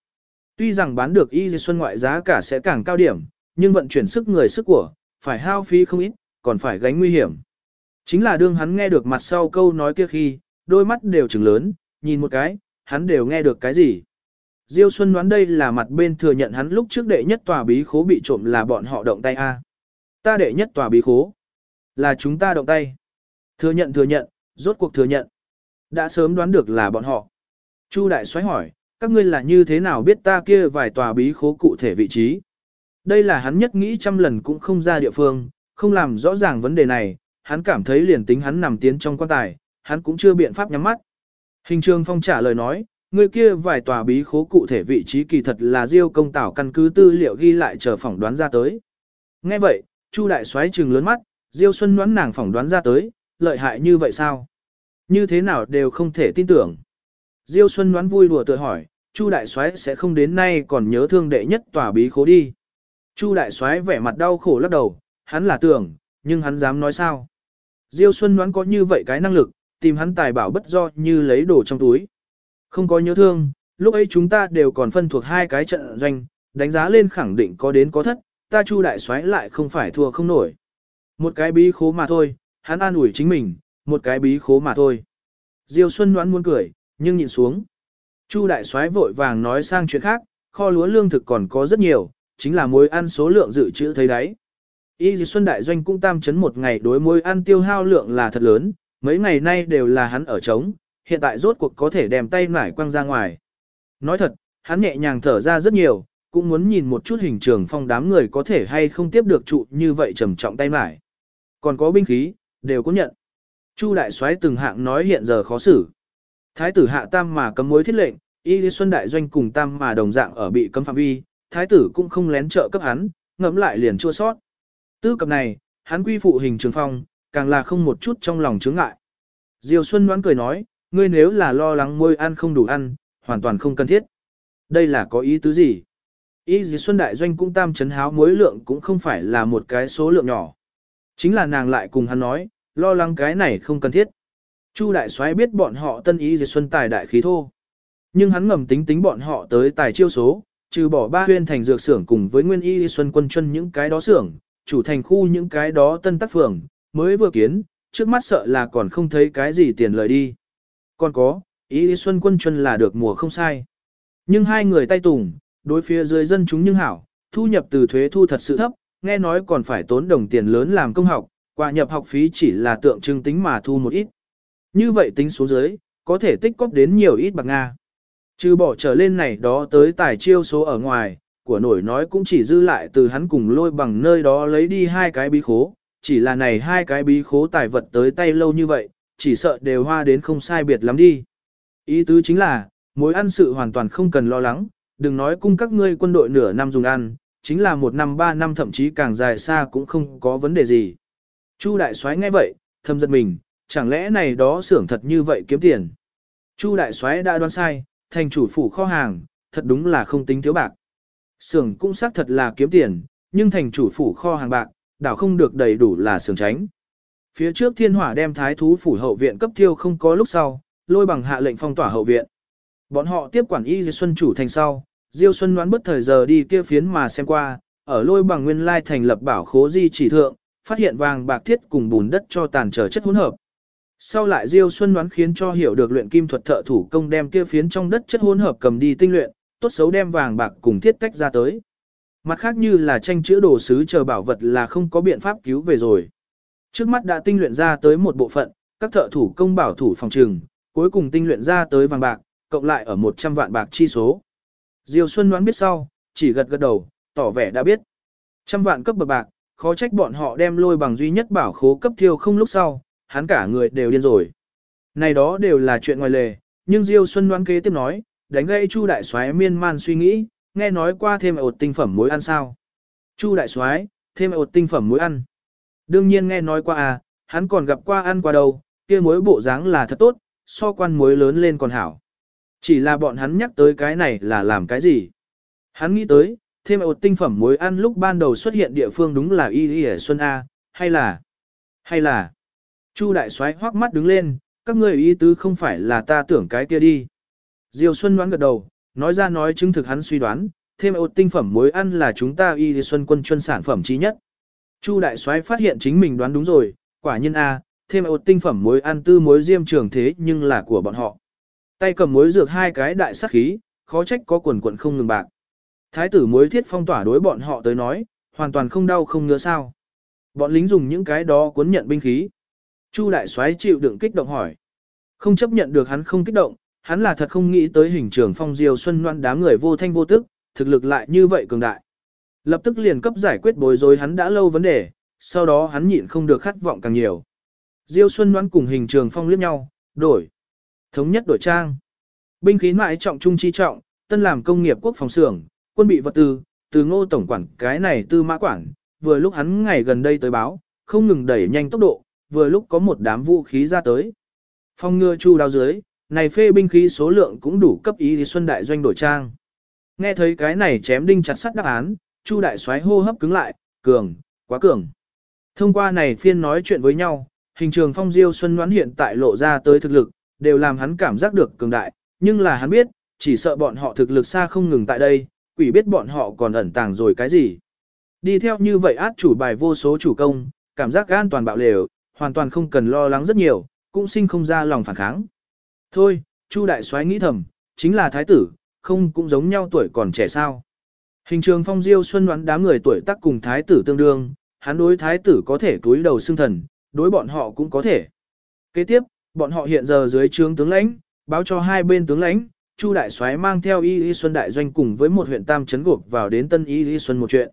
Tuy rằng bán được y xuân ngoại giá cả sẽ càng cao điểm, nhưng vận chuyển sức người sức của, phải hao phí không ít, còn phải gánh nguy hiểm. Chính là đương hắn nghe được mặt sau câu nói kia khi, đôi mắt đều trừng lớn, nhìn một cái, hắn đều nghe được cái gì. Diêu Xuân đoán đây là mặt bên thừa nhận hắn lúc trước đệ nhất tòa bí khố bị trộm là bọn họ động tay A. Ta đệ nhất tòa bí khố. Là chúng ta động tay. Thừa nhận thừa nhận, rốt cuộc thừa nhận. Đã sớm đoán được là bọn họ. Chu Đại xoáy hỏi, các ngươi là như thế nào biết ta kia vài tòa bí khố cụ thể vị trí? Đây là hắn nhất nghĩ trăm lần cũng không ra địa phương, không làm rõ ràng vấn đề này, hắn cảm thấy liền tính hắn nằm tiến trong quan tài, hắn cũng chưa biện pháp nhắm mắt. Hình trường phong trả lời nói, người kia vài tòa bí khố cụ thể vị trí kỳ thật là diêu công tảo căn cứ tư liệu ghi lại chờ phỏng đoán ra tới. Nghe vậy, Chu đại Soái trừng lớn mắt, diêu xuân đoán nàng phỏng đoán ra tới, lợi hại như vậy sao? Như thế nào đều không thể tin tưởng. Diêu xuân đoán vui đùa tự hỏi, Chu đại soái sẽ không đến nay còn nhớ thương đệ nhất tòa bí khố đi. Chu đại soái vẻ mặt đau khổ lắc đầu, hắn là tưởng, nhưng hắn dám nói sao? Diêu Xuân đoán có như vậy cái năng lực, tìm hắn tài bảo bất do như lấy đồ trong túi. Không có nhớ thương, lúc ấy chúng ta đều còn phân thuộc hai cái trận doanh, đánh giá lên khẳng định có đến có thất, ta Chu đại soái lại không phải thua không nổi. Một cái bí khố mà thôi, hắn an ủi chính mình, một cái bí khố mà thôi. Diêu Xuân đoán muốn cười, nhưng nhìn xuống. Chu đại soái vội vàng nói sang chuyện khác, kho lúa lương thực còn có rất nhiều, chính là mối ăn số lượng dự trữ thấy đấy. Y Dì Xuân Đại Doanh cũng tam chấn một ngày đối mối ăn tiêu hao lượng là thật lớn, mấy ngày nay đều là hắn ở trống, hiện tại rốt cuộc có thể đem tay nải quăng ra ngoài. Nói thật, hắn nhẹ nhàng thở ra rất nhiều, cũng muốn nhìn một chút hình trường phong đám người có thể hay không tiếp được trụ như vậy trầm trọng tay nải. Còn có binh khí, đều có nhận. Chu đại soái từng hạng nói hiện giờ khó xử. Thái tử hạ tam mà cấm mối thiết lệnh, Y lý Xuân Đại Doanh cùng tam mà đồng dạng ở bị cấm phạm vi, thái tử cũng không lén trợ cấp hắn, ngẫm lại liền chua sót. Tư cập này, hắn quy phụ hình trường phong, càng là không một chút trong lòng chướng ngại. Diêu Xuân đoán cười nói, ngươi nếu là lo lắng môi ăn không đủ ăn, hoàn toàn không cần thiết. Đây là có ý tứ gì? Ý gì Xuân Đại Doanh cũng tam chấn háo muối lượng cũng không phải là một cái số lượng nhỏ. Chính là nàng lại cùng hắn nói, lo lắng cái này không cần thiết. Chu Đại soái biết bọn họ tân ý gì Xuân tài đại khí thô. Nhưng hắn ngầm tính tính bọn họ tới tài chiêu số, trừ bỏ ba huyên thành dược xưởng cùng với nguyên y xuân quân chân những cái đó xưởng, chủ thành khu những cái đó tân tác phường, mới vừa kiến, trước mắt sợ là còn không thấy cái gì tiền lời đi. Còn có, ý xuân quân Chuân là được mùa không sai. Nhưng hai người tay tùng, đối phía dưới dân chúng nhưng hảo, thu nhập từ thuế thu thật sự thấp, nghe nói còn phải tốn đồng tiền lớn làm công học, quả nhập học phí chỉ là tượng trưng tính mà thu một ít. Như vậy tính số dưới, có thể tích cóp đến nhiều ít bạc Nga. Trừ bỏ trở lên này đó tới tài chiêu số ở ngoài, của nổi nói cũng chỉ dư lại từ hắn cùng lôi bằng nơi đó lấy đi hai cái bí khố, chỉ là này hai cái bí khố tài vật tới tay lâu như vậy, chỉ sợ đều hoa đến không sai biệt lắm đi. Ý tứ chính là, mối ăn sự hoàn toàn không cần lo lắng, đừng nói cung các ngươi quân đội nửa năm dùng ăn, chính là một năm ba năm thậm chí càng dài xa cũng không có vấn đề gì. Chu đại soái nghe vậy, thầm giật mình, chẳng lẽ này đó xưởng thật như vậy kiếm tiền. Chu đại soái đã đoán sai, thành chủ phủ kho hàng, thật đúng là không tính thiếu bạc. Xưởng cũng xác thật là kiếm tiền, nhưng thành chủ phủ kho hàng bạc, đảo không được đầy đủ là xưởng tránh. Phía trước thiên hỏa đem thái thú phủ hậu viện cấp thiêu không có lúc sau, lôi bằng hạ lệnh phong tỏa hậu viện. Bọn họ tiếp quản y Diêu Xuân chủ thành sau, Diêu Xuân đoán bất thời giờ đi kia phiến mà xem qua, ở lôi bằng nguyên lai thành lập bảo khố di chỉ thượng, phát hiện vàng bạc thiết cùng bùn đất cho tàn trở chất hỗn hợp, sau lại Diêu Xuân đoán khiến cho hiểu được luyện kim thuật thợ thủ công đem kia phiến trong đất chất hỗn hợp cầm đi tinh luyện, tốt xấu đem vàng bạc cùng thiết tách ra tới. Mặt khác như là tranh chữa đồ sứ chờ bảo vật là không có biện pháp cứu về rồi. Trước mắt đã tinh luyện ra tới một bộ phận, các thợ thủ công bảo thủ phòng trừng, cuối cùng tinh luyện ra tới vàng bạc, cộng lại ở 100 vạn bạc chi số. Diêu Xuân đoán biết sau, chỉ gật gật đầu, tỏ vẻ đã biết. Trăm vạn cấp bậc bạc, khó trách bọn họ đem lôi bằng duy nhất bảo khố cấp thiêu không lúc sau, hắn cả người đều điên rồi. Này đó đều là chuyện ngoài lề, nhưng Diêu Xuân đoán kế tiếp nói, đánh gây Chu đại soái miên man suy nghĩ, nghe nói qua thêm ột tinh phẩm muối ăn sao? Chu đại soái, thêm ột tinh phẩm muối ăn. Đương nhiên nghe nói qua à, hắn còn gặp qua ăn qua đâu, kia muối bộ dáng là thật tốt, so quan muối lớn lên còn hảo. Chỉ là bọn hắn nhắc tới cái này là làm cái gì? Hắn nghĩ tới, thêm một tinh phẩm muối ăn lúc ban đầu xuất hiện địa phương đúng là Y Y ở Xuân A, hay là, hay là, Chu đại soái hoắc mắt đứng lên, các ngươi ý tứ không phải là ta tưởng cái kia đi. Diêu Xuân đoán gật đầu, nói ra nói chứng thực hắn suy đoán, thêm một tinh phẩm muối ăn là chúng ta Y Xuân quân chuyên sản phẩm chí nhất. Chu đại soái phát hiện chính mình đoán đúng rồi, quả nhiên A, thêm ột tinh phẩm muối ăn tư muối diêm trường thế nhưng là của bọn họ. Tay cầm muối dược hai cái đại sắc khí, khó trách có quần quần không ngừng bạc. Thái tử muối thiết phong tỏa đối bọn họ tới nói, hoàn toàn không đau không ngứa sao. Bọn lính dùng những cái đó cuốn nhận binh khí. Chu đại soái chịu đựng kích động hỏi. Không chấp nhận được hắn không kích động, hắn là thật không nghĩ tới hình trường phong diêu xuân loan đám người vô thanh vô tức, thực lực lại như vậy cường đại. Lập tức liền cấp giải quyết bối rối hắn đã lâu vấn đề, sau đó hắn nhịn không được khát vọng càng nhiều. Diêu Xuân Loan cùng hình trường phong liếc nhau, đổi. Thống nhất đổi trang. Binh khí mãi trọng trung chi trọng, tân làm công nghiệp quốc phòng xưởng, quân bị vật tư, từ ngô tổng quản cái này tư mã quản, vừa lúc hắn ngày gần đây tới báo, không ngừng đẩy nhanh tốc độ, vừa lúc có một đám vũ khí ra tới. Phong ngừa chu đao dưới, này phê binh khí số lượng cũng đủ cấp ý thì xuân đại doanh đổi trang. Nghe thấy cái này chém đinh chặt sắt đáp án, chu đại soái hô hấp cứng lại, cường, quá cường. Thông qua này phiên nói chuyện với nhau, hình trường phong diêu xuân đoán hiện tại lộ ra tới thực lực, đều làm hắn cảm giác được cường đại, nhưng là hắn biết, chỉ sợ bọn họ thực lực xa không ngừng tại đây, quỷ biết bọn họ còn ẩn tàng rồi cái gì. Đi theo như vậy át chủ bài vô số chủ công, cảm giác an toàn bạo lều, hoàn toàn không cần lo lắng rất nhiều, cũng sinh không ra lòng phản kháng. Thôi, Chu đại soái nghĩ thầm, chính là thái tử, không cũng giống nhau tuổi còn trẻ sao. Hình trường phong diêu xuân đoán đám người tuổi tác cùng thái tử tương đương, hắn đối thái tử có thể túi đầu xưng thần, đối bọn họ cũng có thể. Kế tiếp, bọn họ hiện giờ dưới trướng tướng lãnh, báo cho hai bên tướng lãnh, Chu đại soái mang theo Y Y Xuân đại doanh cùng với một huyện tam chấn gộp vào đến Tân Y Y Xuân một chuyện.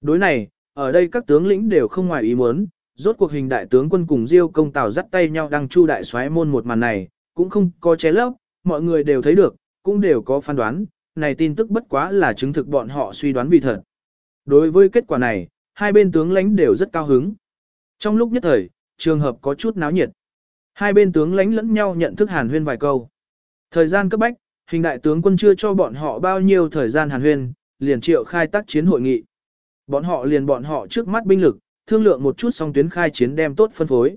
Đối này, ở đây các tướng lĩnh đều không ngoài ý muốn, rốt cuộc hình đại tướng quân cùng Diêu công tào dắt tay nhau đăng Chu đại soái môn một màn này, cũng không có che lấp, mọi người đều thấy được, cũng đều có phán đoán, này tin tức bất quá là chứng thực bọn họ suy đoán vì thật. Đối với kết quả này, hai bên tướng lãnh đều rất cao hứng. Trong lúc nhất thời, trường hợp có chút náo nhiệt. Hai bên tướng lãnh lẫn nhau nhận thức hàn huyên vài câu. Thời gian cấp bách, hình đại tướng quân chưa cho bọn họ bao nhiêu thời gian hàn huyên, liền triệu khai tác chiến hội nghị. Bọn họ liền bọn họ trước mắt binh lực, thương lượng một chút xong tuyến khai chiến đem tốt phân phối.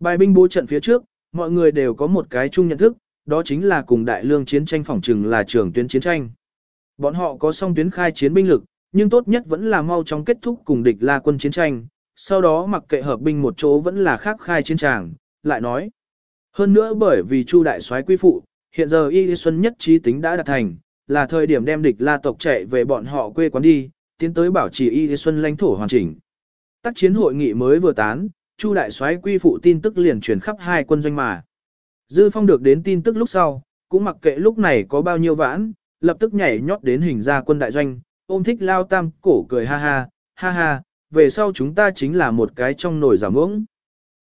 Bài binh bố trận phía trước, mọi người đều có một cái chung nhận thức, đó chính là cùng đại lương chiến tranh phỏng trừng là trường tuyến chiến tranh. Bọn họ có song tuyến khai chiến binh lực, nhưng tốt nhất vẫn là mau chóng kết thúc cùng địch la quân chiến tranh, sau đó mặc kệ hợp binh một chỗ vẫn là khác khai chiến tràng, lại nói. Hơn nữa bởi vì Chu đại soái quy phụ, hiện giờ Y Xuân nhất trí tính đã đạt thành, là thời điểm đem địch la tộc chạy về bọn họ quê quán đi, tiến tới bảo trì Y Xuân lãnh thổ hoàn chỉnh. Tác chiến hội nghị mới vừa tán, Chu đại soái quy phụ tin tức liền truyền khắp hai quân doanh mà. Dư Phong được đến tin tức lúc sau, cũng mặc kệ lúc này có bao nhiêu vãn, lập tức nhảy nhót đến hình ra quân đại doanh, ôm thích lao tam, cổ cười ha ha, ha ha, về sau chúng ta chính là một cái trong nồi giả muỗng.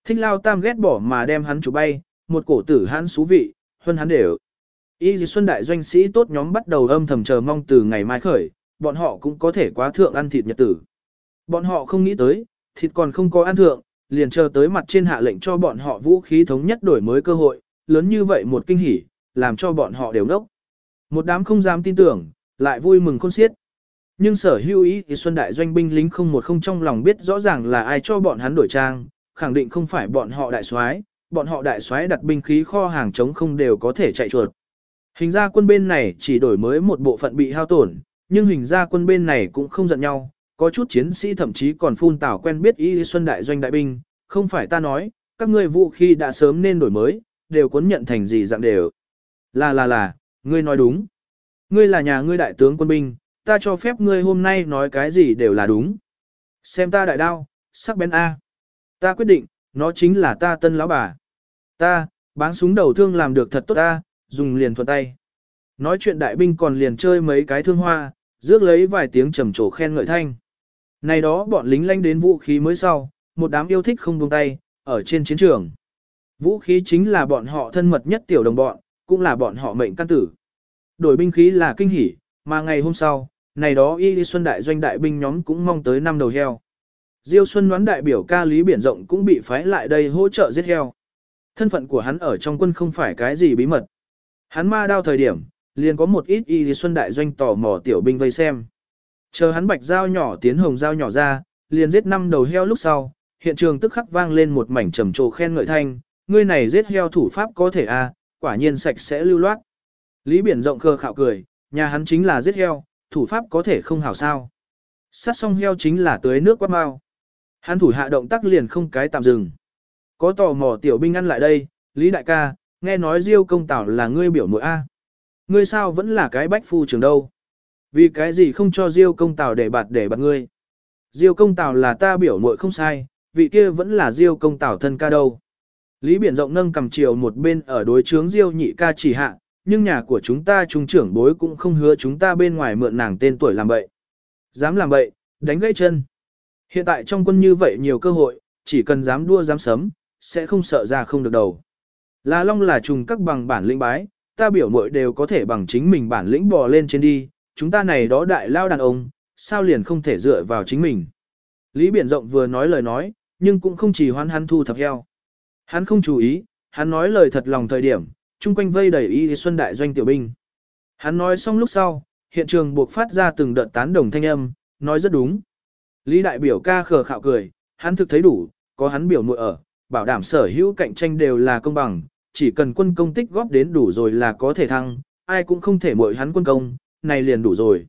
Thích lao tam ghét bỏ mà đem hắn chủ bay, một cổ tử hắn xú vị, hơn hắn đều. Y dì xuân đại doanh sĩ tốt nhóm bắt đầu âm thầm chờ mong từ ngày mai khởi, bọn họ cũng có thể quá thượng ăn thịt nhật tử. Bọn họ không nghĩ tới, thịt còn không có ăn thượng, liền chờ tới mặt trên hạ lệnh cho bọn họ vũ khí thống nhất đổi mới cơ hội, lớn như vậy một kinh hỉ, làm cho bọn họ đều nốc Một đám không dám tin tưởng, lại vui mừng khôn xiết. Nhưng sở hữu ý thì Xuân Đại doanh binh lính không một không trong lòng biết rõ ràng là ai cho bọn hắn đổi trang, khẳng định không phải bọn họ đại soái, bọn họ đại soái đặt binh khí kho hàng chống không đều có thể chạy chuột. Hình ra quân bên này chỉ đổi mới một bộ phận bị hao tổn, nhưng hình ra quân bên này cũng không giận nhau, có chút chiến sĩ thậm chí còn phun tảo quen biết ý Xuân Đại doanh đại binh, không phải ta nói, các ngươi vũ khí đã sớm nên đổi mới, đều cuốn nhận thành gì dạng đều. Là là là, ngươi nói đúng. Ngươi là nhà ngươi đại tướng quân binh, ta cho phép ngươi hôm nay nói cái gì đều là đúng. Xem ta đại đao, sắc bén A. Ta quyết định, nó chính là ta tân lão bà. Ta, bán súng đầu thương làm được thật tốt ta, dùng liền thuận tay. Nói chuyện đại binh còn liền chơi mấy cái thương hoa, rước lấy vài tiếng trầm trồ khen ngợi thanh. Này đó bọn lính lanh đến vũ khí mới sau, một đám yêu thích không buông tay, ở trên chiến trường. Vũ khí chính là bọn họ thân mật nhất tiểu đồng bọn, cũng là bọn họ mệnh căn tử. Đổi binh khí là kinh hỉ, mà ngày hôm sau, này đó y xuân đại doanh đại binh nhóm cũng mong tới năm đầu heo. Diêu Xuân đoán đại biểu ca lý biển rộng cũng bị phái lại đây hỗ trợ giết heo. Thân phận của hắn ở trong quân không phải cái gì bí mật. Hắn ma đao thời điểm, liền có một ít y xuân đại doanh tò mò tiểu binh vây xem. Chờ hắn bạch dao nhỏ tiến hồng dao nhỏ ra, liền giết năm đầu heo lúc sau, hiện trường tức khắc vang lên một mảnh trầm trồ khen ngợi thanh, ngươi này giết heo thủ pháp có thể a, à, quả nhiên sạch sẽ lưu loát. Lý biển rộng khờ khạo cười, nhà hắn chính là giết heo, thủ pháp có thể không hảo sao. Sát xong heo chính là tưới nước quát mau. Hắn thủ hạ động tác liền không cái tạm dừng. Có tò mò tiểu binh ăn lại đây, Lý đại ca, nghe nói Diêu công tảo là ngươi biểu muội a. Ngươi sao vẫn là cái bách phu trường đâu? Vì cái gì không cho Diêu công tảo để bạt để bạt ngươi? Diêu công tảo là ta biểu muội không sai, vị kia vẫn là Diêu công tảo thân ca đâu. Lý Biển rộng nâng cầm chiều một bên ở đối chướng Diêu nhị ca chỉ hạ, nhưng nhà của chúng ta trung trưởng bối cũng không hứa chúng ta bên ngoài mượn nàng tên tuổi làm bậy. Dám làm bậy, đánh gãy chân. Hiện tại trong quân như vậy nhiều cơ hội, chỉ cần dám đua dám sấm, sẽ không sợ ra không được đầu. Là long là trùng các bằng bản lĩnh bái, ta biểu mội đều có thể bằng chính mình bản lĩnh bò lên trên đi, chúng ta này đó đại lao đàn ông, sao liền không thể dựa vào chính mình. Lý Biển Rộng vừa nói lời nói, nhưng cũng không chỉ hoan hắn thu thập heo. Hắn không chú ý, hắn nói lời thật lòng thời điểm, chung quanh vây đầy y xuân đại doanh tiểu binh. Hắn nói xong lúc sau, hiện trường buộc phát ra từng đợt tán đồng thanh âm, nói rất đúng. Lý đại biểu ca khờ khạo cười, hắn thực thấy đủ, có hắn biểu muội ở, bảo đảm sở hữu cạnh tranh đều là công bằng, chỉ cần quân công tích góp đến đủ rồi là có thể thăng, ai cũng không thể muội hắn quân công, này liền đủ rồi.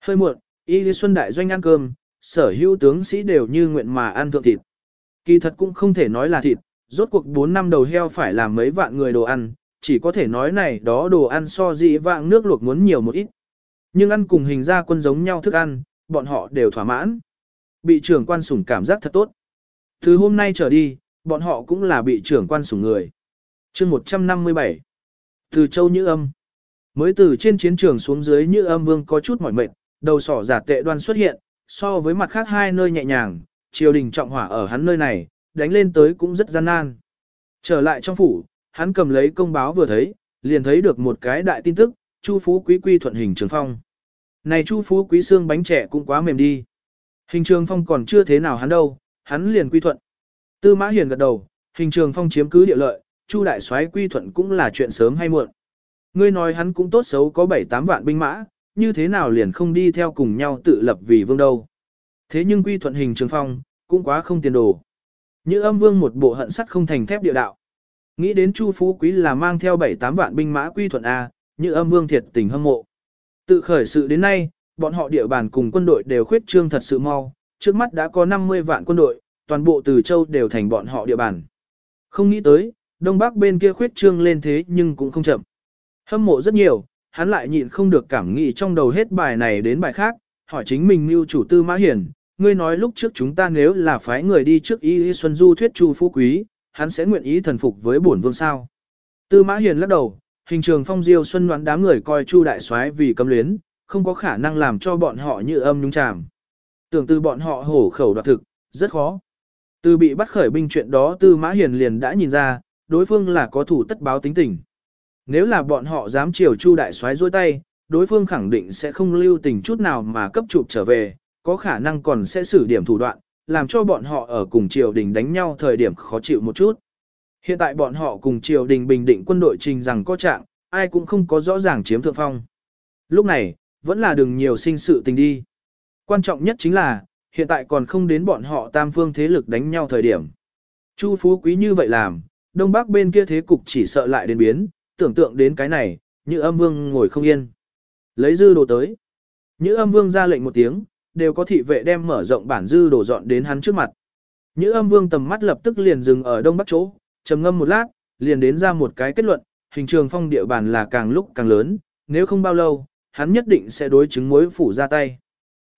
Hơi muộn, y lý xuân đại doanh ăn cơm, sở hữu tướng sĩ đều như nguyện mà ăn thượng thịt. Kỳ thật cũng không thể nói là thịt, rốt cuộc 4 năm đầu heo phải làm mấy vạn người đồ ăn, chỉ có thể nói này đó đồ ăn so dị vạng nước luộc muốn nhiều một ít. Nhưng ăn cùng hình ra quân giống nhau thức ăn, bọn họ đều thỏa mãn. Bị trưởng quan sủng cảm giác thật tốt. Từ hôm nay trở đi, bọn họ cũng là bị trưởng quan sủng người. chương 157 Từ châu Như Âm Mới từ trên chiến trường xuống dưới Như Âm Vương có chút mỏi mệt, đầu sỏ giả tệ đoan xuất hiện, so với mặt khác hai nơi nhẹ nhàng, triều đình trọng hỏa ở hắn nơi này, đánh lên tới cũng rất gian nan. Trở lại trong phủ, hắn cầm lấy công báo vừa thấy, liền thấy được một cái đại tin tức, Chu Phú Quý quy thuận hình trường phong. Này Chu Phú Quý xương bánh trẻ cũng quá mềm đi. Hình trường phong còn chưa thế nào hắn đâu, hắn liền quy thuận. Tư Mã Hiền gật đầu, hình trường phong chiếm cứ địa lợi, Chu đại soái quy thuận cũng là chuyện sớm hay muộn. Ngươi nói hắn cũng tốt xấu có 7-8 vạn binh mã, như thế nào liền không đi theo cùng nhau tự lập vì vương đâu. Thế nhưng quy thuận hình trường phong, cũng quá không tiền đồ. Như âm vương một bộ hận sắt không thành thép địa đạo. Nghĩ đến Chu Phú Quý là mang theo 7-8 vạn binh mã quy thuận A, như âm vương thiệt tình hâm mộ. Tự khởi sự đến nay, bọn họ địa bàn cùng quân đội đều khuyết trương thật sự mau, trước mắt đã có 50 vạn quân đội, toàn bộ từ châu đều thành bọn họ địa bàn. Không nghĩ tới, đông bắc bên kia khuyết trương lên thế nhưng cũng không chậm. Hâm mộ rất nhiều, hắn lại nhịn không được cảm nghĩ trong đầu hết bài này đến bài khác, hỏi chính mình mưu chủ tư mã hiển, ngươi nói lúc trước chúng ta nếu là phái người đi trước Y Y Xuân Du thuyết Chu Phú Quý, hắn sẽ nguyện ý thần phục với bổn vương sao. Tư Mã Hiền lắc đầu, hình trường phong diêu xuân đoán đám người coi Chu đại soái vì cấm luyến, không có khả năng làm cho bọn họ như âm nhúng chàm. Tưởng từ bọn họ hổ khẩu đoạt thực, rất khó. Từ bị bắt khởi binh chuyện đó Tư Mã Hiền liền đã nhìn ra, đối phương là có thủ tất báo tính tình. Nếu là bọn họ dám chiều Chu đại soái dối tay, đối phương khẳng định sẽ không lưu tình chút nào mà cấp chụp trở về, có khả năng còn sẽ xử điểm thủ đoạn, làm cho bọn họ ở cùng triều đình đánh nhau thời điểm khó chịu một chút. Hiện tại bọn họ cùng triều đình bình định quân đội trình rằng có trạng, ai cũng không có rõ ràng chiếm thượng phong. Lúc này, vẫn là đừng nhiều sinh sự tình đi. Quan trọng nhất chính là, hiện tại còn không đến bọn họ tam phương thế lực đánh nhau thời điểm. Chu Phú Quý như vậy làm, Đông Bắc bên kia thế cục chỉ sợ lại đến biến, tưởng tượng đến cái này, như âm vương ngồi không yên. Lấy dư đồ tới. Như âm vương ra lệnh một tiếng, đều có thị vệ đem mở rộng bản dư đổ dọn đến hắn trước mặt. Nhữ âm vương tầm mắt lập tức liền dừng ở đông bắc chỗ, trầm ngâm một lát, liền đến ra một cái kết luận, hình trường phong địa bàn là càng lúc càng lớn, nếu không bao lâu, hắn nhất định sẽ đối chứng mối phủ ra tay.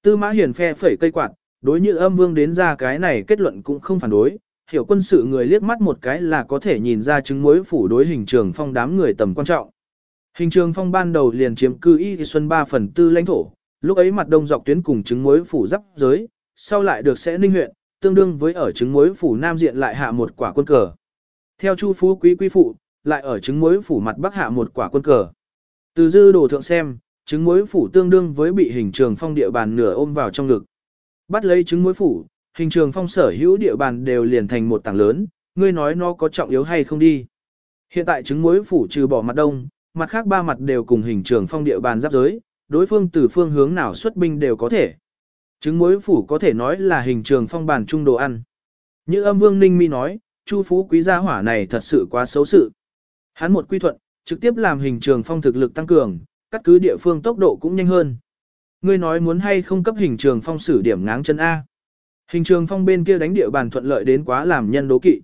Tư mã Hiển phe phẩy cây quạt, đối như âm vương đến ra cái này kết luận cũng không phản đối, hiểu quân sự người liếc mắt một cái là có thể nhìn ra chứng mối phủ đối hình trường phong đám người tầm quan trọng. Hình trường phong ban đầu liền chiếm cư y xuân 3 phần tư lãnh thổ, lúc ấy mặt đông dọc tuyến cùng trứng muối phủ giáp giới, sau lại được sẽ ninh huyện, tương đương với ở trứng muối phủ nam diện lại hạ một quả quân cờ. Theo Chu Phú Quý quý phụ, lại ở trứng muối phủ mặt bắc hạ một quả quân cờ. Từ dư đồ thượng xem, trứng muối phủ tương đương với bị hình trường phong địa bàn nửa ôm vào trong ngực. Bắt lấy trứng muối phủ, hình trường phong sở hữu địa bàn đều liền thành một tảng lớn, ngươi nói nó có trọng yếu hay không đi. Hiện tại trứng muối phủ trừ bỏ mặt đông, mặt khác ba mặt đều cùng hình trường phong địa bàn giáp giới, đối phương từ phương hướng nào xuất binh đều có thể. Trứng muối phủ có thể nói là hình trường phong bản trung đồ ăn. Như âm vương ninh mi nói, Chu phú quý gia hỏa này thật sự quá xấu sự. Hắn một quy thuận, trực tiếp làm hình trường phong thực lực tăng cường, cắt cứ địa phương tốc độ cũng nhanh hơn. Ngươi nói muốn hay không cấp hình trường phong xử điểm ngáng chân A. Hình trường phong bên kia đánh địa bàn thuận lợi đến quá làm nhân đố kỵ.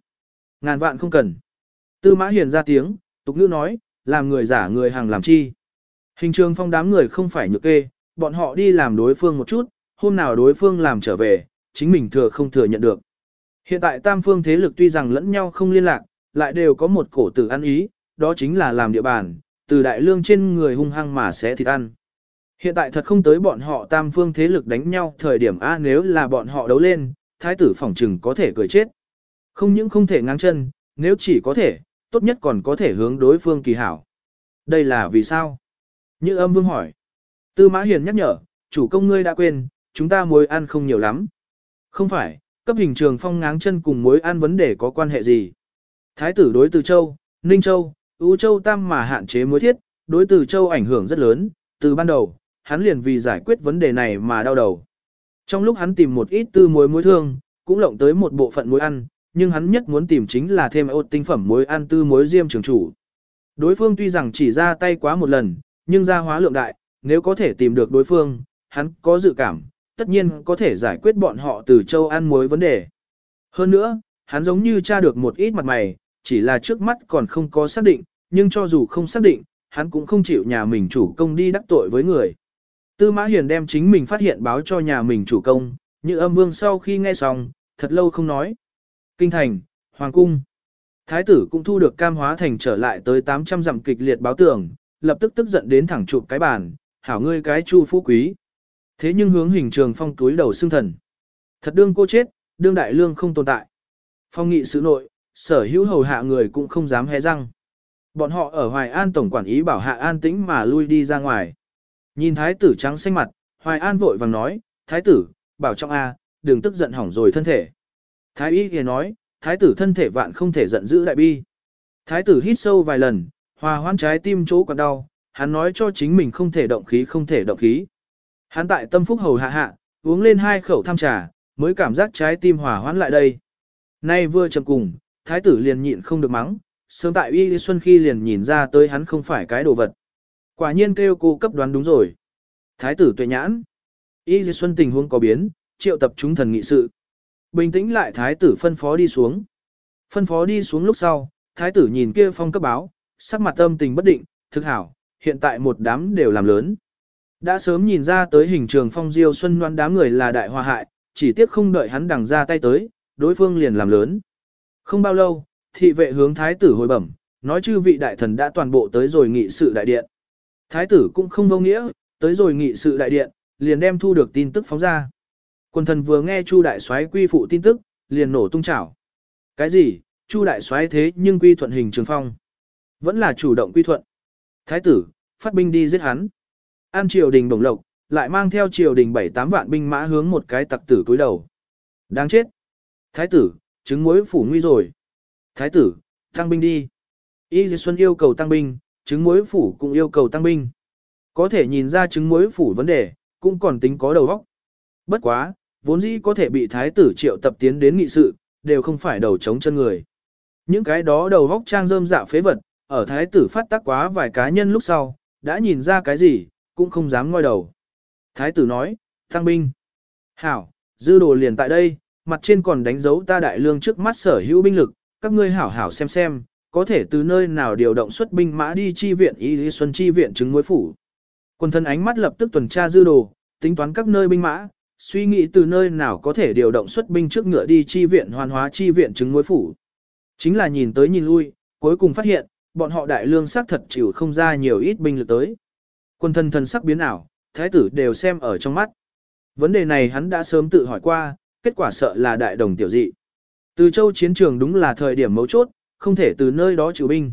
Ngàn vạn không cần. Tư mã hiền ra tiếng, tục ngữ nói, làm người giả người hàng làm chi. Hình trường phong đám người không phải nhược kê, bọn họ đi làm đối phương một chút, hôm nào đối phương làm trở về, chính mình thừa không thừa nhận được. Hiện tại tam phương thế lực tuy rằng lẫn nhau không liên lạc, lại đều có một cổ tử ăn ý, đó chính là làm địa bàn, từ đại lương trên người hung hăng mà sẽ thịt ăn. Hiện tại thật không tới bọn họ tam phương thế lực đánh nhau thời điểm A nếu là bọn họ đấu lên, thái tử phỏng trừng có thể cười chết. Không những không thể ngang chân, nếu chỉ có thể, tốt nhất còn có thể hướng đối phương kỳ hảo. Đây là vì sao? Như âm vương hỏi. Tư mã hiền nhắc nhở, chủ công ngươi đã quên, chúng ta muối ăn không nhiều lắm. Không phải, cấp hình trường phong ngáng chân cùng muối ăn vấn đề có quan hệ gì. Thái tử đối từ châu, Ninh Châu, Ú Châu Tam mà hạn chế muối thiết, đối từ Châu ảnh hưởng rất lớn, từ ban đầu, hắn liền vì giải quyết vấn đề này mà đau đầu. Trong lúc hắn tìm một ít tư muối muối thương, cũng lộng tới một bộ phận muối ăn, nhưng hắn nhất muốn tìm chính là thêm ốt tinh phẩm muối ăn tư muối diêm trường chủ. Đối phương tuy rằng chỉ ra tay quá một lần, nhưng gia hóa lượng đại, nếu có thể tìm được đối phương, hắn có dự cảm, tất nhiên có thể giải quyết bọn họ từ châu ăn muối vấn đề. Hơn nữa, hắn giống như tra được một ít mặt mày, chỉ là trước mắt còn không có xác định, nhưng cho dù không xác định, hắn cũng không chịu nhà mình chủ công đi đắc tội với người. Tư Mã Hiền đem chính mình phát hiện báo cho nhà mình chủ công, như âm vương sau khi nghe xong, thật lâu không nói. Kinh thành, Hoàng cung. Thái tử cũng thu được cam hóa thành trở lại tới 800 dặm kịch liệt báo tưởng, lập tức tức giận đến thẳng chụp cái bàn, hảo ngươi cái chu phú quý. Thế nhưng hướng hình trường phong túi đầu xương thần. Thật đương cô chết, đương đại lương không tồn tại. Phong nghị sự nội, sở hữu hầu hạ người cũng không dám hé răng. Bọn họ ở Hoài An tổng quản ý bảo hạ an tĩnh mà lui đi ra ngoài. Nhìn thái tử trắng xanh mặt, Hoài An vội vàng nói, thái tử, bảo trọng A, đừng tức giận hỏng rồi thân thể. Thái y kia nói, thái tử thân thể vạn không thể giận dữ đại bi. Thái tử hít sâu vài lần, hòa hoan trái tim chỗ còn đau, hắn nói cho chính mình không thể động khí không thể động khí. Hắn tại tâm phúc hầu hạ hạ, uống lên hai khẩu tham trà, mới cảm giác trái tim hòa hoãn lại đây. Nay vừa chậm cùng, thái tử liền nhịn không được mắng, sớm tại Y Xuân khi liền nhìn ra tới hắn không phải cái đồ vật. Quả nhiên kêu cô cấp đoán đúng rồi. Thái tử tuệ nhãn. Y Xuân tình huống có biến, triệu tập chúng thần nghị sự. Bình tĩnh lại thái tử phân phó đi xuống. Phân phó đi xuống lúc sau, thái tử nhìn kia phong cấp báo, sắc mặt âm tình bất định, thực hảo, hiện tại một đám đều làm lớn. Đã sớm nhìn ra tới hình trường phong diêu xuân loan đám người là đại hòa hại, chỉ tiếc không đợi hắn đằng ra tay tới, đối phương liền làm lớn. Không bao lâu, thị vệ hướng thái tử hồi bẩm, nói chư vị đại thần đã toàn bộ tới rồi nghị sự đại điện. Thái tử cũng không vô nghĩa, tới rồi nghị sự đại điện, liền đem thu được tin tức phóng ra. Quân thần vừa nghe Chu đại soái quy phụ tin tức, liền nổ tung chảo. Cái gì? Chu đại soái thế nhưng quy thuận hình trường phong. Vẫn là chủ động quy thuận. Thái tử, phát binh đi giết hắn. An triều đình bổng lộc, lại mang theo triều đình 7-8 vạn binh mã hướng một cái tặc tử cúi đầu. Đáng chết. Thái tử, chứng muối phủ nguy rồi. Thái tử, tăng binh đi. Y Dì Xuân yêu cầu tăng binh, chứng muối phủ cũng yêu cầu tăng binh. Có thể nhìn ra chứng muối phủ vấn đề, cũng còn tính có đầu óc. Bất quá, vốn dĩ có thể bị thái tử triệu tập tiến đến nghị sự, đều không phải đầu chống chân người. Những cái đó đầu óc trang rơm dạ phế vật, ở thái tử phát tác quá vài cá nhân lúc sau, đã nhìn ra cái gì, cũng không dám ngoi đầu. Thái tử nói, tăng binh. Hảo, dư đồ liền tại đây, mặt trên còn đánh dấu ta đại lương trước mắt sở hữu binh lực, các ngươi hảo hảo xem xem, có thể từ nơi nào điều động xuất binh mã đi chi viện y lý xuân chi viện chứng muối phủ. Quân thân ánh mắt lập tức tuần tra dư đồ, tính toán các nơi binh mã, suy nghĩ từ nơi nào có thể điều động xuất binh trước ngựa đi chi viện hoàn hóa chi viện chứng muối phủ. Chính là nhìn tới nhìn lui, cuối cùng phát hiện, bọn họ đại lương xác thật chịu không ra nhiều ít binh lực tới. Quân thân thần sắc biến ảo, thái tử đều xem ở trong mắt. Vấn đề này hắn đã sớm tự hỏi qua, kết quả sợ là đại đồng tiểu dị. Từ châu chiến trường đúng là thời điểm mấu chốt, không thể từ nơi đó trừ binh.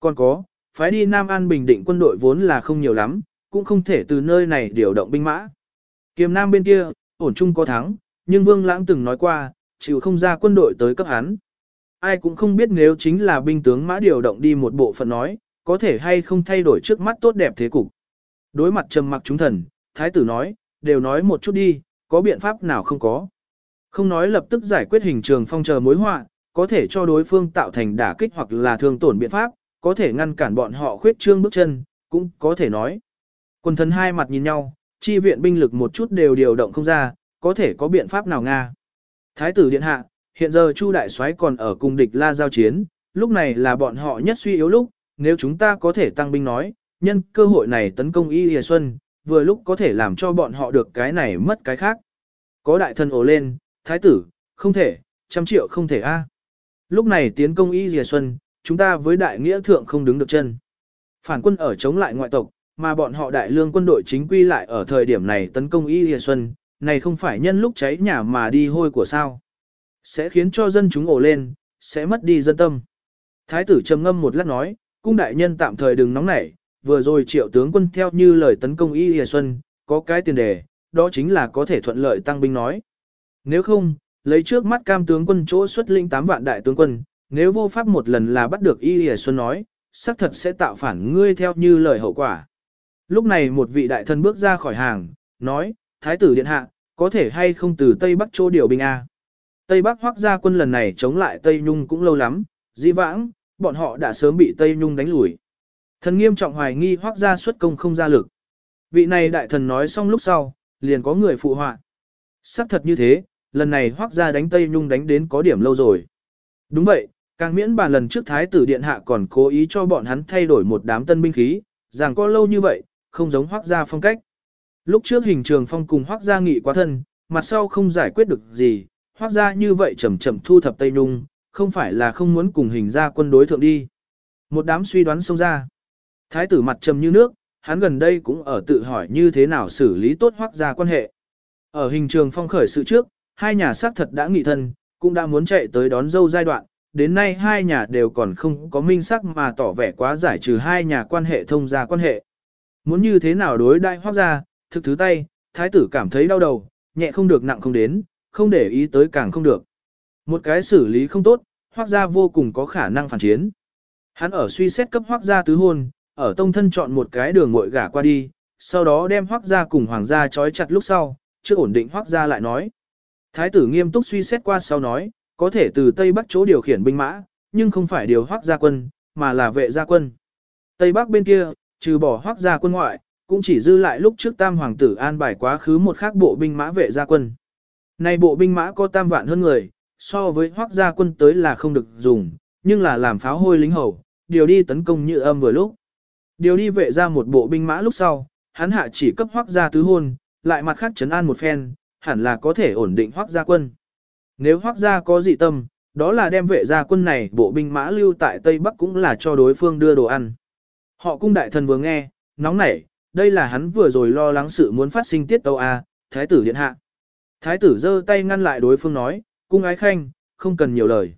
Còn có, phái đi Nam An Bình Định quân đội vốn là không nhiều lắm, cũng không thể từ nơi này điều động binh mã. Kiềm Nam bên kia, ổn chung có thắng, nhưng Vương Lãng từng nói qua, chịu không ra quân đội tới cấp hắn. Ai cũng không biết nếu chính là binh tướng mã điều động đi một bộ phận nói, có thể hay không thay đổi trước mắt tốt đẹp thế cục. Đối mặt trầm mặc chúng thần, thái tử nói, đều nói một chút đi, có biện pháp nào không có. Không nói lập tức giải quyết hình trường phong chờ mối họa, có thể cho đối phương tạo thành đả kích hoặc là thương tổn biện pháp, có thể ngăn cản bọn họ khuyết trương bước chân, cũng có thể nói. Quân thần hai mặt nhìn nhau, chi viện binh lực một chút đều điều động không ra, có thể có biện pháp nào Nga. Thái tử điện hạ, hiện giờ Chu đại soái còn ở cùng địch la giao chiến, lúc này là bọn họ nhất suy yếu lúc, nếu chúng ta có thể tăng binh nói, nhân cơ hội này tấn công Y Lìa Xuân, vừa lúc có thể làm cho bọn họ được cái này mất cái khác. Có đại thần ồ lên, thái tử, không thể, trăm triệu không thể a. Lúc này tiến công Y Lìa Xuân, chúng ta với đại nghĩa thượng không đứng được chân. Phản quân ở chống lại ngoại tộc, mà bọn họ đại lương quân đội chính quy lại ở thời điểm này tấn công Y Lìa Xuân, này không phải nhân lúc cháy nhà mà đi hôi của sao. Sẽ khiến cho dân chúng ổ lên, sẽ mất đi dân tâm. Thái tử trầm ngâm một lát nói, cung đại nhân tạm thời đừng nóng nảy, vừa rồi triệu tướng quân theo như lời tấn công Y Hề Xuân, có cái tiền đề, đó chính là có thể thuận lợi tăng binh nói. Nếu không, lấy trước mắt cam tướng quân chỗ xuất linh 8 vạn đại tướng quân, nếu vô pháp một lần là bắt được Y Hề Xuân nói, xác thật sẽ tạo phản ngươi theo như lời hậu quả. Lúc này một vị đại thần bước ra khỏi hàng, nói, Thái tử điện hạ, có thể hay không từ Tây Bắc chỗ điều binh A. Tây Bắc hoác gia quân lần này chống lại Tây Nhung cũng lâu lắm, dĩ vãng, bọn họ đã sớm bị Tây Nhung đánh lùi. Thần nghiêm trọng hoài nghi hoác gia xuất công không ra lực. Vị này đại thần nói xong lúc sau, liền có người phụ họa. Sắc thật như thế, lần này hoác gia đánh Tây Nhung đánh đến có điểm lâu rồi. Đúng vậy, càng miễn bàn lần trước Thái tử Điện Hạ còn cố ý cho bọn hắn thay đổi một đám tân binh khí, rằng có lâu như vậy, không giống hoác gia phong cách. Lúc trước hình trường phong cùng hoác gia nghị quá thân, mặt sau không giải quyết được gì, hoác gia như vậy chậm chậm thu thập Tây Nhung, không phải là không muốn cùng hình gia quân đối thượng đi. Một đám suy đoán xông ra. Thái tử mặt trầm như nước, hắn gần đây cũng ở tự hỏi như thế nào xử lý tốt hoác gia quan hệ. Ở hình trường phong khởi sự trước, hai nhà xác thật đã nghị thân, cũng đã muốn chạy tới đón dâu giai đoạn, đến nay hai nhà đều còn không có minh sắc mà tỏ vẻ quá giải trừ hai nhà quan hệ thông gia quan hệ. Muốn như thế nào đối đại hoác gia, thực thứ tay, thái tử cảm thấy đau đầu, nhẹ không được nặng không đến, không để ý tới càng không được. Một cái xử lý không tốt, hoác gia vô cùng có khả năng phản chiến. Hắn ở suy xét cấp hoác gia tứ hôn, ở tông thân chọn một cái đường mội gả qua đi, sau đó đem hoác gia cùng hoàng gia trói chặt lúc sau, chưa ổn định hoác gia lại nói. Thái tử nghiêm túc suy xét qua sau nói, có thể từ Tây Bắc chỗ điều khiển binh mã, nhưng không phải điều hoác gia quân, mà là vệ gia quân. Tây Bắc bên kia, trừ bỏ hoác gia quân ngoại, cũng chỉ dư lại lúc trước tam hoàng tử an bài quá khứ một khác bộ binh mã vệ gia quân. Này bộ binh mã có tam vạn hơn người, so với hoác gia quân tới là không được dùng, nhưng là làm pháo hôi lính hầu, điều đi tấn công như âm vừa lúc. Điều đi vệ ra một bộ binh mã lúc sau, hắn hạ chỉ cấp hoác gia tứ hôn, lại mặt khác chấn an một phen, hẳn là có thể ổn định hoác gia quân. Nếu hoác gia có dị tâm, đó là đem vệ gia quân này bộ binh mã lưu tại Tây Bắc cũng là cho đối phương đưa đồ ăn. Họ cung đại thần vừa nghe, nóng nảy, đây là hắn vừa rồi lo lắng sự muốn phát sinh tiết tâu A, thái tử điện hạ. Thái tử giơ tay ngăn lại đối phương nói, cung ái khanh, không cần nhiều lời.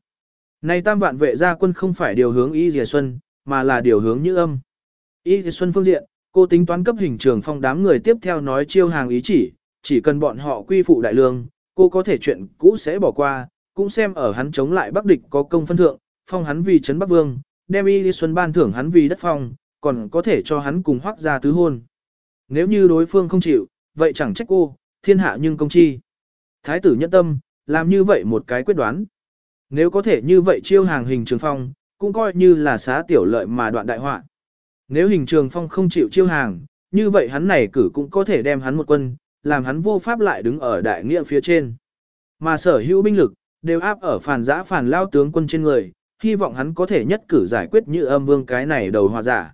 Này tam vạn vệ gia quân không phải điều hướng Y Dìa Xuân, mà là điều hướng như âm. Y Dìa Xuân phương diện, cô tính toán cấp hình trường phong đám người tiếp theo nói chiêu hàng ý chỉ, chỉ cần bọn họ quy phụ đại lương, cô có thể chuyện cũ sẽ bỏ qua, cũng xem ở hắn chống lại Bắc địch có công phân thượng, phong hắn vì trấn Bắc Vương, đem Y Dìa Xuân ban thưởng hắn vì đất phong, còn có thể cho hắn cùng hoác gia tứ hôn. Nếu như đối phương không chịu, vậy chẳng trách cô, thiên hạ nhưng công chi. Thái tử nhẫn tâm, làm như vậy một cái quyết đoán. Nếu có thể như vậy chiêu hàng hình trường phong, cũng coi như là xá tiểu lợi mà đoạn đại họa. Nếu hình trường phong không chịu chiêu hàng, như vậy hắn này cử cũng có thể đem hắn một quân, làm hắn vô pháp lại đứng ở đại nghĩa phía trên. Mà sở hữu binh lực, đều áp ở phản giã phản lao tướng quân trên người, hy vọng hắn có thể nhất cử giải quyết như âm vương cái này đầu hòa giả.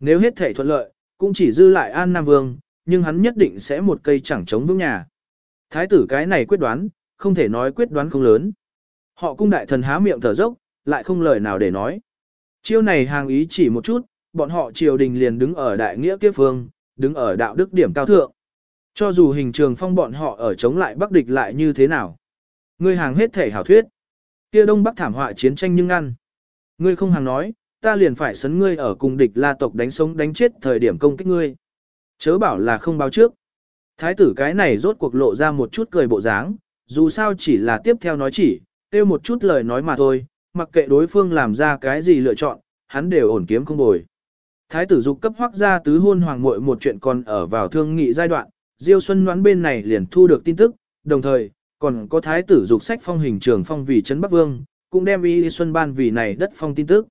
Nếu hết thể thuận lợi, cũng chỉ dư lại An Nam Vương, nhưng hắn nhất định sẽ một cây chẳng chống vững nhà. Thái tử cái này quyết đoán, không thể nói quyết đoán không lớn. Họ cung đại thần há miệng thở dốc, lại không lời nào để nói. Chiêu này hàng ý chỉ một chút, bọn họ triều đình liền đứng ở đại nghĩa kia phương, đứng ở đạo đức điểm cao thượng. Cho dù hình trường phong bọn họ ở chống lại bắc địch lại như thế nào. Ngươi hàng hết thể hảo thuyết. Kia đông bắc thảm họa chiến tranh nhưng ngăn. Ngươi không hàng nói, ta liền phải sấn ngươi ở cùng địch la tộc đánh sống đánh chết thời điểm công kích ngươi. Chớ bảo là không báo trước. Thái tử cái này rốt cuộc lộ ra một chút cười bộ dáng, dù sao chỉ là tiếp theo nói chỉ, tiêu một chút lời nói mà thôi, mặc kệ đối phương làm ra cái gì lựa chọn, hắn đều ổn kiếm không bồi. Thái tử dục cấp hoác ra tứ hôn hoàng muội một chuyện còn ở vào thương nghị giai đoạn, Diêu Xuân đoán bên này liền thu được tin tức, đồng thời, còn có thái tử dục sách phong hình trường phong vì trấn Bắc Vương, cũng đem Y Xuân ban vì này đất phong tin tức.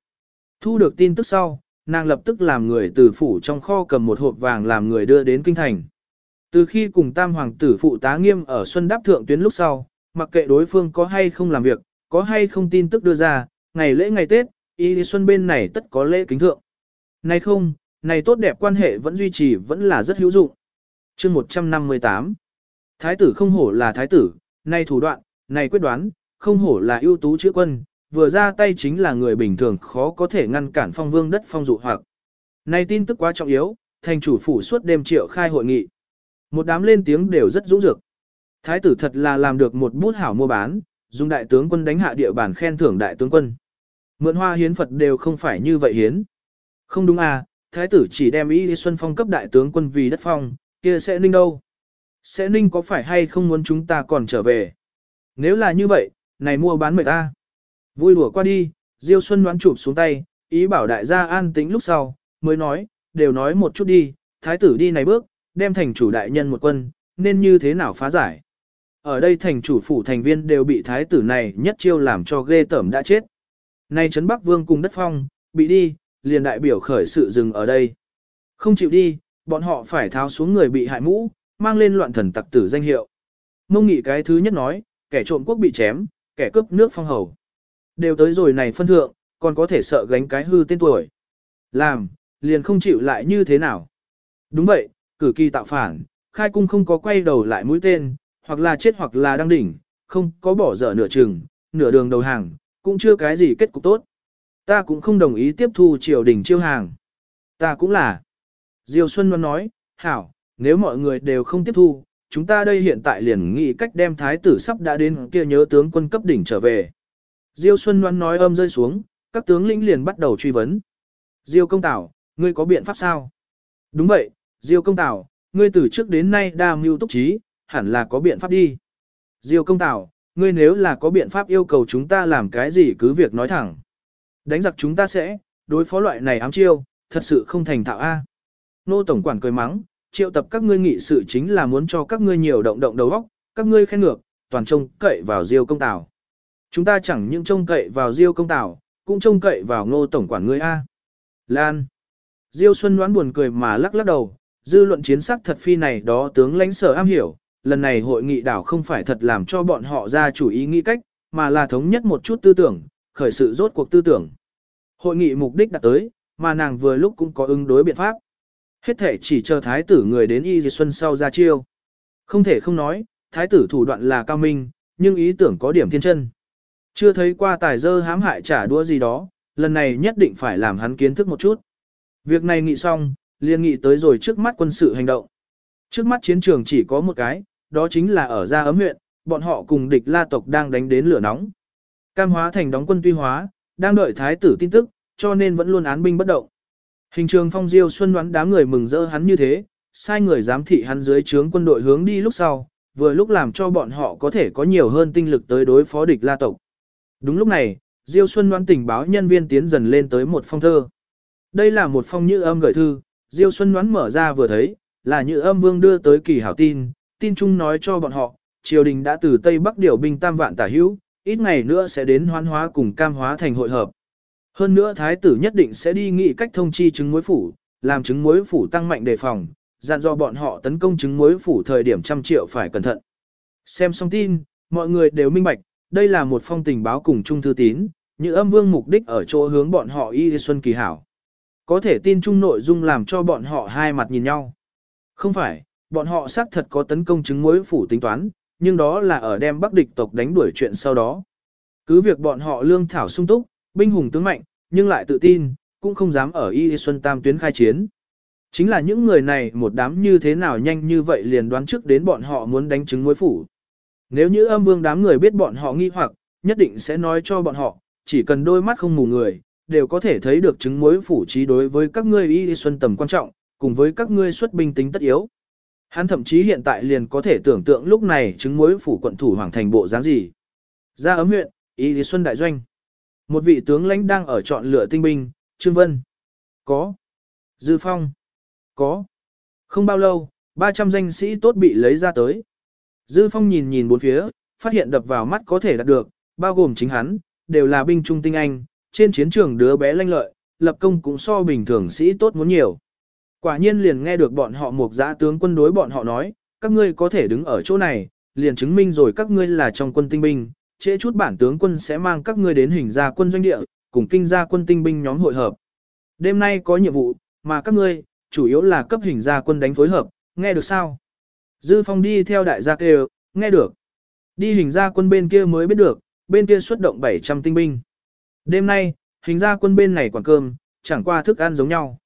Thu được tin tức sau, nàng lập tức làm người từ phủ trong kho cầm một hộp vàng làm người đưa đến kinh thành. Từ khi cùng tam hoàng tử phụ tá nghiêm ở Xuân Đáp Thượng tuyến lúc sau, mặc kệ đối phương có hay không làm việc, có hay không tin tức đưa ra, ngày lễ ngày Tết, Y Xuân bên này tất có lễ kính thượng. Này không, này tốt đẹp quan hệ vẫn duy trì vẫn là rất hữu dụng. chương 158 Thái tử không hổ là thái tử, này thủ đoạn, này quyết đoán, không hổ là ưu tú chữ quân, vừa ra tay chính là người bình thường khó có thể ngăn cản phong vương đất phong dụ hoặc. Này tin tức quá trọng yếu, thành chủ phủ suốt đêm triệu khai hội nghị. Một đám lên tiếng đều rất dũng dược. Thái tử thật là làm được một bút hảo mua bán, dùng đại tướng quân đánh hạ địa bàn khen thưởng đại tướng quân. Mượn hoa hiến Phật đều không phải như vậy hiến. Không đúng à, thái tử chỉ đem ý xuân phong cấp đại tướng quân vì đất phong, kia sẽ ninh đâu. Sẽ ninh có phải hay không muốn chúng ta còn trở về? Nếu là như vậy, này mua bán mời ta. Vui lùa qua đi, Diêu Xuân đoán chụp xuống tay, ý bảo đại gia an tĩnh lúc sau, mới nói, đều nói một chút đi, thái tử đi này bước, đem thành chủ đại nhân một quân, nên như thế nào phá giải. Ở đây thành chủ phủ thành viên đều bị thái tử này nhất chiêu làm cho ghê tởm đã chết. Nay Trấn Bắc Vương cùng đất phong, bị đi, liền đại biểu khởi sự dừng ở đây. Không chịu đi, bọn họ phải tháo xuống người bị hại mũ, mang lên loạn thần tặc tử danh hiệu. Mông nghị cái thứ nhất nói, kẻ trộm quốc bị chém, kẻ cướp nước phong hầu. Đều tới rồi này phân thượng, còn có thể sợ gánh cái hư tên tuổi. Làm, liền không chịu lại như thế nào. Đúng vậy, cử kỳ tạo phản, khai cung không có quay đầu lại mũi tên, hoặc là chết hoặc là đăng đỉnh, không có bỏ dở nửa chừng, nửa đường đầu hàng, cũng chưa cái gì kết cục tốt. Ta cũng không đồng ý tiếp thu triều đình chiêu hàng. Ta cũng là. Diêu Xuân Loan nói, hảo, nếu mọi người đều không tiếp thu, chúng ta đây hiện tại liền nghĩ cách đem thái tử sắp đã đến kia nhớ tướng quân cấp đỉnh trở về. Diêu Xuân Loan nói âm rơi xuống, các tướng lĩnh liền bắt đầu truy vấn. Diêu công tảo, ngươi có biện pháp sao? Đúng vậy, Diêu công tào, ngươi từ trước đến nay đa mưu túc trí, hẳn là có biện pháp đi. Diêu công tào, ngươi nếu là có biện pháp yêu cầu chúng ta làm cái gì cứ việc nói thẳng. Đánh giặc chúng ta sẽ, đối phó loại này ám chiêu, thật sự không thành thạo A. Nô Tổng quản cười mắng, triệu tập các ngươi nghị sự chính là muốn cho các ngươi nhiều động động đầu óc, các ngươi khen ngược, toàn trông cậy vào Diêu công tào. Chúng ta chẳng những trông cậy vào Diêu công tào, cũng trông cậy vào Ngô tổng quản ngươi a. Lan. Diêu Xuân đoán buồn cười mà lắc lắc đầu, dư luận chiến sắc thật phi này đó tướng lãnh sở am hiểu, lần này hội nghị đảo không phải thật làm cho bọn họ ra chủ ý nghĩ cách, mà là thống nhất một chút tư tưởng, khởi sự rốt cuộc tư tưởng. Hội nghị mục đích đạt tới, mà nàng vừa lúc cũng có ứng đối biện pháp. Hết thể chỉ chờ thái tử người đến Y Diệt Xuân sau ra chiêu. Không thể không nói, thái tử thủ đoạn là cao minh, nhưng ý tưởng có điểm thiên chân. Chưa thấy qua tài dơ hãm hại trả đũa gì đó, lần này nhất định phải làm hắn kiến thức một chút. Việc này nghị xong, liền nghị tới rồi trước mắt quân sự hành động. Trước mắt chiến trường chỉ có một cái, đó chính là ở gia ấm huyện, bọn họ cùng địch la tộc đang đánh đến lửa nóng. Cam hóa thành đóng quân tuy hóa, đang đợi thái tử tin tức, cho nên vẫn luôn án binh bất động. Hình trường phong diêu xuân đoán đám người mừng rỡ hắn như thế, sai người giám thị hắn dưới trướng quân đội hướng đi lúc sau, vừa lúc làm cho bọn họ có thể có nhiều hơn tinh lực tới đối phó địch la tộc. Đúng lúc này, Diêu Xuân đoán tình báo nhân viên tiến dần lên tới một phong thơ. Đây là một phong như âm gửi thư, Diêu Xuân đoán mở ra vừa thấy, là như âm vương đưa tới kỳ hảo tin, tin chung nói cho bọn họ, triều đình đã từ Tây Bắc điều binh tam vạn tả hữu, ít ngày nữa sẽ đến hoán hóa cùng cam hóa thành hội hợp. Hơn nữa thái tử nhất định sẽ đi nghị cách thông chi chứng mối phủ, làm chứng mối phủ tăng mạnh đề phòng, dặn do bọn họ tấn công chứng mối phủ thời điểm trăm triệu phải cẩn thận. Xem xong tin, mọi người đều minh bạch, đây là một phong tình báo cùng trung thư tín, như âm vương mục đích ở chỗ hướng bọn họ y xuân kỳ hảo. Có thể tin chung nội dung làm cho bọn họ hai mặt nhìn nhau. Không phải, bọn họ xác thật có tấn công chứng mối phủ tính toán, nhưng đó là ở đem bắc địch tộc đánh đuổi chuyện sau đó. Cứ việc bọn họ lương thảo sung túc, binh hùng tướng mạnh, nhưng lại tự tin, cũng không dám ở Y Xuân Tam tuyến khai chiến. Chính là những người này một đám như thế nào nhanh như vậy liền đoán trước đến bọn họ muốn đánh chứng mối phủ. Nếu như âm vương đám người biết bọn họ nghi hoặc, nhất định sẽ nói cho bọn họ, chỉ cần đôi mắt không mù người, đều có thể thấy được chứng mối phủ trí đối với các ngươi y xuân tầm quan trọng, cùng với các ngươi xuất binh tính tất yếu. Hắn thậm chí hiện tại liền có thể tưởng tượng lúc này chứng mối phủ quận thủ hoàng thành bộ dáng gì. Ra ấm huyện, y xuân đại doanh. Một vị tướng lãnh đang ở chọn lựa tinh binh, Trương Vân. Có. Dư Phong. Có. Không bao lâu, 300 danh sĩ tốt bị lấy ra tới. Dư Phong nhìn nhìn bốn phía, phát hiện đập vào mắt có thể đạt được, bao gồm chính hắn, đều là binh trung tinh anh, trên chiến trường đứa bé lanh lợi, lập công cũng so bình thường sĩ tốt muốn nhiều. Quả nhiên liền nghe được bọn họ một giã tướng quân đối bọn họ nói, các ngươi có thể đứng ở chỗ này, liền chứng minh rồi các ngươi là trong quân tinh binh, trễ chút bản tướng quân sẽ mang các ngươi đến hình gia quân doanh địa, cùng kinh gia quân tinh binh nhóm hội hợp. Đêm nay có nhiệm vụ, mà các ngươi, chủ yếu là cấp hình gia quân đánh phối hợp, nghe được sao? Dư Phong đi theo đại gia kêu, nghe được. Đi hình gia quân bên kia mới biết được, bên kia xuất động 700 tinh binh. Đêm nay, hình ra quân bên này quản cơm, chẳng qua thức ăn giống nhau.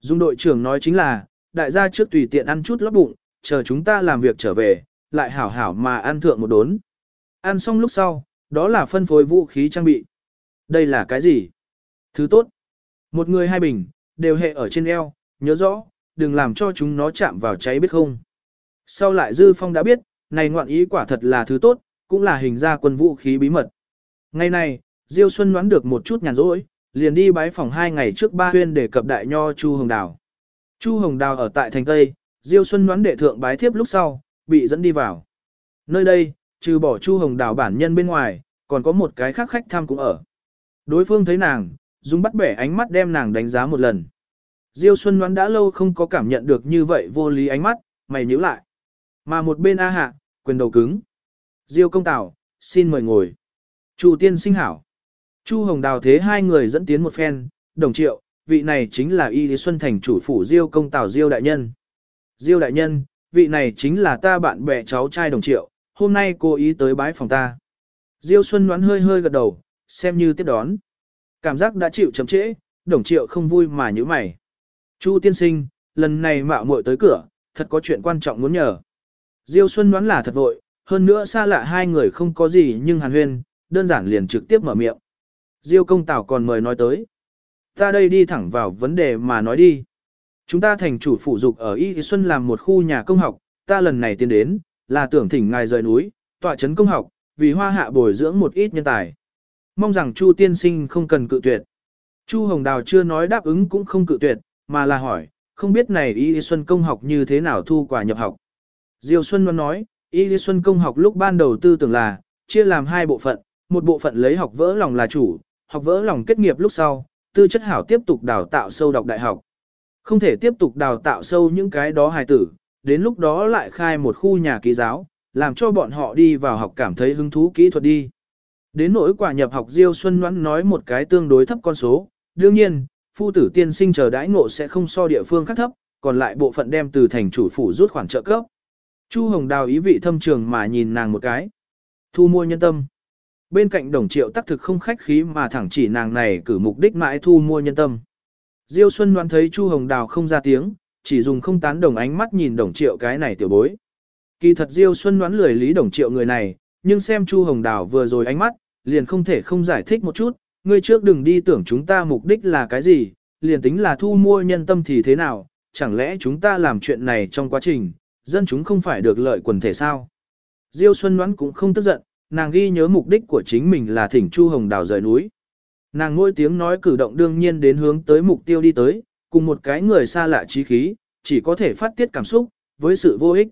Dung đội trưởng nói chính là, đại gia trước tùy tiện ăn chút lót bụng, chờ chúng ta làm việc trở về, lại hảo hảo mà ăn thượng một đốn. Ăn xong lúc sau, đó là phân phối vũ khí trang bị. Đây là cái gì? Thứ tốt. Một người hai bình, đều hệ ở trên eo, nhớ rõ, đừng làm cho chúng nó chạm vào cháy biết không. Sau lại Dư Phong đã biết, này ngoạn ý quả thật là thứ tốt, cũng là hình ra quân vũ khí bí mật. Ngày này, Diêu Xuân đoán được một chút nhàn rỗi, liền đi bái phòng hai ngày trước ba huyên để cập đại nho Chu Hồng Đào. Chu Hồng Đào ở tại thành Tây, Diêu Xuân đoán đệ thượng bái thiếp lúc sau, bị dẫn đi vào. Nơi đây, trừ bỏ Chu Hồng Đào bản nhân bên ngoài, còn có một cái khác khách tham cũng ở. Đối phương thấy nàng, dùng bắt bẻ ánh mắt đem nàng đánh giá một lần. Diêu Xuân đoán đã lâu không có cảm nhận được như vậy vô lý ánh mắt, mày nhíu lại. Mà một bên A Hạ, quyền đầu cứng. Diêu công tảo, xin mời ngồi. Chu tiên sinh hảo. Chu Hồng Đào thế hai người dẫn tiến một phen, đồng triệu, vị này chính là Y Lý Xuân Thành chủ phủ Diêu công tảo Diêu đại nhân. Diêu đại nhân, vị này chính là ta bạn bè cháu trai đồng triệu, hôm nay cô ý tới bái phòng ta. Diêu Xuân đoán hơi hơi gật đầu, xem như tiếp đón. Cảm giác đã chịu chậm trễ, đồng triệu không vui mà như mày. Chu tiên sinh, lần này mạo muội tới cửa, thật có chuyện quan trọng muốn nhờ. Diêu Xuân đoán là thật vội, hơn nữa xa lạ hai người không có gì nhưng hàn huyên, đơn giản liền trực tiếp mở miệng. Diêu công tảo còn mời nói tới. Ta đây đi thẳng vào vấn đề mà nói đi. Chúng ta thành chủ phụ dục ở Y Xuân làm một khu nhà công học, ta lần này tiến đến, là tưởng thỉnh ngài rời núi, tọa chấn công học, vì hoa hạ bồi dưỡng một ít nhân tài. Mong rằng Chu tiên sinh không cần cự tuyệt. Chu Hồng Đào chưa nói đáp ứng cũng không cự tuyệt, mà là hỏi, không biết này Y Xuân công học như thế nào thu quả nhập học. Diêu Xuân nói, Y Xuân công học lúc ban đầu tư tưởng là, chia làm hai bộ phận, một bộ phận lấy học vỡ lòng là chủ, học vỡ lòng kết nghiệp lúc sau, tư chất hảo tiếp tục đào tạo sâu đọc đại học. Không thể tiếp tục đào tạo sâu những cái đó hài tử, đến lúc đó lại khai một khu nhà ký giáo, làm cho bọn họ đi vào học cảm thấy hứng thú kỹ thuật đi. Đến nỗi quả nhập học Diêu Xuân Ngoãn nói một cái tương đối thấp con số, đương nhiên, phu tử tiên sinh chờ đãi ngộ sẽ không so địa phương khác thấp, còn lại bộ phận đem từ thành chủ phủ rút khoản trợ cấp. Chu Hồng Đào ý vị thâm trường mà nhìn nàng một cái. Thu mua nhân tâm. Bên cạnh đồng triệu tắc thực không khách khí mà thẳng chỉ nàng này cử mục đích mãi thu mua nhân tâm. Diêu Xuân đoán thấy Chu Hồng Đào không ra tiếng, chỉ dùng không tán đồng ánh mắt nhìn đồng triệu cái này tiểu bối. Kỳ thật Diêu Xuân đoán lười lý đồng triệu người này, nhưng xem Chu Hồng Đào vừa rồi ánh mắt, liền không thể không giải thích một chút, ngươi trước đừng đi tưởng chúng ta mục đích là cái gì, liền tính là thu mua nhân tâm thì thế nào, chẳng lẽ chúng ta làm chuyện này trong quá trình, dân chúng không phải được lợi quần thể sao. Diêu Xuân đoán cũng không tức giận, nàng ghi nhớ mục đích của chính mình là thỉnh Chu Hồng Đào rời núi. Nàng ngôi tiếng nói cử động đương nhiên đến hướng tới mục tiêu đi tới, cùng một cái người xa lạ trí khí, chỉ có thể phát tiết cảm xúc, với sự vô ích.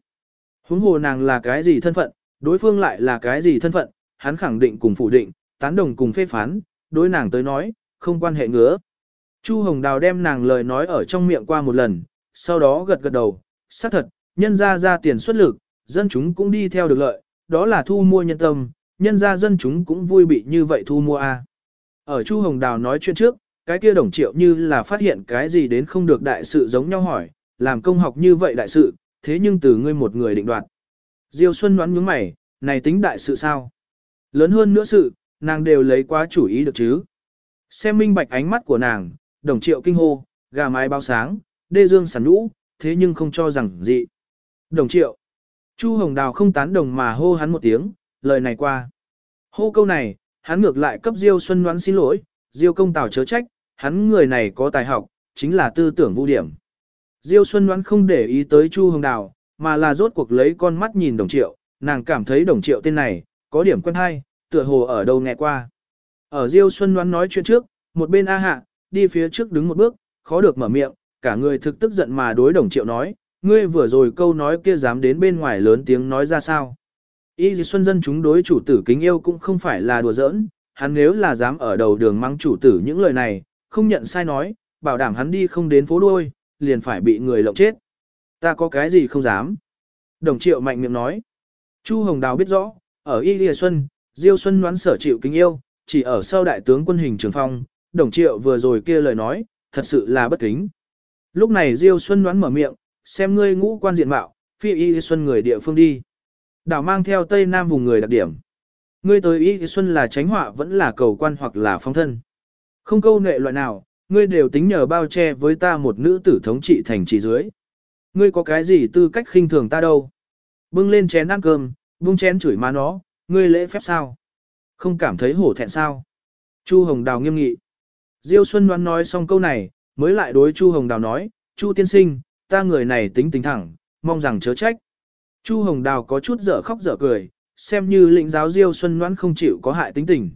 Huống hồ nàng là cái gì thân phận, đối phương lại là cái gì thân phận, hắn khẳng định cùng phủ định, tán đồng cùng phê phán, đối nàng tới nói, không quan hệ ngứa. Chu Hồng Đào đem nàng lời nói ở trong miệng qua một lần, sau đó gật gật đầu, xác thật, nhân ra ra tiền xuất lực, dân chúng cũng đi theo được lợi, đó là thu mua nhân tâm, nhân ra dân chúng cũng vui bị như vậy thu mua a. Ở Chu Hồng Đào nói chuyện trước, cái kia đồng triệu như là phát hiện cái gì đến không được đại sự giống nhau hỏi, làm công học như vậy đại sự, thế nhưng từ ngươi một người định đoạt. Diêu Xuân đoán nhướng mày, này tính đại sự sao? Lớn hơn nữa sự, nàng đều lấy quá chủ ý được chứ. Xem minh bạch ánh mắt của nàng, đồng triệu kinh hô, gà mái bao sáng, đê dương sản nhũ, thế nhưng không cho rằng gì. Đồng triệu. Chu Hồng Đào không tán đồng mà hô hắn một tiếng, lời này qua. Hô câu này, hắn ngược lại cấp Diêu Xuân Ngoãn xin lỗi, Diêu công tào chớ trách, hắn người này có tài học, chính là tư tưởng vô điểm. Diêu Xuân Ngoãn không để ý tới Chu Hồng Đào, mà là rốt cuộc lấy con mắt nhìn đồng triệu, nàng cảm thấy đồng triệu tên này, có điểm quen hay, tựa hồ ở đâu nghe qua. Ở Diêu Xuân Ngoãn nói chuyện trước, một bên A Hạ, đi phía trước đứng một bước, khó được mở miệng, cả người thực tức giận mà đối đồng triệu nói, ngươi vừa rồi câu nói kia dám đến bên ngoài lớn tiếng nói ra sao. Y dì xuân dân chúng đối chủ tử kính yêu cũng không phải là đùa giỡn, hắn nếu là dám ở đầu đường mắng chủ tử những lời này, không nhận sai nói, bảo đảm hắn đi không đến phố đuôi, liền phải bị người lộng chết. Ta có cái gì không dám. Đồng triệu mạnh miệng nói. Chu Hồng Đào biết rõ, ở Y Lìa Xuân, Diêu Xuân đoán sở chịu kính yêu, chỉ ở sau đại tướng quân hình trường phong, đồng triệu vừa rồi kia lời nói, thật sự là bất kính. Lúc này Diêu Xuân đoán mở miệng, xem ngươi ngũ quan diện mạo, phi Y Xuân người địa phương đi. Đảo mang theo Tây Nam vùng người đặc điểm. Ngươi tới Y Xuân là tránh họa vẫn là cầu quan hoặc là phong thân. Không câu nệ loại nào, ngươi đều tính nhờ bao che với ta một nữ tử thống trị thành trì dưới. Ngươi có cái gì tư cách khinh thường ta đâu? Bưng lên chén ăn cơm, bung chén chửi má nó, ngươi lễ phép sao? Không cảm thấy hổ thẹn sao? Chu Hồng Đào nghiêm nghị. Diêu Xuân Loan nói xong câu này, mới lại đối Chu Hồng Đào nói, Chu tiên sinh, ta người này tính tình thẳng, mong rằng chớ trách. Chu Hồng Đào có chút dở khóc dở cười, xem như lĩnh giáo Diêu Xuân Ngoãn không chịu có hại tính tình.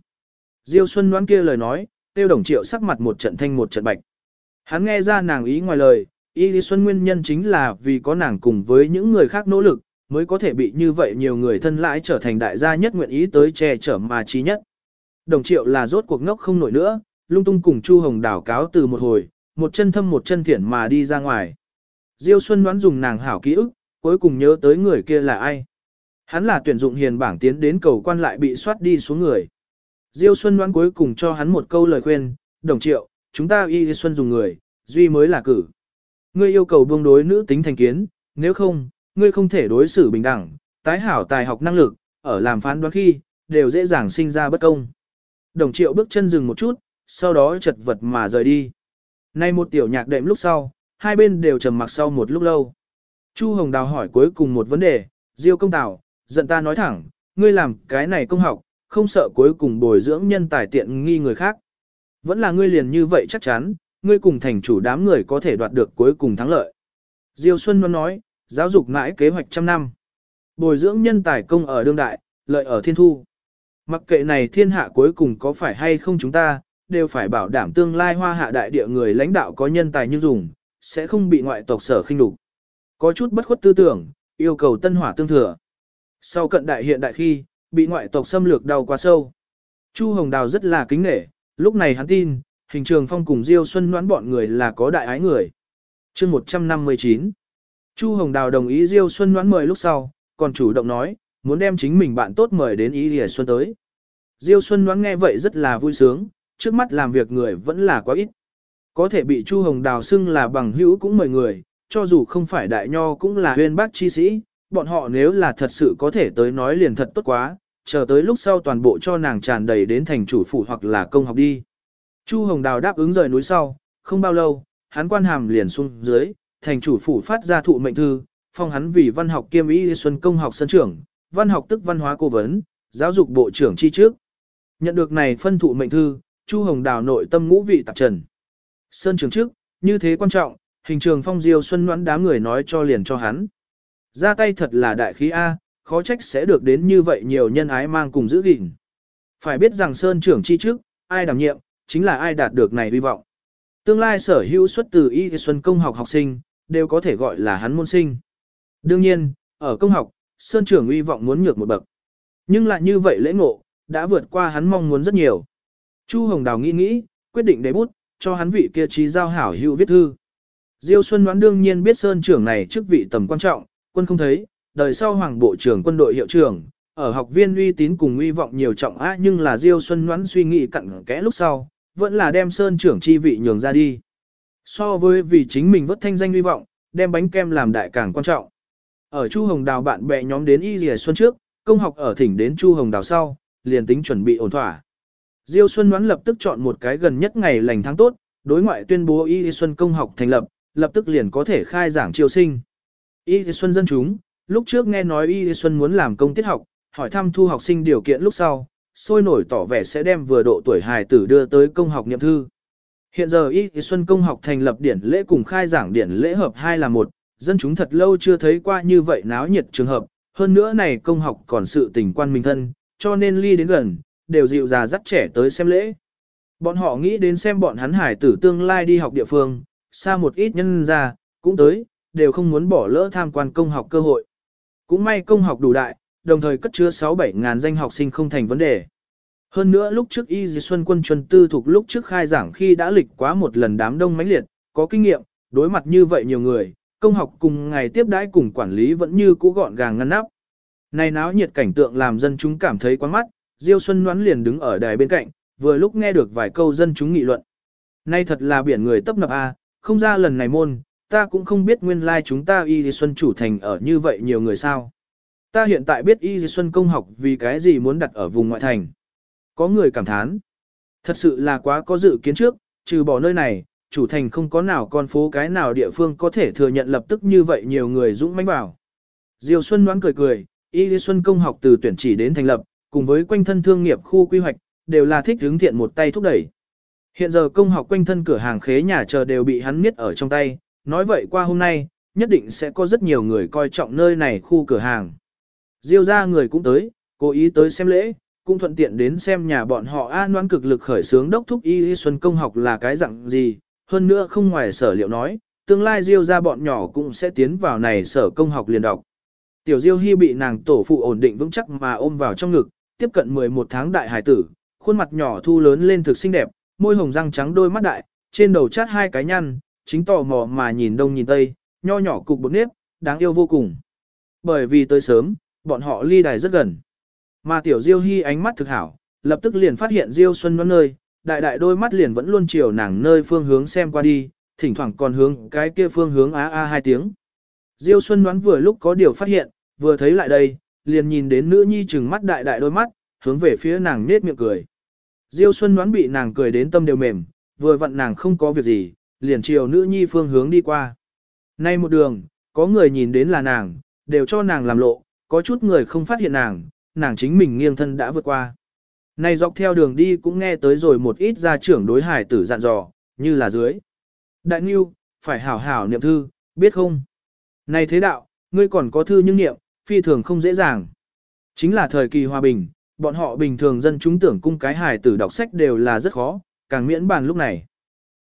Diêu Xuân Ngoãn kia lời nói, tiêu đồng triệu sắc mặt một trận thanh một trận bạch. Hắn nghe ra nàng ý ngoài lời, ý Lý Xuân nguyên nhân chính là vì có nàng cùng với những người khác nỗ lực, mới có thể bị như vậy nhiều người thân lãi trở thành đại gia nhất nguyện ý tới che chở mà trí nhất. Đồng triệu là rốt cuộc ngốc không nổi nữa, lung tung cùng Chu Hồng Đào cáo từ một hồi, một chân thâm một chân thiện mà đi ra ngoài. Diêu Xuân đoán dùng nàng hảo ký ức, cuối cùng nhớ tới người kia là ai. Hắn là tuyển dụng hiền bảng tiến đến cầu quan lại bị soát đi xuống người. Diêu Xuân đoán cuối cùng cho hắn một câu lời khuyên, đồng triệu, chúng ta y Xuân dùng người, duy mới là cử. Ngươi yêu cầu buông đối nữ tính thành kiến, nếu không, ngươi không thể đối xử bình đẳng, tái hảo tài học năng lực, ở làm phán đoán khi, đều dễ dàng sinh ra bất công. Đồng triệu bước chân dừng một chút, sau đó chật vật mà rời đi. Nay một tiểu nhạc đệm lúc sau, hai bên đều trầm mặc sau một lúc lâu. Chu Hồng Đào hỏi cuối cùng một vấn đề, Diêu công tào, giận ta nói thẳng, ngươi làm cái này công học, không sợ cuối cùng bồi dưỡng nhân tài tiện nghi người khác. Vẫn là ngươi liền như vậy chắc chắn, ngươi cùng thành chủ đám người có thể đoạt được cuối cùng thắng lợi. Diêu Xuân nói, nói giáo dục mãi kế hoạch trăm năm. Bồi dưỡng nhân tài công ở đương đại, lợi ở thiên thu. Mặc kệ này thiên hạ cuối cùng có phải hay không chúng ta, đều phải bảo đảm tương lai hoa hạ đại địa người lãnh đạo có nhân tài như dùng, sẽ không bị ngoại tộc sở khinh đục. Có chút bất khuất tư tưởng, yêu cầu tân hỏa tương thừa. Sau cận đại hiện đại khi, bị ngoại tộc xâm lược đau quá sâu. Chu Hồng Đào rất là kính nể, lúc này hắn tin, hình trường phong cùng Diêu Xuân đoán bọn người là có đại ái người. chương 159 Chu Hồng Đào đồng ý Diêu Xuân đoán mời lúc sau, còn chủ động nói, muốn đem chính mình bạn tốt mời đến Ý Lìa Xuân tới. Diêu Xuân đoán nghe vậy rất là vui sướng, trước mắt làm việc người vẫn là quá ít. Có thể bị Chu Hồng Đào xưng là bằng hữu cũng mời người, cho dù không phải đại nho cũng là huyên bác chi sĩ, bọn họ nếu là thật sự có thể tới nói liền thật tốt quá, chờ tới lúc sau toàn bộ cho nàng tràn đầy đến thành chủ phủ hoặc là công học đi. Chu Hồng Đào đáp ứng rời núi sau, không bao lâu, hắn quan hàm liền xuống dưới, thành chủ phủ phát ra thụ mệnh thư, phong hắn vì văn học kiêm y xuân công học sân trưởng, văn học tức văn hóa cố vấn, giáo dục bộ trưởng chi trước. Nhận được này phân thụ mệnh thư, Chu Hồng Đào nội tâm ngũ vị tạp trần. Sơn trường trước, như thế quan trọng, hình trường phong diêu xuân noãn đám người nói cho liền cho hắn. Ra tay thật là đại khí A, khó trách sẽ được đến như vậy nhiều nhân ái mang cùng giữ gìn. Phải biết rằng Sơn trưởng chi trước, ai đảm nhiệm, chính là ai đạt được này hy vọng. Tương lai sở hữu xuất từ y xuân công học học sinh, đều có thể gọi là hắn môn sinh. Đương nhiên, ở công học, Sơn trưởng hy vọng muốn nhược một bậc. Nhưng lại như vậy lễ ngộ, đã vượt qua hắn mong muốn rất nhiều. Chu Hồng Đào nghĩ nghĩ, quyết định để bút, cho hắn vị kia trí giao hảo hữu viết thư. Diêu Xuân đoán đương nhiên biết Sơn trưởng này chức vị tầm quan trọng, quân không thấy, đời sau Hoàng Bộ trưởng quân đội hiệu trưởng, ở học viên uy tín cùng uy vọng nhiều trọng á nhưng là Diêu Xuân đoán suy nghĩ cặn kẽ lúc sau, vẫn là đem Sơn trưởng chi vị nhường ra đi. So với vì chính mình vất thanh danh uy vọng, đem bánh kem làm đại càng quan trọng. Ở Chu Hồng Đào bạn bè nhóm đến Y Lìa Xuân trước, công học ở thỉnh đến Chu Hồng Đào sau, liền tính chuẩn bị ổn thỏa. Diêu Xuân đoán lập tức chọn một cái gần nhất ngày lành tháng tốt, đối ngoại tuyên bố Y Xuân công học thành lập, lập tức liền có thể khai giảng triều sinh. Y Xuân dân chúng, lúc trước nghe nói Y Xuân muốn làm công tiết học, hỏi thăm thu học sinh điều kiện lúc sau, sôi nổi tỏ vẻ sẽ đem vừa độ tuổi hài tử đưa tới công học niệm thư. Hiện giờ Y Xuân công học thành lập điển lễ cùng khai giảng điển lễ hợp hai là một, dân chúng thật lâu chưa thấy qua như vậy náo nhiệt trường hợp, hơn nữa này công học còn sự tình quan minh thân, cho nên ly đến gần, đều dịu già dắt trẻ tới xem lễ. Bọn họ nghĩ đến xem bọn hắn hải tử tương lai đi học địa phương, xa một ít nhân ra, cũng tới, đều không muốn bỏ lỡ tham quan công học cơ hội. Cũng may công học đủ đại, đồng thời cất chứa 6-7 ngàn danh học sinh không thành vấn đề. Hơn nữa lúc trước Y Dì Xuân quân chuẩn tư thuộc lúc trước khai giảng khi đã lịch quá một lần đám đông mãnh liệt, có kinh nghiệm, đối mặt như vậy nhiều người, công học cùng ngày tiếp đãi cùng quản lý vẫn như cũ gọn gàng ngăn nắp. Này náo nhiệt cảnh tượng làm dân chúng cảm thấy quán mắt, Diêu Xuân Ngoãn liền đứng ở đài bên cạnh, vừa lúc nghe được vài câu dân chúng nghị luận. Nay thật là biển người tấp nập a, không ra lần này môn, ta cũng không biết nguyên lai like chúng ta Y Xuân chủ thành ở như vậy nhiều người sao. Ta hiện tại biết Y Xuân công học vì cái gì muốn đặt ở vùng ngoại thành. Có người cảm thán. Thật sự là quá có dự kiến trước, trừ bỏ nơi này, chủ thành không có nào con phố cái nào địa phương có thể thừa nhận lập tức như vậy nhiều người dũng mãnh vào. Diêu Xuân đoán cười cười, Y Xuân công học từ tuyển chỉ đến thành lập, cùng với quanh thân thương nghiệp khu quy hoạch, đều là thích hướng thiện một tay thúc đẩy. Hiện giờ công học quanh thân cửa hàng khế nhà chờ đều bị hắn miết ở trong tay, nói vậy qua hôm nay, nhất định sẽ có rất nhiều người coi trọng nơi này khu cửa hàng. Diêu ra người cũng tới, cố ý tới xem lễ, cũng thuận tiện đến xem nhà bọn họ an đoán cực lực khởi sướng đốc thúc y xuân công học là cái dạng gì, hơn nữa không ngoài sở liệu nói, tương lai Diêu ra bọn nhỏ cũng sẽ tiến vào này sở công học liền đọc. Tiểu Diêu Hy bị nàng tổ phụ ổn định vững chắc mà ôm vào trong ngực, tiếp cận 11 tháng đại hải tử, khuôn mặt nhỏ thu lớn lên thực xinh đẹp, môi hồng răng trắng đôi mắt đại, trên đầu chát hai cái nhăn, chính tò mò mà nhìn đông nhìn tây, nho nhỏ cục bột nếp, đáng yêu vô cùng. Bởi vì tới sớm, bọn họ ly đài rất gần. Mà tiểu Diêu Hy ánh mắt thực hảo, lập tức liền phát hiện Diêu Xuân nó nơi, đại đại đôi mắt liền vẫn luôn chiều nàng nơi phương hướng xem qua đi, thỉnh thoảng còn hướng cái kia phương hướng á a hai tiếng. Diêu Xuân đoán vừa lúc có điều phát hiện, vừa thấy lại đây, liền nhìn đến nữ nhi trừng mắt đại đại đôi mắt, hướng về phía nàng nết miệng cười. Diêu Xuân đoán bị nàng cười đến tâm đều mềm, vừa vặn nàng không có việc gì, liền chiều nữ nhi phương hướng đi qua. Nay một đường, có người nhìn đến là nàng, đều cho nàng làm lộ, có chút người không phát hiện nàng, nàng chính mình nghiêng thân đã vượt qua. Nay dọc theo đường đi cũng nghe tới rồi một ít gia trưởng đối hải tử dặn dò, như là dưới. Đại Nghiêu, phải hảo hảo niệm thư, biết không? Này thế đạo, ngươi còn có thư nhưng niệm, phi thường không dễ dàng. Chính là thời kỳ hòa bình, bọn họ bình thường dân chúng tưởng cung cái hài tử đọc sách đều là rất khó, càng miễn bàn lúc này.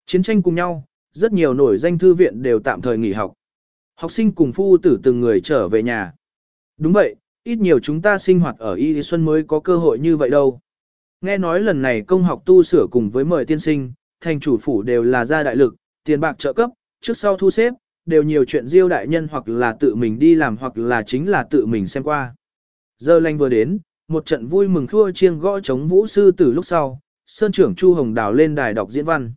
Chiến tranh cùng nhau, rất nhiều nổi danh thư viện đều tạm thời nghỉ học. Học sinh cùng phu tử từng người trở về nhà. Đúng vậy, ít nhiều chúng ta sinh hoạt ở Y Xuân mới có cơ hội như vậy đâu. Nghe nói lần này công học tu sửa cùng với mời tiên sinh, thành chủ phủ đều là gia đại lực, tiền bạc trợ cấp, trước sau thu xếp, đều nhiều chuyện diêu đại nhân hoặc là tự mình đi làm hoặc là chính là tự mình xem qua. Giờ lành vừa đến, một trận vui mừng khua chiêng gõ chống vũ sư từ lúc sau, sơn trưởng Chu Hồng Đào lên đài đọc diễn văn.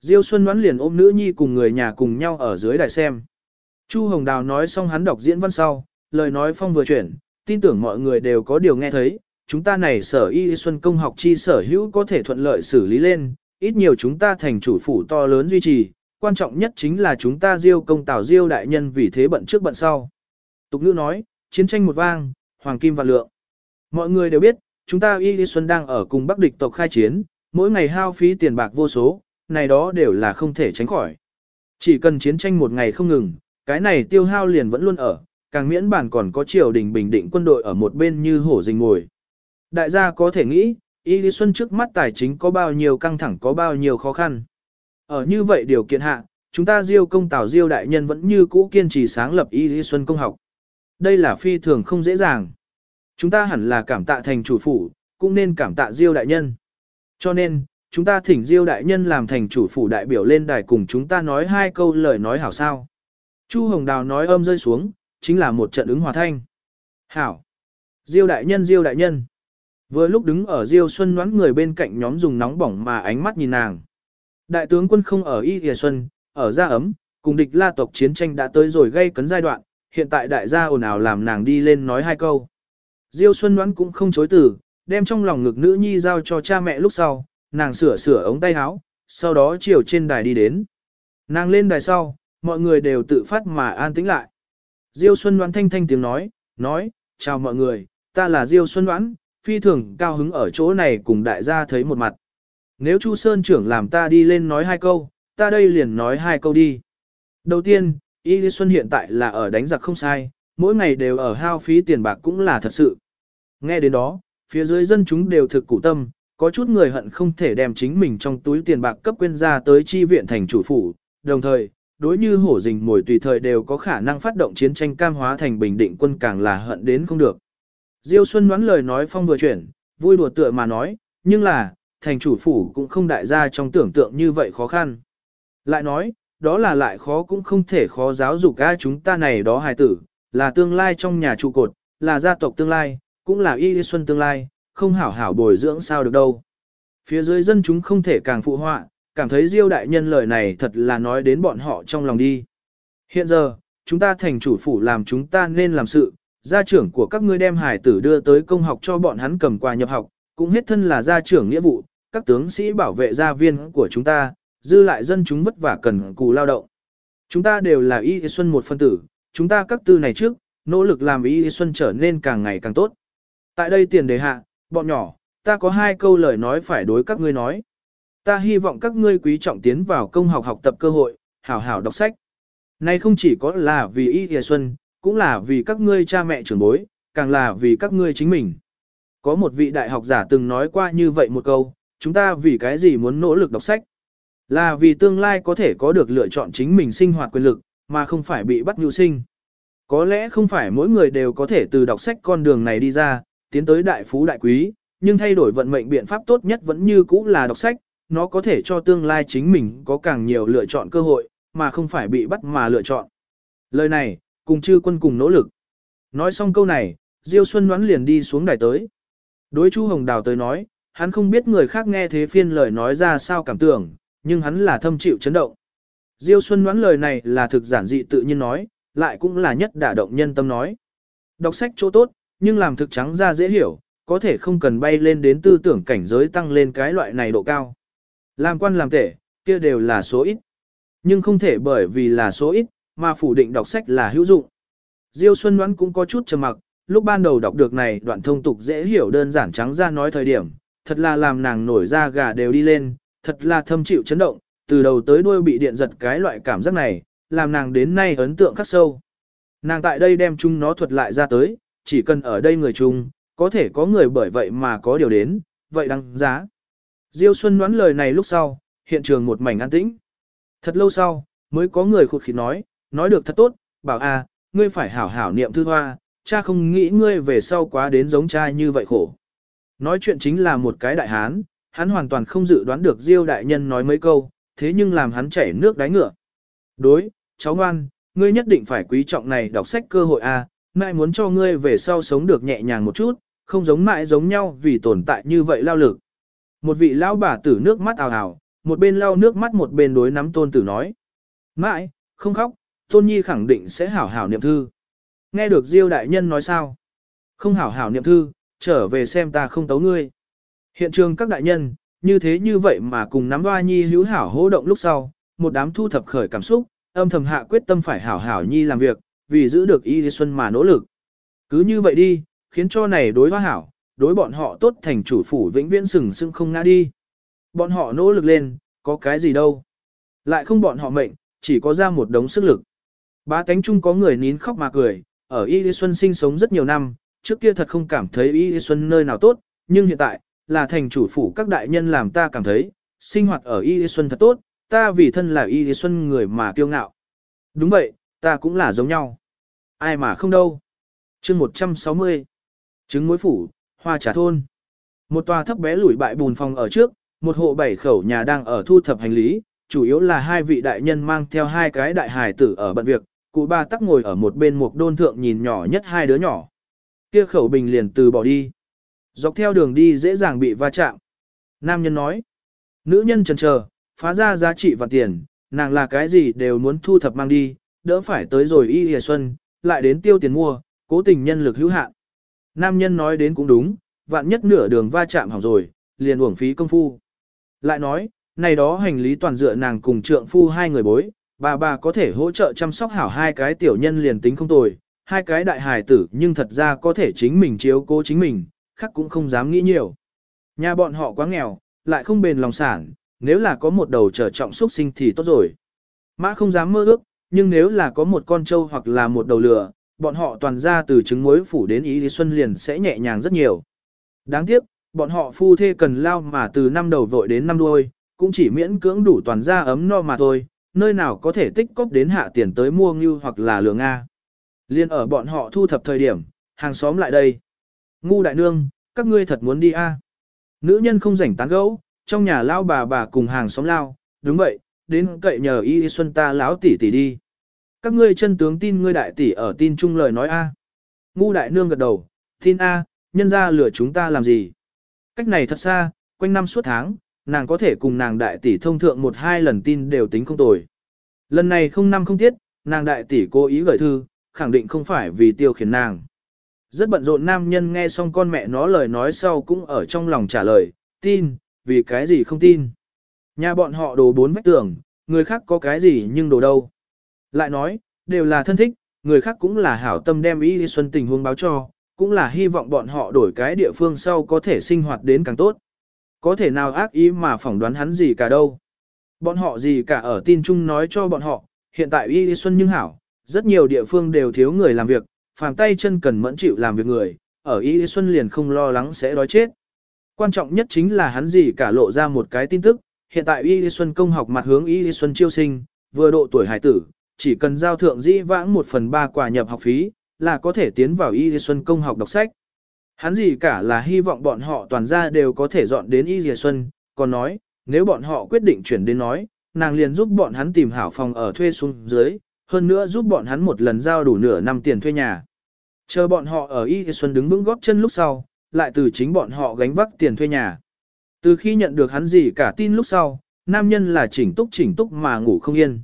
Diêu Xuân đoán liền ôm nữ nhi cùng người nhà cùng nhau ở dưới đài xem. Chu Hồng Đào nói xong hắn đọc diễn văn sau, lời nói phong vừa chuyển, tin tưởng mọi người đều có điều nghe thấy, chúng ta này sở y xuân công học chi sở hữu có thể thuận lợi xử lý lên, ít nhiều chúng ta thành chủ phủ to lớn duy trì, quan trọng nhất chính là chúng ta diêu công tào diêu đại nhân vì thế bận trước bận sau. Tục ngữ nói, chiến tranh một vang, hoàng kim và lượng. Mọi người đều biết, chúng ta Y Lý Xuân đang ở cùng Bắc địch tộc khai chiến, mỗi ngày hao phí tiền bạc vô số, này đó đều là không thể tránh khỏi. Chỉ cần chiến tranh một ngày không ngừng, cái này tiêu hao liền vẫn luôn ở, càng miễn bản còn có triều đình bình định quân đội ở một bên như hổ rình ngồi. Đại gia có thể nghĩ, Y Lý Xuân trước mắt tài chính có bao nhiêu căng thẳng có bao nhiêu khó khăn. Ở như vậy điều kiện hạ, chúng ta diêu công tào diêu đại nhân vẫn như cũ kiên trì sáng lập Y Lý Xuân công học. Đây là phi thường không dễ dàng. Chúng ta hẳn là cảm tạ thành chủ phủ, cũng nên cảm tạ Diêu đại nhân. Cho nên, chúng ta thỉnh Diêu đại nhân làm thành chủ phủ đại biểu lên đài cùng chúng ta nói hai câu lời nói hảo sao. Chu Hồng Đào nói âm rơi xuống, chính là một trận ứng hòa thanh. Hảo. Diêu đại nhân Diêu đại nhân. Vừa lúc đứng ở Diêu Xuân nhoắn người bên cạnh nhóm dùng nóng bỏng mà ánh mắt nhìn nàng. Đại tướng quân không ở Y Thìa Xuân, ở gia ấm, cùng địch la tộc chiến tranh đã tới rồi gây cấn giai đoạn, hiện tại đại gia ồn ào làm nàng đi lên nói hai câu. Diêu Xuân đoán cũng không chối từ, đem trong lòng ngực nữ nhi giao cho cha mẹ lúc sau, nàng sửa sửa ống tay áo, sau đó chiều trên đài đi đến. Nàng lên đài sau, mọi người đều tự phát mà an tĩnh lại. Diêu Xuân đoán thanh thanh tiếng nói, nói, chào mọi người, ta là Diêu Xuân đoán, phi thường cao hứng ở chỗ này cùng đại gia thấy một mặt. Nếu Chu Sơn trưởng làm ta đi lên nói hai câu, ta đây liền nói hai câu đi. Đầu tiên, Y Lý Xuân hiện tại là ở đánh giặc không sai, mỗi ngày đều ở hao phí tiền bạc cũng là thật sự. Nghe đến đó, phía dưới dân chúng đều thực cụ tâm, có chút người hận không thể đem chính mình trong túi tiền bạc cấp quên ra tới chi viện thành chủ phủ, đồng thời, đối như hổ rình mồi tùy thời đều có khả năng phát động chiến tranh cam hóa thành bình định quân càng là hận đến không được. Diêu Xuân đoán lời nói phong vừa chuyển, vui đùa tựa mà nói, nhưng là, thành chủ phủ cũng không đại gia trong tưởng tượng như vậy khó khăn. Lại nói, đó là lại khó cũng không thể khó giáo dục ai chúng ta này đó hài tử, là tương lai trong nhà trụ cột, là gia tộc tương lai, cũng là y xuân tương lai, không hảo hảo bồi dưỡng sao được đâu. Phía dưới dân chúng không thể càng phụ họa, cảm thấy diêu đại nhân lời này thật là nói đến bọn họ trong lòng đi. Hiện giờ, chúng ta thành chủ phủ làm chúng ta nên làm sự, gia trưởng của các ngươi đem hải tử đưa tới công học cho bọn hắn cầm quà nhập học, cũng hết thân là gia trưởng nghĩa vụ, các tướng sĩ bảo vệ gia viên của chúng ta, dư lại dân chúng vất vả cần cù lao động. Chúng ta đều là y xuân một phân tử, chúng ta các tư này trước, nỗ lực làm y xuân trở nên càng ngày càng tốt. Tại đây tiền đề hạ, bọn nhỏ, ta có hai câu lời nói phải đối các ngươi nói. Ta hy vọng các ngươi quý trọng tiến vào công học học tập cơ hội, hảo hảo đọc sách. Này không chỉ có là vì y xuân, cũng là vì các ngươi cha mẹ trưởng bối, càng là vì các ngươi chính mình. Có một vị đại học giả từng nói qua như vậy một câu, chúng ta vì cái gì muốn nỗ lực đọc sách. Là vì tương lai có thể có được lựa chọn chính mình sinh hoạt quyền lực, mà không phải bị bắt nhu sinh. Có lẽ không phải mỗi người đều có thể từ đọc sách con đường này đi ra, tiến tới đại phú đại quý, nhưng thay đổi vận mệnh biện pháp tốt nhất vẫn như cũ là đọc sách, nó có thể cho tương lai chính mình có càng nhiều lựa chọn cơ hội, mà không phải bị bắt mà lựa chọn. Lời này, cùng chư quân cùng nỗ lực. Nói xong câu này, Diêu Xuân đoán liền đi xuống đài tới. Đối Chu Hồng Đào tới nói, hắn không biết người khác nghe thế phiên lời nói ra sao cảm tưởng, nhưng hắn là thâm chịu chấn động. Diêu Xuân đoán lời này là thực giản dị tự nhiên nói, lại cũng là nhất đả động nhân tâm nói. Đọc sách chỗ tốt, nhưng làm thực trắng ra dễ hiểu, có thể không cần bay lên đến tư tưởng cảnh giới tăng lên cái loại này độ cao. Làm quan làm tể, kia đều là số ít. Nhưng không thể bởi vì là số ít, mà phủ định đọc sách là hữu dụng. Diêu Xuân đoán cũng có chút trầm mặc, lúc ban đầu đọc được này đoạn thông tục dễ hiểu đơn giản trắng ra nói thời điểm, thật là làm nàng nổi da gà đều đi lên, thật là thâm chịu chấn động, từ đầu tới đuôi bị điện giật cái loại cảm giác này, làm nàng đến nay ấn tượng khắc sâu. Nàng tại đây đem chung nó thuật lại ra tới, chỉ cần ở đây người chung, có thể có người bởi vậy mà có điều đến, vậy đăng giá. Diêu Xuân đoán lời này lúc sau, hiện trường một mảnh an tĩnh. Thật lâu sau, mới có người khụt khịt nói, nói được thật tốt, bảo a, ngươi phải hảo hảo niệm thư hoa, cha không nghĩ ngươi về sau quá đến giống cha như vậy khổ. Nói chuyện chính là một cái đại hán, hắn hoàn toàn không dự đoán được Diêu đại nhân nói mấy câu, thế nhưng làm hắn chảy nước đáy ngựa. Đối, cháu ngoan, ngươi nhất định phải quý trọng này đọc sách cơ hội à, a, mẹ muốn cho ngươi về sau sống được nhẹ nhàng một chút, không giống mãi giống nhau vì tồn tại như vậy lao lực. Một vị lão bà tử nước mắt ào ào, một bên lau nước mắt một bên đối nắm tôn tử nói. Mãi, không khóc, tôn nhi khẳng định sẽ hảo hảo niệm thư. Nghe được Diêu đại nhân nói sao? Không hảo hảo niệm thư, trở về xem ta không tấu ngươi. Hiện trường các đại nhân, như thế như vậy mà cùng nắm hoa nhi hữu hảo hỗ động lúc sau, một đám thu thập khởi cảm xúc, âm thầm hạ quyết tâm phải hảo hảo nhi làm việc, vì giữ được y xuân mà nỗ lực. Cứ như vậy đi, khiến cho này đối hoa hảo, đối bọn họ tốt thành chủ phủ vĩnh viễn sừng sững không ngã đi. Bọn họ nỗ lực lên, có cái gì đâu. Lại không bọn họ mệnh, chỉ có ra một đống sức lực. Bá tánh chung có người nín khóc mà cười, ở Y Xuân sinh sống rất nhiều năm, trước kia thật không cảm thấy Y Xuân nơi nào tốt, nhưng hiện tại, là thành chủ phủ các đại nhân làm ta cảm thấy, sinh hoạt ở Y Xuân thật tốt, ta vì thân là Y Xuân người mà kiêu ngạo. Đúng vậy, ta cũng là giống nhau. Ai mà không đâu. chương 160. Trứng muối phủ, hoa trà thôn. Một tòa thấp bé lủi bại bùn phòng ở trước, một hộ bảy khẩu nhà đang ở thu thập hành lý, chủ yếu là hai vị đại nhân mang theo hai cái đại hài tử ở bận việc, cụ ba tắc ngồi ở một bên một đôn thượng nhìn nhỏ nhất hai đứa nhỏ. Kia khẩu bình liền từ bỏ đi. Dọc theo đường đi dễ dàng bị va chạm. Nam nhân nói. Nữ nhân chần chờ, phá ra giá trị và tiền, nàng là cái gì đều muốn thu thập mang đi, đỡ phải tới rồi y hề xuân, lại đến tiêu tiền mua, cố tình nhân lực hữu hạn. Nam nhân nói đến cũng đúng, vạn nhất nửa đường va chạm hỏng rồi, liền uổng phí công phu. Lại nói, này đó hành lý toàn dựa nàng cùng trượng phu hai người bối, bà bà có thể hỗ trợ chăm sóc hảo hai cái tiểu nhân liền tính không tồi, hai cái đại hài tử nhưng thật ra có thể chính mình chiếu cố chính mình, khác cũng không dám nghĩ nhiều. Nhà bọn họ quá nghèo, lại không bền lòng sản, nếu là có một đầu trở trọng xuất sinh thì tốt rồi. Mã không dám mơ ước, nhưng nếu là có một con trâu hoặc là một đầu lừa, bọn họ toàn ra từ trứng muối phủ đến ý lý xuân liền sẽ nhẹ nhàng rất nhiều. Đáng tiếc, bọn họ phu thê cần lao mà từ năm đầu vội đến năm đuôi, cũng chỉ miễn cưỡng đủ toàn ra ấm no mà thôi, nơi nào có thể tích cóp đến hạ tiền tới mua ngưu hoặc là lừa Nga. Liên ở bọn họ thu thập thời điểm, hàng xóm lại đây. Ngu đại nương, các ngươi thật muốn đi a? À? Nữ nhân không rảnh tán gẫu, trong nhà lao bà bà cùng hàng xóm lao, đúng vậy, đến cậy nhờ y xuân ta lão tỷ tỷ đi. Các ngươi chân tướng tin ngươi đại tỷ ở tin chung lời nói a. Ngu đại nương gật đầu, tin a, nhân ra lừa chúng ta làm gì. Cách này thật xa, quanh năm suốt tháng, nàng có thể cùng nàng đại tỷ thông thượng một hai lần tin đều tính không tồi. Lần này không năm không tiết, nàng đại tỷ cố ý gửi thư, khẳng định không phải vì tiêu khiển nàng. Rất bận rộn nam nhân nghe xong con mẹ nó lời nói sau cũng ở trong lòng trả lời, tin, vì cái gì không tin. Nhà bọn họ đồ bốn vách tường, người khác có cái gì nhưng đồ đâu. Lại nói, đều là thân thích, người khác cũng là hảo tâm đem ý xuân tình huống báo cho, cũng là hy vọng bọn họ đổi cái địa phương sau có thể sinh hoạt đến càng tốt. Có thể nào ác ý mà phỏng đoán hắn gì cả đâu. Bọn họ gì cả ở tin chung nói cho bọn họ, hiện tại Y Xuân nhưng hảo, rất nhiều địa phương đều thiếu người làm việc, phàm tay chân cần mẫn chịu làm việc người, ở Y Xuân liền không lo lắng sẽ đói chết. Quan trọng nhất chính là hắn gì cả lộ ra một cái tin tức, hiện tại Y Xuân công học mặt hướng Y Xuân chiêu sinh, vừa độ tuổi hải tử, chỉ cần giao thượng dĩ vãng một phần ba quả nhập học phí, là có thể tiến vào Y Xuân công học đọc sách. Hắn gì cả là hy vọng bọn họ toàn gia đều có thể dọn đến Y Dìa Xuân, còn nói, nếu bọn họ quyết định chuyển đến nói, nàng liền giúp bọn hắn tìm hảo phòng ở thuê xuống dưới, hơn nữa giúp bọn hắn một lần giao đủ nửa năm tiền thuê nhà. Chờ bọn họ ở Y Xuân đứng vững góp chân lúc sau, lại từ chính bọn họ gánh vác tiền thuê nhà. Từ khi nhận được hắn gì cả tin lúc sau, nam nhân là chỉnh túc chỉnh túc mà ngủ không yên.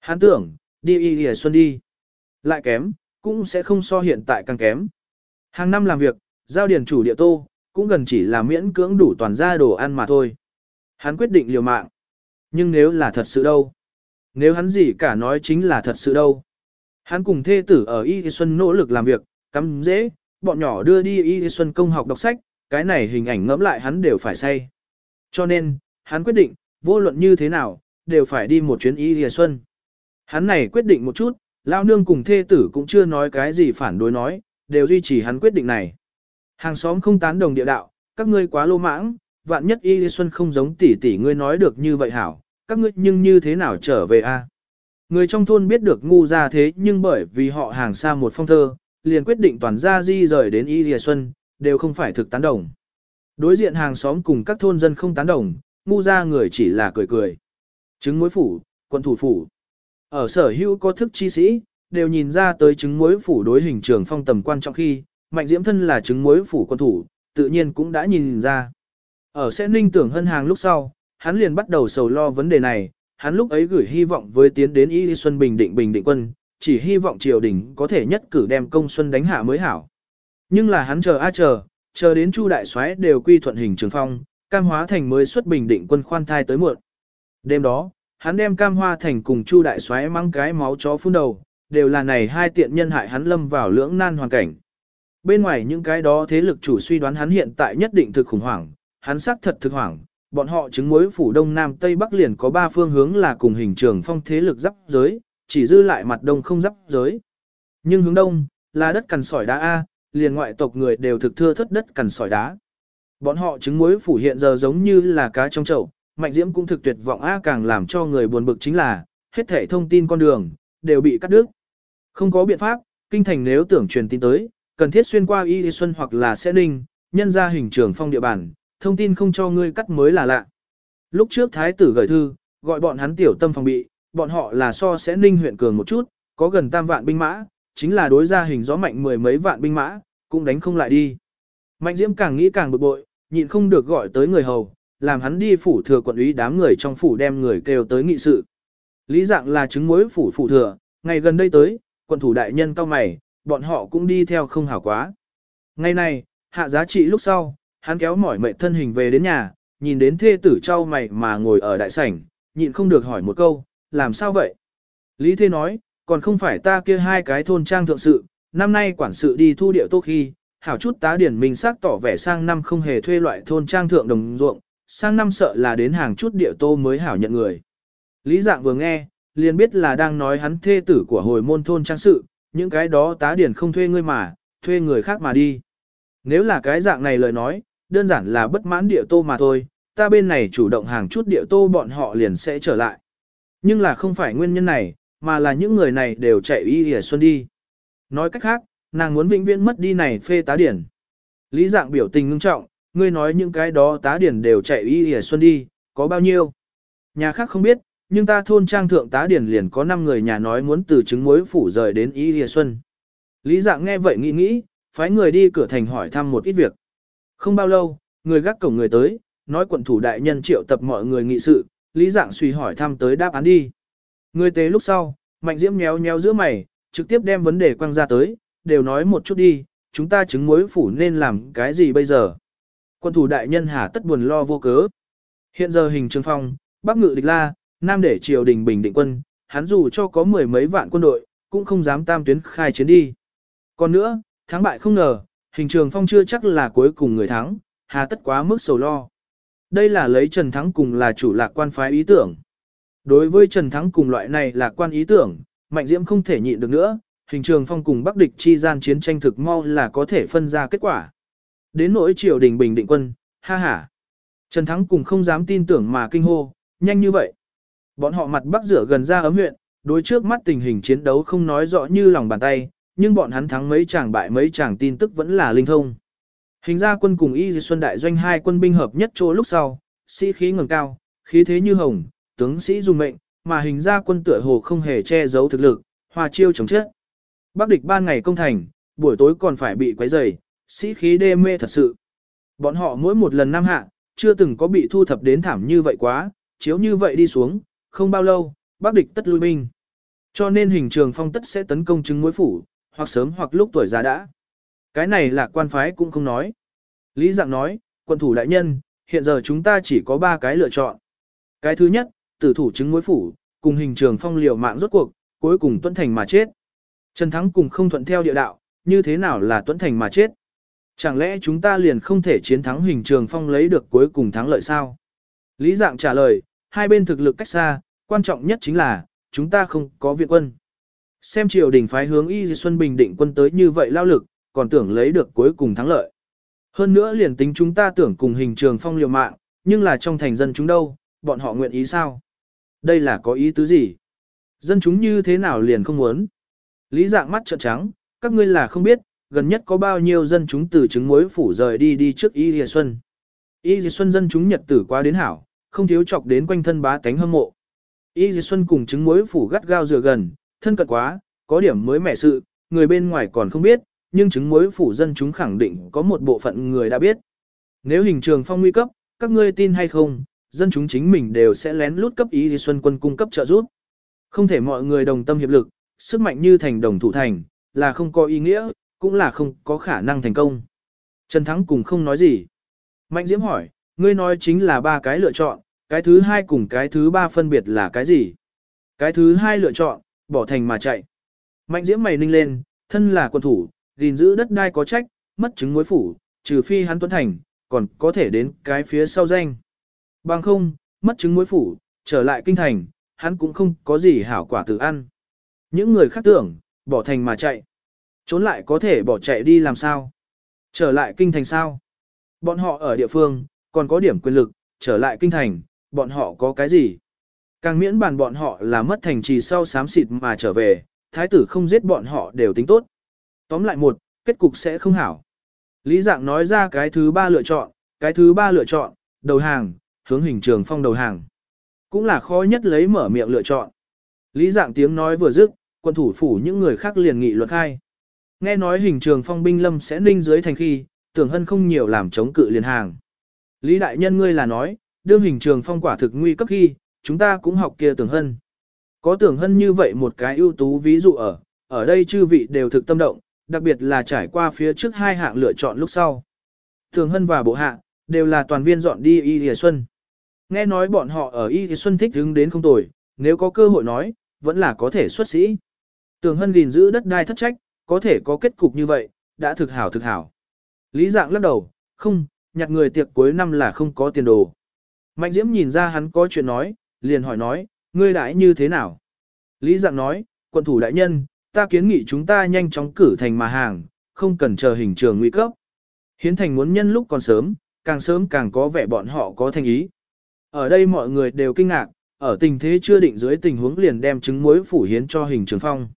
Hắn tưởng, đi Y Xuân đi. Lại kém, cũng sẽ không so hiện tại càng kém. Hàng năm làm việc, giao điền chủ địa tô, cũng gần chỉ là miễn cưỡng đủ toàn gia đồ ăn mà thôi. Hắn quyết định liều mạng. Nhưng nếu là thật sự đâu? Nếu hắn gì cả nói chính là thật sự đâu? Hắn cùng thê tử ở Y Xuân nỗ lực làm việc, cắm dễ, bọn nhỏ đưa đi Y Xuân công học đọc sách, cái này hình ảnh ngẫm lại hắn đều phải say. Cho nên, hắn quyết định, vô luận như thế nào, đều phải đi một chuyến Y Xuân. Hắn này quyết định một chút, Lao nương cùng thê tử cũng chưa nói cái gì phản đối nói, đều duy trì hắn quyết định này. Hàng xóm không tán đồng địa đạo, các ngươi quá lô mãng, vạn nhất Y Lê Xuân không giống tỷ tỷ ngươi nói được như vậy hảo, các ngươi nhưng như thế nào trở về a? Người trong thôn biết được ngu ra thế nhưng bởi vì họ hàng xa một phong thơ, liền quyết định toàn gia di rời đến Y lìa Xuân, đều không phải thực tán đồng. Đối diện hàng xóm cùng các thôn dân không tán đồng, ngu ra người chỉ là cười cười. trứng muối phủ, quận thủ phủ. Ở sở hữu có thức chi sĩ, đều nhìn ra tới trứng muối phủ đối hình trường phong tầm quan trọng khi, mạnh diễm thân là trứng muối phủ quân thủ, tự nhiên cũng đã nhìn ra. Ở sẽ ninh tưởng hân hàng lúc sau, hắn liền bắt đầu sầu lo vấn đề này, hắn lúc ấy gửi hy vọng với tiến đến Y Xuân Bình Định Bình Định quân, chỉ hy vọng triều đình có thể nhất cử đem công xuân đánh hạ mới hảo. Nhưng là hắn chờ a chờ, chờ đến Chu đại soái đều quy thuận hình trường phong, cam hóa thành mới xuất Bình Định quân khoan thai tới muộn. Đêm đó, hắn đem cam hoa thành cùng Chu đại soái mang cái máu chó phun đầu, đều là này hai tiện nhân hại hắn lâm vào lưỡng nan hoàn cảnh. Bên ngoài những cái đó thế lực chủ suy đoán hắn hiện tại nhất định thực khủng hoảng, hắn xác thật thực hoảng, bọn họ chứng mối phủ đông nam tây bắc liền có ba phương hướng là cùng hình trường phong thế lực giáp giới, chỉ dư lại mặt đông không giáp giới. Nhưng hướng đông, là đất cằn sỏi đá A, liền ngoại tộc người đều thực thưa thất đất cằn sỏi đá. Bọn họ chứng mối phủ hiện giờ giống như là cá trong chậu, mạnh diễm cũng thực tuyệt vọng A càng làm cho người buồn bực chính là, hết thể thông tin con đường, đều bị cắt đứt. Không có biện pháp, kinh thành nếu tưởng truyền tin tới, cần thiết xuyên qua Y Xuân hoặc là sẽ ninh, nhân ra hình trường phong địa bàn, thông tin không cho ngươi cắt mới là lạ. Lúc trước thái tử gửi thư, gọi bọn hắn tiểu tâm phòng bị, bọn họ là so sẽ ninh huyện cường một chút, có gần tam vạn binh mã, chính là đối ra hình gió mạnh mười mấy vạn binh mã, cũng đánh không lại đi. Mạnh Diễm càng nghĩ càng bực bội, nhịn không được gọi tới người hầu, làm hắn đi phủ thừa quận úy đám người trong phủ đem người kêu tới nghị sự. Lý dạng là chứng mối phủ phủ thừa, ngày gần đây tới, quận thủ đại nhân cao mày, bọn họ cũng đi theo không hảo quá. Ngày này, hạ giá trị lúc sau, hắn kéo mỏi mệt thân hình về đến nhà, nhìn đến thê tử trao mày mà ngồi ở đại sảnh, nhịn không được hỏi một câu, làm sao vậy? Lý Thê nói, còn không phải ta kia hai cái thôn trang thượng sự, năm nay quản sự đi thu điệu tô khi, hảo chút tá điển mình xác tỏ vẻ sang năm không hề thuê loại thôn trang thượng đồng ruộng, sang năm sợ là đến hàng chút địa tô mới hảo nhận người. Lý dạng vừa nghe, liền biết là đang nói hắn thê tử của hồi môn thôn trang sự, những cái đó tá điển không thuê ngươi mà, thuê người khác mà đi. Nếu là cái dạng này lời nói, đơn giản là bất mãn địa tô mà thôi, ta bên này chủ động hàng chút địa tô bọn họ liền sẽ trở lại. Nhưng là không phải nguyên nhân này, mà là những người này đều chạy y hề xuân đi. Nói cách khác, nàng muốn vĩnh viễn mất đi này phê tá điển. Lý dạng biểu tình ngưng trọng, ngươi nói những cái đó tá điển đều chạy y hề xuân đi, có bao nhiêu? Nhà khác không biết, nhưng ta thôn trang thượng tá điển liền có 5 người nhà nói muốn từ chứng muối phủ rời đến y hề xuân. Lý dạng nghe vậy nghĩ nghĩ, phái người đi cửa thành hỏi thăm một ít việc. Không bao lâu, người gác cổng người tới, nói quận thủ đại nhân triệu tập mọi người nghị sự, Lý dạng suy hỏi thăm tới đáp án đi. Người tế lúc sau, mạnh diễm nhéo nhéo giữa mày, trực tiếp đem vấn đề quăng ra tới, đều nói một chút đi, chúng ta chứng mối phủ nên làm cái gì bây giờ. Quân thủ đại nhân hà tất buồn lo vô cớ. Hiện giờ hình trường phong, bắc ngự địch la, nam để triều đình bình định quân, hắn dù cho có mười mấy vạn quân đội, cũng không dám tam tuyến khai chiến đi. Còn nữa, thắng bại không ngờ, hình trường phong chưa chắc là cuối cùng người thắng, hà tất quá mức sầu lo. Đây là lấy Trần Thắng cùng là chủ lạc quan phái ý tưởng. Đối với Trần Thắng cùng loại này là quan ý tưởng, Mạnh Diễm không thể nhịn được nữa, hình trường phong cùng Bắc địch chi gian chiến tranh thực mau là có thể phân ra kết quả. Đến nỗi triều đình bình định quân, ha ha. Trần Thắng cùng không dám tin tưởng mà kinh hô, nhanh như vậy. Bọn họ mặt bắc rửa gần ra ấm huyện, đối trước mắt tình hình chiến đấu không nói rõ như lòng bàn tay, nhưng bọn hắn thắng mấy chàng bại mấy chàng tin tức vẫn là linh thông. Hình ra quân cùng Y Xuân Đại doanh hai quân binh hợp nhất chỗ lúc sau, sĩ khí ngẩng cao, khí thế như hồng, tướng sĩ dùng mệnh, mà hình ra quân tựa hồ không hề che giấu thực lực, hòa chiêu chống chết. Bắc địch ban ngày công thành, buổi tối còn phải bị quấy rầy, sĩ khí đê mê thật sự. Bọn họ mỗi một lần năm hạ, chưa từng có bị thu thập đến thảm như vậy quá, chiếu như vậy đi xuống, không bao lâu, Bắc địch tất lui binh. Cho nên hình trường phong tất sẽ tấn công chứng mối phủ, hoặc sớm hoặc lúc tuổi già đã. Cái này là quan phái cũng không nói. Lý Dạng nói, quân thủ đại nhân, hiện giờ chúng ta chỉ có ba cái lựa chọn. Cái thứ nhất, tử thủ chứng mối phủ, cùng hình trường phong liều mạng rốt cuộc, cuối cùng tuân thành mà chết. Trần Thắng cùng không thuận theo địa đạo, như thế nào là tuân thành mà chết? Chẳng lẽ chúng ta liền không thể chiến thắng hình trường phong lấy được cuối cùng thắng lợi sao? Lý dạng trả lời, hai bên thực lực cách xa, quan trọng nhất chính là, chúng ta không có viện quân. Xem triều đình phái hướng Y Xuân Bình định quân tới như vậy lao lực, còn tưởng lấy được cuối cùng thắng lợi. Hơn nữa liền tính chúng ta tưởng cùng hình trường phong liều mạng, nhưng là trong thành dân chúng đâu, bọn họ nguyện ý sao? Đây là có ý tứ gì? Dân chúng như thế nào liền không muốn? Lý dạng mắt trợn trắng, các ngươi là không biết, gần nhất có bao nhiêu dân chúng từ chứng muối phủ rời đi đi trước Y Dì Xuân. Y Dì Xuân dân chúng nhật tử quá đến hảo, không thiếu chọc đến quanh thân bá tánh hâm mộ. Y Dì Xuân cùng chứng muối phủ gắt gao dựa gần, thân cận quá, có điểm mới mẻ sự, người bên ngoài còn không biết, nhưng trứng muối phủ dân chúng khẳng định có một bộ phận người đã biết. Nếu hình trường phong nguy cấp, các ngươi tin hay không, dân chúng chính mình đều sẽ lén lút cấp ý thì xuân quân cung cấp trợ giúp. Không thể mọi người đồng tâm hiệp lực, sức mạnh như thành đồng thủ thành, là không có ý nghĩa, cũng là không có khả năng thành công. Trần Thắng cùng không nói gì. Mạnh Diễm hỏi, ngươi nói chính là ba cái lựa chọn, cái thứ hai cùng cái thứ ba phân biệt là cái gì? Cái thứ hai lựa chọn, bỏ thành mà chạy. Mạnh Diễm mày ninh lên, thân là quân thủ, gìn giữ đất đai có trách, mất chứng mối phủ, trừ phi hắn tuấn thành, còn có thể đến cái phía sau danh. Bằng không, mất chứng mối phủ, trở lại kinh thành, hắn cũng không có gì hảo quả tự ăn. Những người khác tưởng, bỏ thành mà chạy. Trốn lại có thể bỏ chạy đi làm sao? Trở lại kinh thành sao? Bọn họ ở địa phương, còn có điểm quyền lực, trở lại kinh thành, bọn họ có cái gì? Càng miễn bàn bọn họ là mất thành trì sau sám xịt mà trở về, thái tử không giết bọn họ đều tính tốt. Tóm lại một, kết cục sẽ không hảo. Lý dạng nói ra cái thứ ba lựa chọn, cái thứ ba lựa chọn, đầu hàng, hướng hình trường phong đầu hàng. Cũng là khó nhất lấy mở miệng lựa chọn. Lý dạng tiếng nói vừa dứt, quân thủ phủ những người khác liền nghị luật khai. Nghe nói hình trường phong binh lâm sẽ ninh dưới thành khi, tưởng hân không nhiều làm chống cự liền hàng. Lý đại nhân ngươi là nói, đương hình trường phong quả thực nguy cấp khi, chúng ta cũng học kia tưởng hân. Có tưởng hân như vậy một cái ưu tú ví dụ ở, ở đây chư vị đều thực tâm động, đặc biệt là trải qua phía trước hai hạng lựa chọn lúc sau. Tưởng hân và bộ hạ, đều là toàn viên dọn đi Y Lìa Xuân. Nghe nói bọn họ ở Y Lìa Xuân thích hứng đến không tồi, nếu có cơ hội nói, vẫn là có thể xuất sĩ. Tưởng hân gìn giữ đất đai thất trách, có thể có kết cục như vậy, đã thực hảo thực hảo. Lý dạng lắc đầu, không, nhặt người tiệc cuối năm là không có tiền đồ. Mạnh Diễm nhìn ra hắn có chuyện nói, liền hỏi nói, ngươi đãi như thế nào? Lý dạng nói, quận thủ đại nhân, ta kiến nghị chúng ta nhanh chóng cử thành mà hàng, không cần chờ hình trường nguy cấp. Hiến thành muốn nhân lúc còn sớm, càng sớm càng có vẻ bọn họ có thành ý. Ở đây mọi người đều kinh ngạc, ở tình thế chưa định dưới tình huống liền đem trứng muối phủ hiến cho hình trường phong.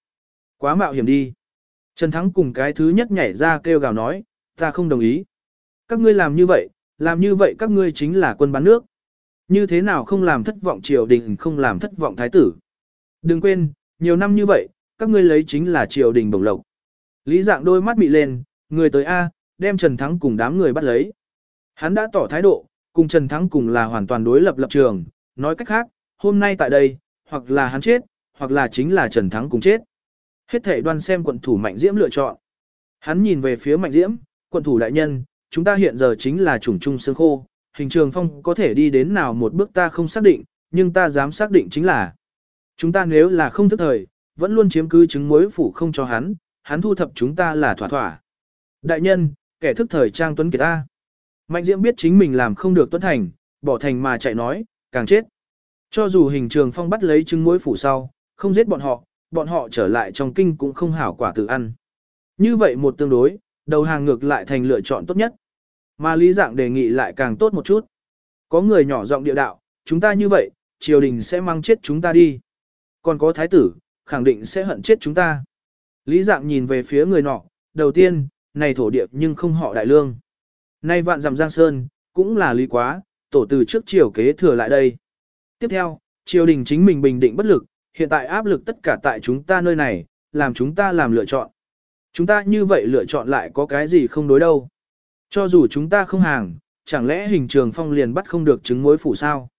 Quá mạo hiểm đi. Trần Thắng cùng cái thứ nhất nhảy ra kêu gào nói, ta không đồng ý. Các ngươi làm như vậy, làm như vậy các ngươi chính là quân bán nước. Như thế nào không làm thất vọng triều đình không làm thất vọng thái tử. Đừng quên, nhiều năm như vậy, các ngươi lấy chính là triều đình bổng lộc. Lý dạng đôi mắt bị lên, người tới A, đem Trần Thắng cùng đám người bắt lấy. Hắn đã tỏ thái độ, cùng Trần Thắng cùng là hoàn toàn đối lập lập trường, nói cách khác, hôm nay tại đây, hoặc là hắn chết, hoặc là chính là Trần Thắng cùng chết. Hết thể đoan xem quận thủ Mạnh Diễm lựa chọn. Hắn nhìn về phía Mạnh Diễm, quận thủ đại nhân, chúng ta hiện giờ chính là chủng trung xương khô, hình trường phong có thể đi đến nào một bước ta không xác định, nhưng ta dám xác định chính là chúng ta nếu là không thức thời, vẫn luôn chiếm cứ chứng mối phủ không cho hắn, hắn thu thập chúng ta là thỏa thỏa. Đại nhân, kẻ thức thời trang tuấn kiệt ta. Mạnh Diễm biết chính mình làm không được tuấn thành, bỏ thành mà chạy nói, càng chết. Cho dù hình trường phong bắt lấy chứng mối phủ sau, không giết bọn họ, bọn họ trở lại trong kinh cũng không hảo quả tự ăn. Như vậy một tương đối, đầu hàng ngược lại thành lựa chọn tốt nhất. Mà lý dạng đề nghị lại càng tốt một chút. Có người nhỏ giọng địa đạo, chúng ta như vậy, triều đình sẽ mang chết chúng ta đi. Còn có thái tử, khẳng định sẽ hận chết chúng ta. Lý dạng nhìn về phía người nọ, đầu tiên, này thổ địa nhưng không họ đại lương. Nay vạn dặm giang sơn, cũng là lý quá, tổ từ trước triều kế thừa lại đây. Tiếp theo, triều đình chính mình bình định bất lực, hiện tại áp lực tất cả tại chúng ta nơi này, làm chúng ta làm lựa chọn. Chúng ta như vậy lựa chọn lại có cái gì không đối đâu. Cho dù chúng ta không hàng, chẳng lẽ hình trường phong liền bắt không được trứng muối phủ sao?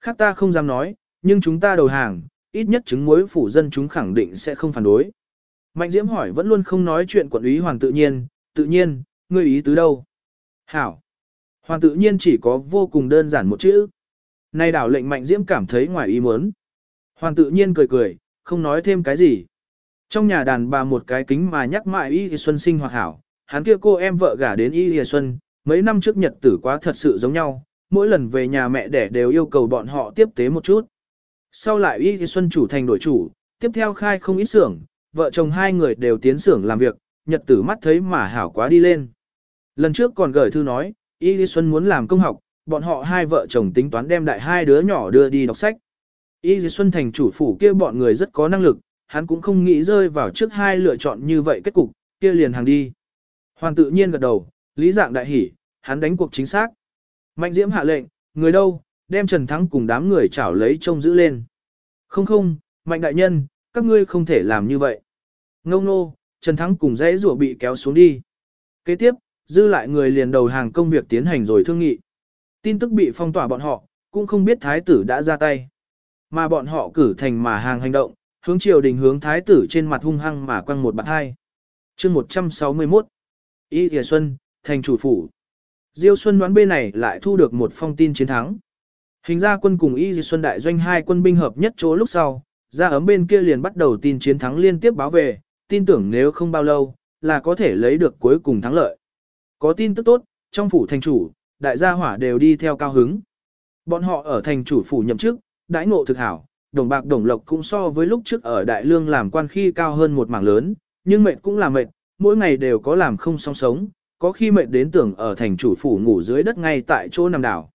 Khác ta không dám nói, nhưng chúng ta đầu hàng, ít nhất trứng muối phủ dân chúng khẳng định sẽ không phản đối. Mạnh Diễm hỏi vẫn luôn không nói chuyện quận úy hoàng tự nhiên, tự nhiên, ngươi ý tứ đâu? Hảo. Hoàng tự nhiên chỉ có vô cùng đơn giản một chữ. Nay đảo lệnh Mạnh Diễm cảm thấy ngoài ý muốn. Hoàng tự nhiên cười cười, không nói thêm cái gì. Trong nhà đàn bà một cái kính mà nhắc mãi Y Xuân sinh hoặc hảo, hắn kia cô em vợ gả đến Y Xuân, mấy năm trước nhật tử quá thật sự giống nhau, mỗi lần về nhà mẹ đẻ đều yêu cầu bọn họ tiếp tế một chút. Sau lại Y Xuân chủ thành đổi chủ, tiếp theo khai không ít xưởng, vợ chồng hai người đều tiến xưởng làm việc, nhật tử mắt thấy mà hảo quá đi lên. Lần trước còn gửi thư nói, Y Xuân muốn làm công học, bọn họ hai vợ chồng tính toán đem đại hai đứa nhỏ đưa đi đọc sách. Y Xuân thành chủ phủ kia bọn người rất có năng lực, hắn cũng không nghĩ rơi vào trước hai lựa chọn như vậy kết cục, kia liền hàng đi. Hoàng tự nhiên gật đầu, lý dạng đại hỉ, hắn đánh cuộc chính xác. Mạnh diễm hạ lệnh, người đâu, đem Trần Thắng cùng đám người chảo lấy trông giữ lên. Không không, mạnh đại nhân, các ngươi không thể làm như vậy. Ngông nô, Trần Thắng cùng dãy rủa bị kéo xuống đi. Kế tiếp, dư lại người liền đầu hàng công việc tiến hành rồi thương nghị. Tin tức bị phong tỏa bọn họ, cũng không biết thái tử đã ra tay. Mà bọn họ cử thành mà hàng hành động, hướng triều đình hướng thái tử trên mặt hung hăng mà quăng một bạc hai. chương 161. Y Thìa Xuân, thành chủ phủ. Diêu Xuân đoán bên này lại thu được một phong tin chiến thắng. Hình ra quân cùng Y Thìa Xuân đại doanh hai quân binh hợp nhất chỗ lúc sau, ra ấm bên kia liền bắt đầu tin chiến thắng liên tiếp báo về, tin tưởng nếu không bao lâu, là có thể lấy được cuối cùng thắng lợi. Có tin tức tốt, trong phủ thành chủ, đại gia hỏa đều đi theo cao hứng. Bọn họ ở thành chủ phủ nhậm chức, đãi ngộ thực hảo, đồng bạc đồng lộc cũng so với lúc trước ở đại lương làm quan khi cao hơn một mảng lớn, nhưng mệt cũng là mệt, mỗi ngày đều có làm không song sống, có khi mệt đến tưởng ở thành chủ phủ ngủ dưới đất ngay tại chỗ nằm đảo.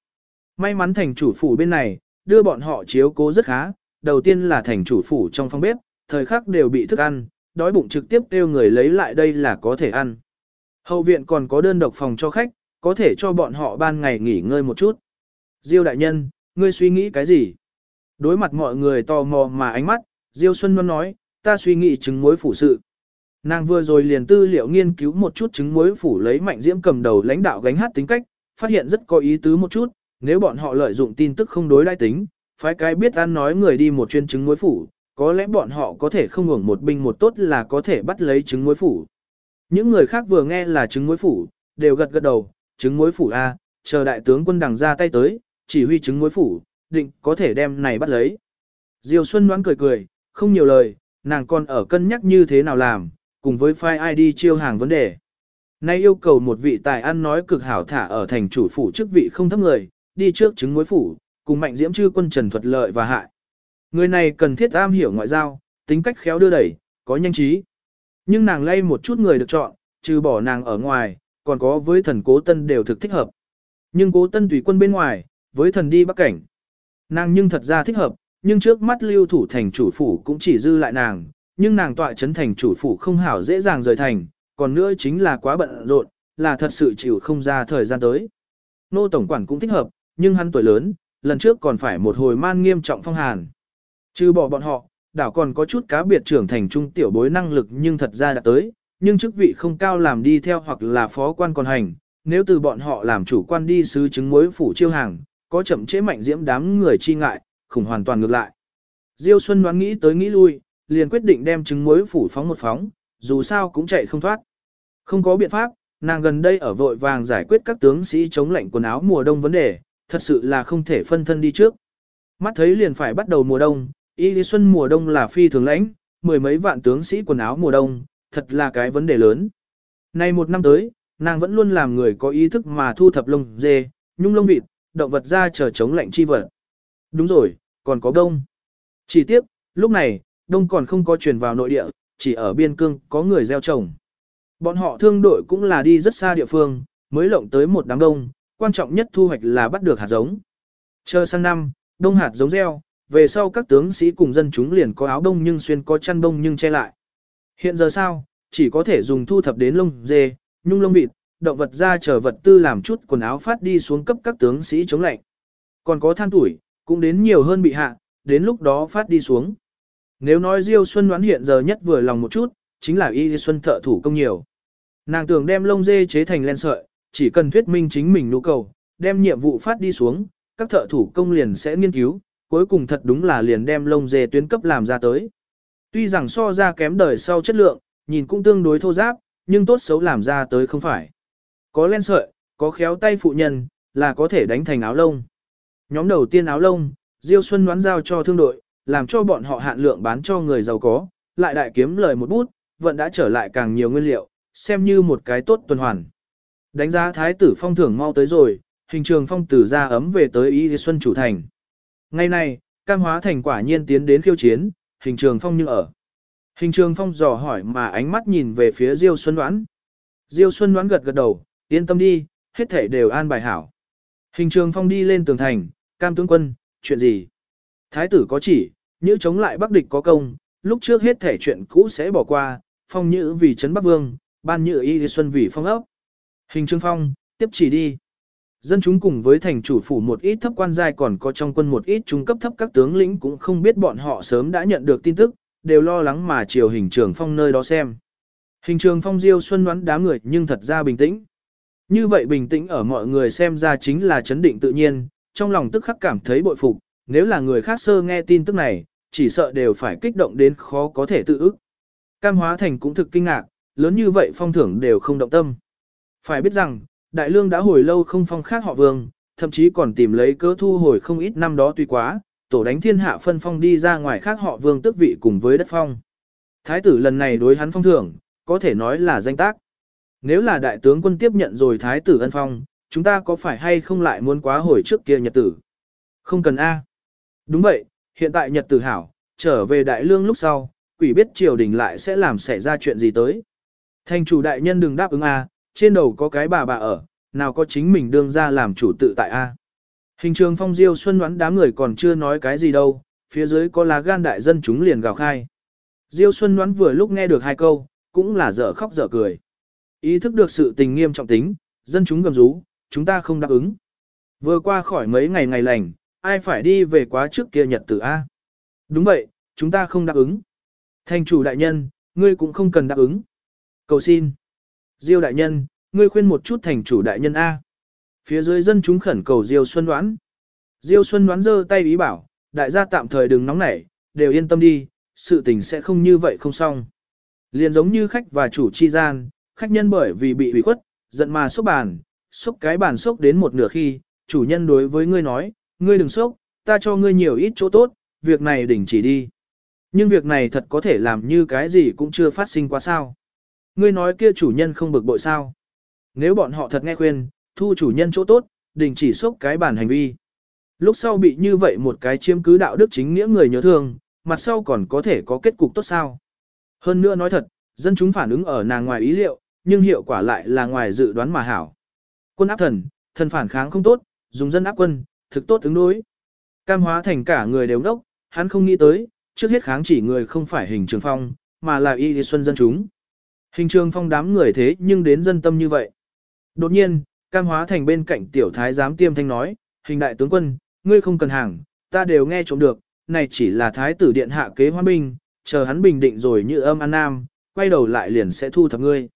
May mắn thành chủ phủ bên này, đưa bọn họ chiếu cố rất khá, đầu tiên là thành chủ phủ trong phòng bếp, thời khắc đều bị thức ăn, đói bụng trực tiếp kêu người lấy lại đây là có thể ăn. Hậu viện còn có đơn độc phòng cho khách, có thể cho bọn họ ban ngày nghỉ ngơi một chút. Diêu đại nhân, ngươi suy nghĩ cái gì? Đối mặt mọi người tò mò mà ánh mắt, Diêu Xuân Loan nói, ta suy nghĩ chứng mối phủ sự. Nàng vừa rồi liền tư liệu nghiên cứu một chút chứng muối phủ lấy mạnh diễm cầm đầu lãnh đạo gánh hát tính cách, phát hiện rất có ý tứ một chút, nếu bọn họ lợi dụng tin tức không đối đai tính, phái cái biết ăn nói người đi một chuyên chứng muối phủ, có lẽ bọn họ có thể không hưởng một binh một tốt là có thể bắt lấy chứng muối phủ. Những người khác vừa nghe là chứng muối phủ, đều gật gật đầu, chứng muối phủ A, chờ đại tướng quân đằng ra tay tới, chỉ huy chứng muối phủ, định có thể đem này bắt lấy. Diêu Xuân đoán cười cười, không nhiều lời, nàng còn ở cân nhắc như thế nào làm, cùng với file ID chiêu hàng vấn đề. Nay yêu cầu một vị tài ăn nói cực hảo thả ở thành chủ phủ chức vị không thấp người, đi trước chứng mối phủ, cùng mạnh diễm chư quân trần thuật lợi và hại. Người này cần thiết am hiểu ngoại giao, tính cách khéo đưa đẩy, có nhanh trí. Nhưng nàng lay một chút người được chọn, trừ bỏ nàng ở ngoài, còn có với thần cố tân đều thực thích hợp. Nhưng cố tân tùy quân bên ngoài, với thần đi bắc cảnh. Nàng nhưng thật ra thích hợp, nhưng trước mắt lưu thủ thành chủ phủ cũng chỉ dư lại nàng, nhưng nàng tọa chấn thành chủ phủ không hảo dễ dàng rời thành, còn nữa chính là quá bận rộn, là thật sự chịu không ra thời gian tới. Nô Tổng Quản cũng thích hợp, nhưng hắn tuổi lớn, lần trước còn phải một hồi man nghiêm trọng phong hàn. Trừ bỏ bọn họ, đảo còn có chút cá biệt trưởng thành trung tiểu bối năng lực nhưng thật ra đã tới, nhưng chức vị không cao làm đi theo hoặc là phó quan còn hành, nếu từ bọn họ làm chủ quan đi sứ chứng mối phủ chiêu hàng, có chậm chế mạnh diễm đám người chi ngại, khủng hoàn toàn ngược lại. Diêu Xuân đoán nghĩ tới nghĩ lui, liền quyết định đem trứng muối phủ phóng một phóng, dù sao cũng chạy không thoát. Không có biện pháp, nàng gần đây ở vội vàng giải quyết các tướng sĩ chống lạnh quần áo mùa đông vấn đề, thật sự là không thể phân thân đi trước. Mắt thấy liền phải bắt đầu mùa đông, y lý xuân mùa đông là phi thường lãnh, mười mấy vạn tướng sĩ quần áo mùa đông, thật là cái vấn đề lớn. Nay một năm tới, nàng vẫn luôn làm người có ý thức mà thu thập lông dê, nhung lông vịt, động vật ra chờ chống lạnh chi vật. Đúng rồi, còn có đông. Chỉ tiếc, lúc này, đông còn không có truyền vào nội địa, chỉ ở biên cương có người gieo trồng. Bọn họ thương đội cũng là đi rất xa địa phương, mới lộng tới một đám đông, quan trọng nhất thu hoạch là bắt được hạt giống. Chờ sang năm, đông hạt giống gieo, về sau các tướng sĩ cùng dân chúng liền có áo đông nhưng xuyên có chăn đông nhưng che lại. Hiện giờ sao, chỉ có thể dùng thu thập đến lông dê, nhung lông vịt, động vật ra chờ vật tư làm chút quần áo phát đi xuống cấp các tướng sĩ chống lạnh. Còn có than tuổi, cũng đến nhiều hơn bị hạ, đến lúc đó phát đi xuống. Nếu nói Diêu Xuân đoán hiện giờ nhất vừa lòng một chút, chính là Y Xuân thợ thủ công nhiều. Nàng tưởng đem lông dê chế thành len sợi, chỉ cần thuyết minh chính mình nhu cầu, đem nhiệm vụ phát đi xuống, các thợ thủ công liền sẽ nghiên cứu, cuối cùng thật đúng là liền đem lông dê tuyến cấp làm ra tới. Tuy rằng so ra kém đời sau chất lượng, nhìn cũng tương đối thô giáp, nhưng tốt xấu làm ra tới không phải. Có len sợi, có khéo tay phụ nhân, là có thể đánh thành áo lông. Nhóm đầu tiên áo lông, Diêu Xuân đoán giao cho thương đội, làm cho bọn họ hạn lượng bán cho người giàu có, lại đại kiếm lời một bút, vẫn đã trở lại càng nhiều nguyên liệu, xem như một cái tốt tuần hoàn. Đánh giá thái tử phong thưởng mau tới rồi, hình trường phong tử ra ấm về tới Y Xuân chủ thành. Ngày nay, cam hóa thành quả nhiên tiến đến khiêu chiến, hình trường phong như ở. Hình trường phong dò hỏi mà ánh mắt nhìn về phía Diêu Xuân đoán. Diêu Xuân đoán gật gật đầu, yên tâm đi, hết thể đều an bài hảo. Hình trường phong đi lên tường thành, cam tướng quân, chuyện gì? Thái tử có chỉ, như chống lại bắc địch có công, lúc trước hết thể chuyện cũ sẽ bỏ qua, phong nhữ vì trấn bắc vương, ban nhữ y xuân vì phong ốc. Hình trương phong, tiếp chỉ đi. Dân chúng cùng với thành chủ phủ một ít thấp quan giai còn có trong quân một ít trung cấp thấp các tướng lĩnh cũng không biết bọn họ sớm đã nhận được tin tức, đều lo lắng mà chiều hình trường phong nơi đó xem. Hình trường phong diêu xuân đoán đám người nhưng thật ra bình tĩnh. Như vậy bình tĩnh ở mọi người xem ra chính là chấn định tự nhiên, trong lòng tức khắc cảm thấy bội phục, nếu là người khác sơ nghe tin tức này, chỉ sợ đều phải kích động đến khó có thể tự ức. Cam Hóa Thành cũng thực kinh ngạc, lớn như vậy phong thưởng đều không động tâm. Phải biết rằng, Đại Lương đã hồi lâu không phong khác họ vương, thậm chí còn tìm lấy cớ thu hồi không ít năm đó tuy quá, tổ đánh thiên hạ phân phong đi ra ngoài khác họ vương tước vị cùng với đất phong. Thái tử lần này đối hắn phong thưởng, có thể nói là danh tác. Nếu là đại tướng quân tiếp nhận rồi thái tử ân phong, chúng ta có phải hay không lại muốn quá hồi trước kia nhật tử? Không cần A. Đúng vậy, hiện tại nhật tử hảo, trở về đại lương lúc sau, quỷ biết triều đình lại sẽ làm xảy ra chuyện gì tới. Thành chủ đại nhân đừng đáp ứng A, trên đầu có cái bà bà ở, nào có chính mình đương ra làm chủ tự tại A. Hình trường phong diêu xuân đoán đám người còn chưa nói cái gì đâu, phía dưới có lá gan đại dân chúng liền gào khai. Diêu xuân đoán vừa lúc nghe được hai câu, cũng là dở khóc dở cười. Ý thức được sự tình nghiêm trọng tính, dân chúng gầm rú, chúng ta không đáp ứng. Vừa qua khỏi mấy ngày ngày lành, ai phải đi về quá trước kia nhật tử A. Đúng vậy, chúng ta không đáp ứng. Thành chủ đại nhân, ngươi cũng không cần đáp ứng. Cầu xin. Diêu đại nhân, ngươi khuyên một chút thành chủ đại nhân A. Phía dưới dân chúng khẩn cầu Diêu Xuân đoán. Diêu Xuân đoán giơ tay ý bảo, đại gia tạm thời đừng nóng nảy, đều yên tâm đi, sự tình sẽ không như vậy không xong. Liền giống như khách và chủ chi gian, khách nhân bởi vì bị ủy khuất, giận mà xúc bàn, xúc cái bàn xúc đến một nửa khi, chủ nhân đối với ngươi nói, ngươi đừng sốc, ta cho ngươi nhiều ít chỗ tốt, việc này đỉnh chỉ đi. Nhưng việc này thật có thể làm như cái gì cũng chưa phát sinh quá sao. Ngươi nói kia chủ nhân không bực bội sao. nếu bọn họ thật nghe khuyên, thu chủ nhân chỗ tốt, đình chỉ sốc cái bản hành vi. Lúc sau bị như vậy một cái chiếm cứ đạo đức chính nghĩa người nhớ thương, mặt sau còn có thể có kết cục tốt sao. Hơn nữa nói thật, dân chúng phản ứng ở nàng ngoài ý liệu, nhưng hiệu quả lại là ngoài dự đoán mà hảo. Quân áp thần, thần phản kháng không tốt, dùng dân áp quân, thực tốt ứng đối. Cam hóa thành cả người đều đốc, hắn không nghĩ tới, trước hết kháng chỉ người không phải hình trường phong, mà là y xuân dân chúng. Hình trường phong đám người thế nhưng đến dân tâm như vậy. Đột nhiên, cam hóa thành bên cạnh tiểu thái giám tiêm thanh nói, hình đại tướng quân, ngươi không cần hàng, ta đều nghe trộm được, này chỉ là thái tử điện hạ kế hoan binh, chờ hắn bình định rồi như âm an nam, quay đầu lại liền sẽ thu thập ngươi.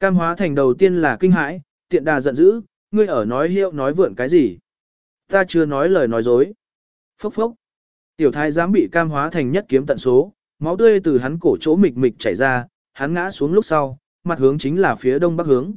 Cam hóa thành đầu tiên là kinh hãi, tiện đà giận dữ, ngươi ở nói hiệu nói vượn cái gì. Ta chưa nói lời nói dối. Phốc phốc. Tiểu thái giám bị cam hóa thành nhất kiếm tận số, máu tươi từ hắn cổ chỗ mịch mịch chảy ra, hắn ngã xuống lúc sau, mặt hướng chính là phía đông bắc hướng.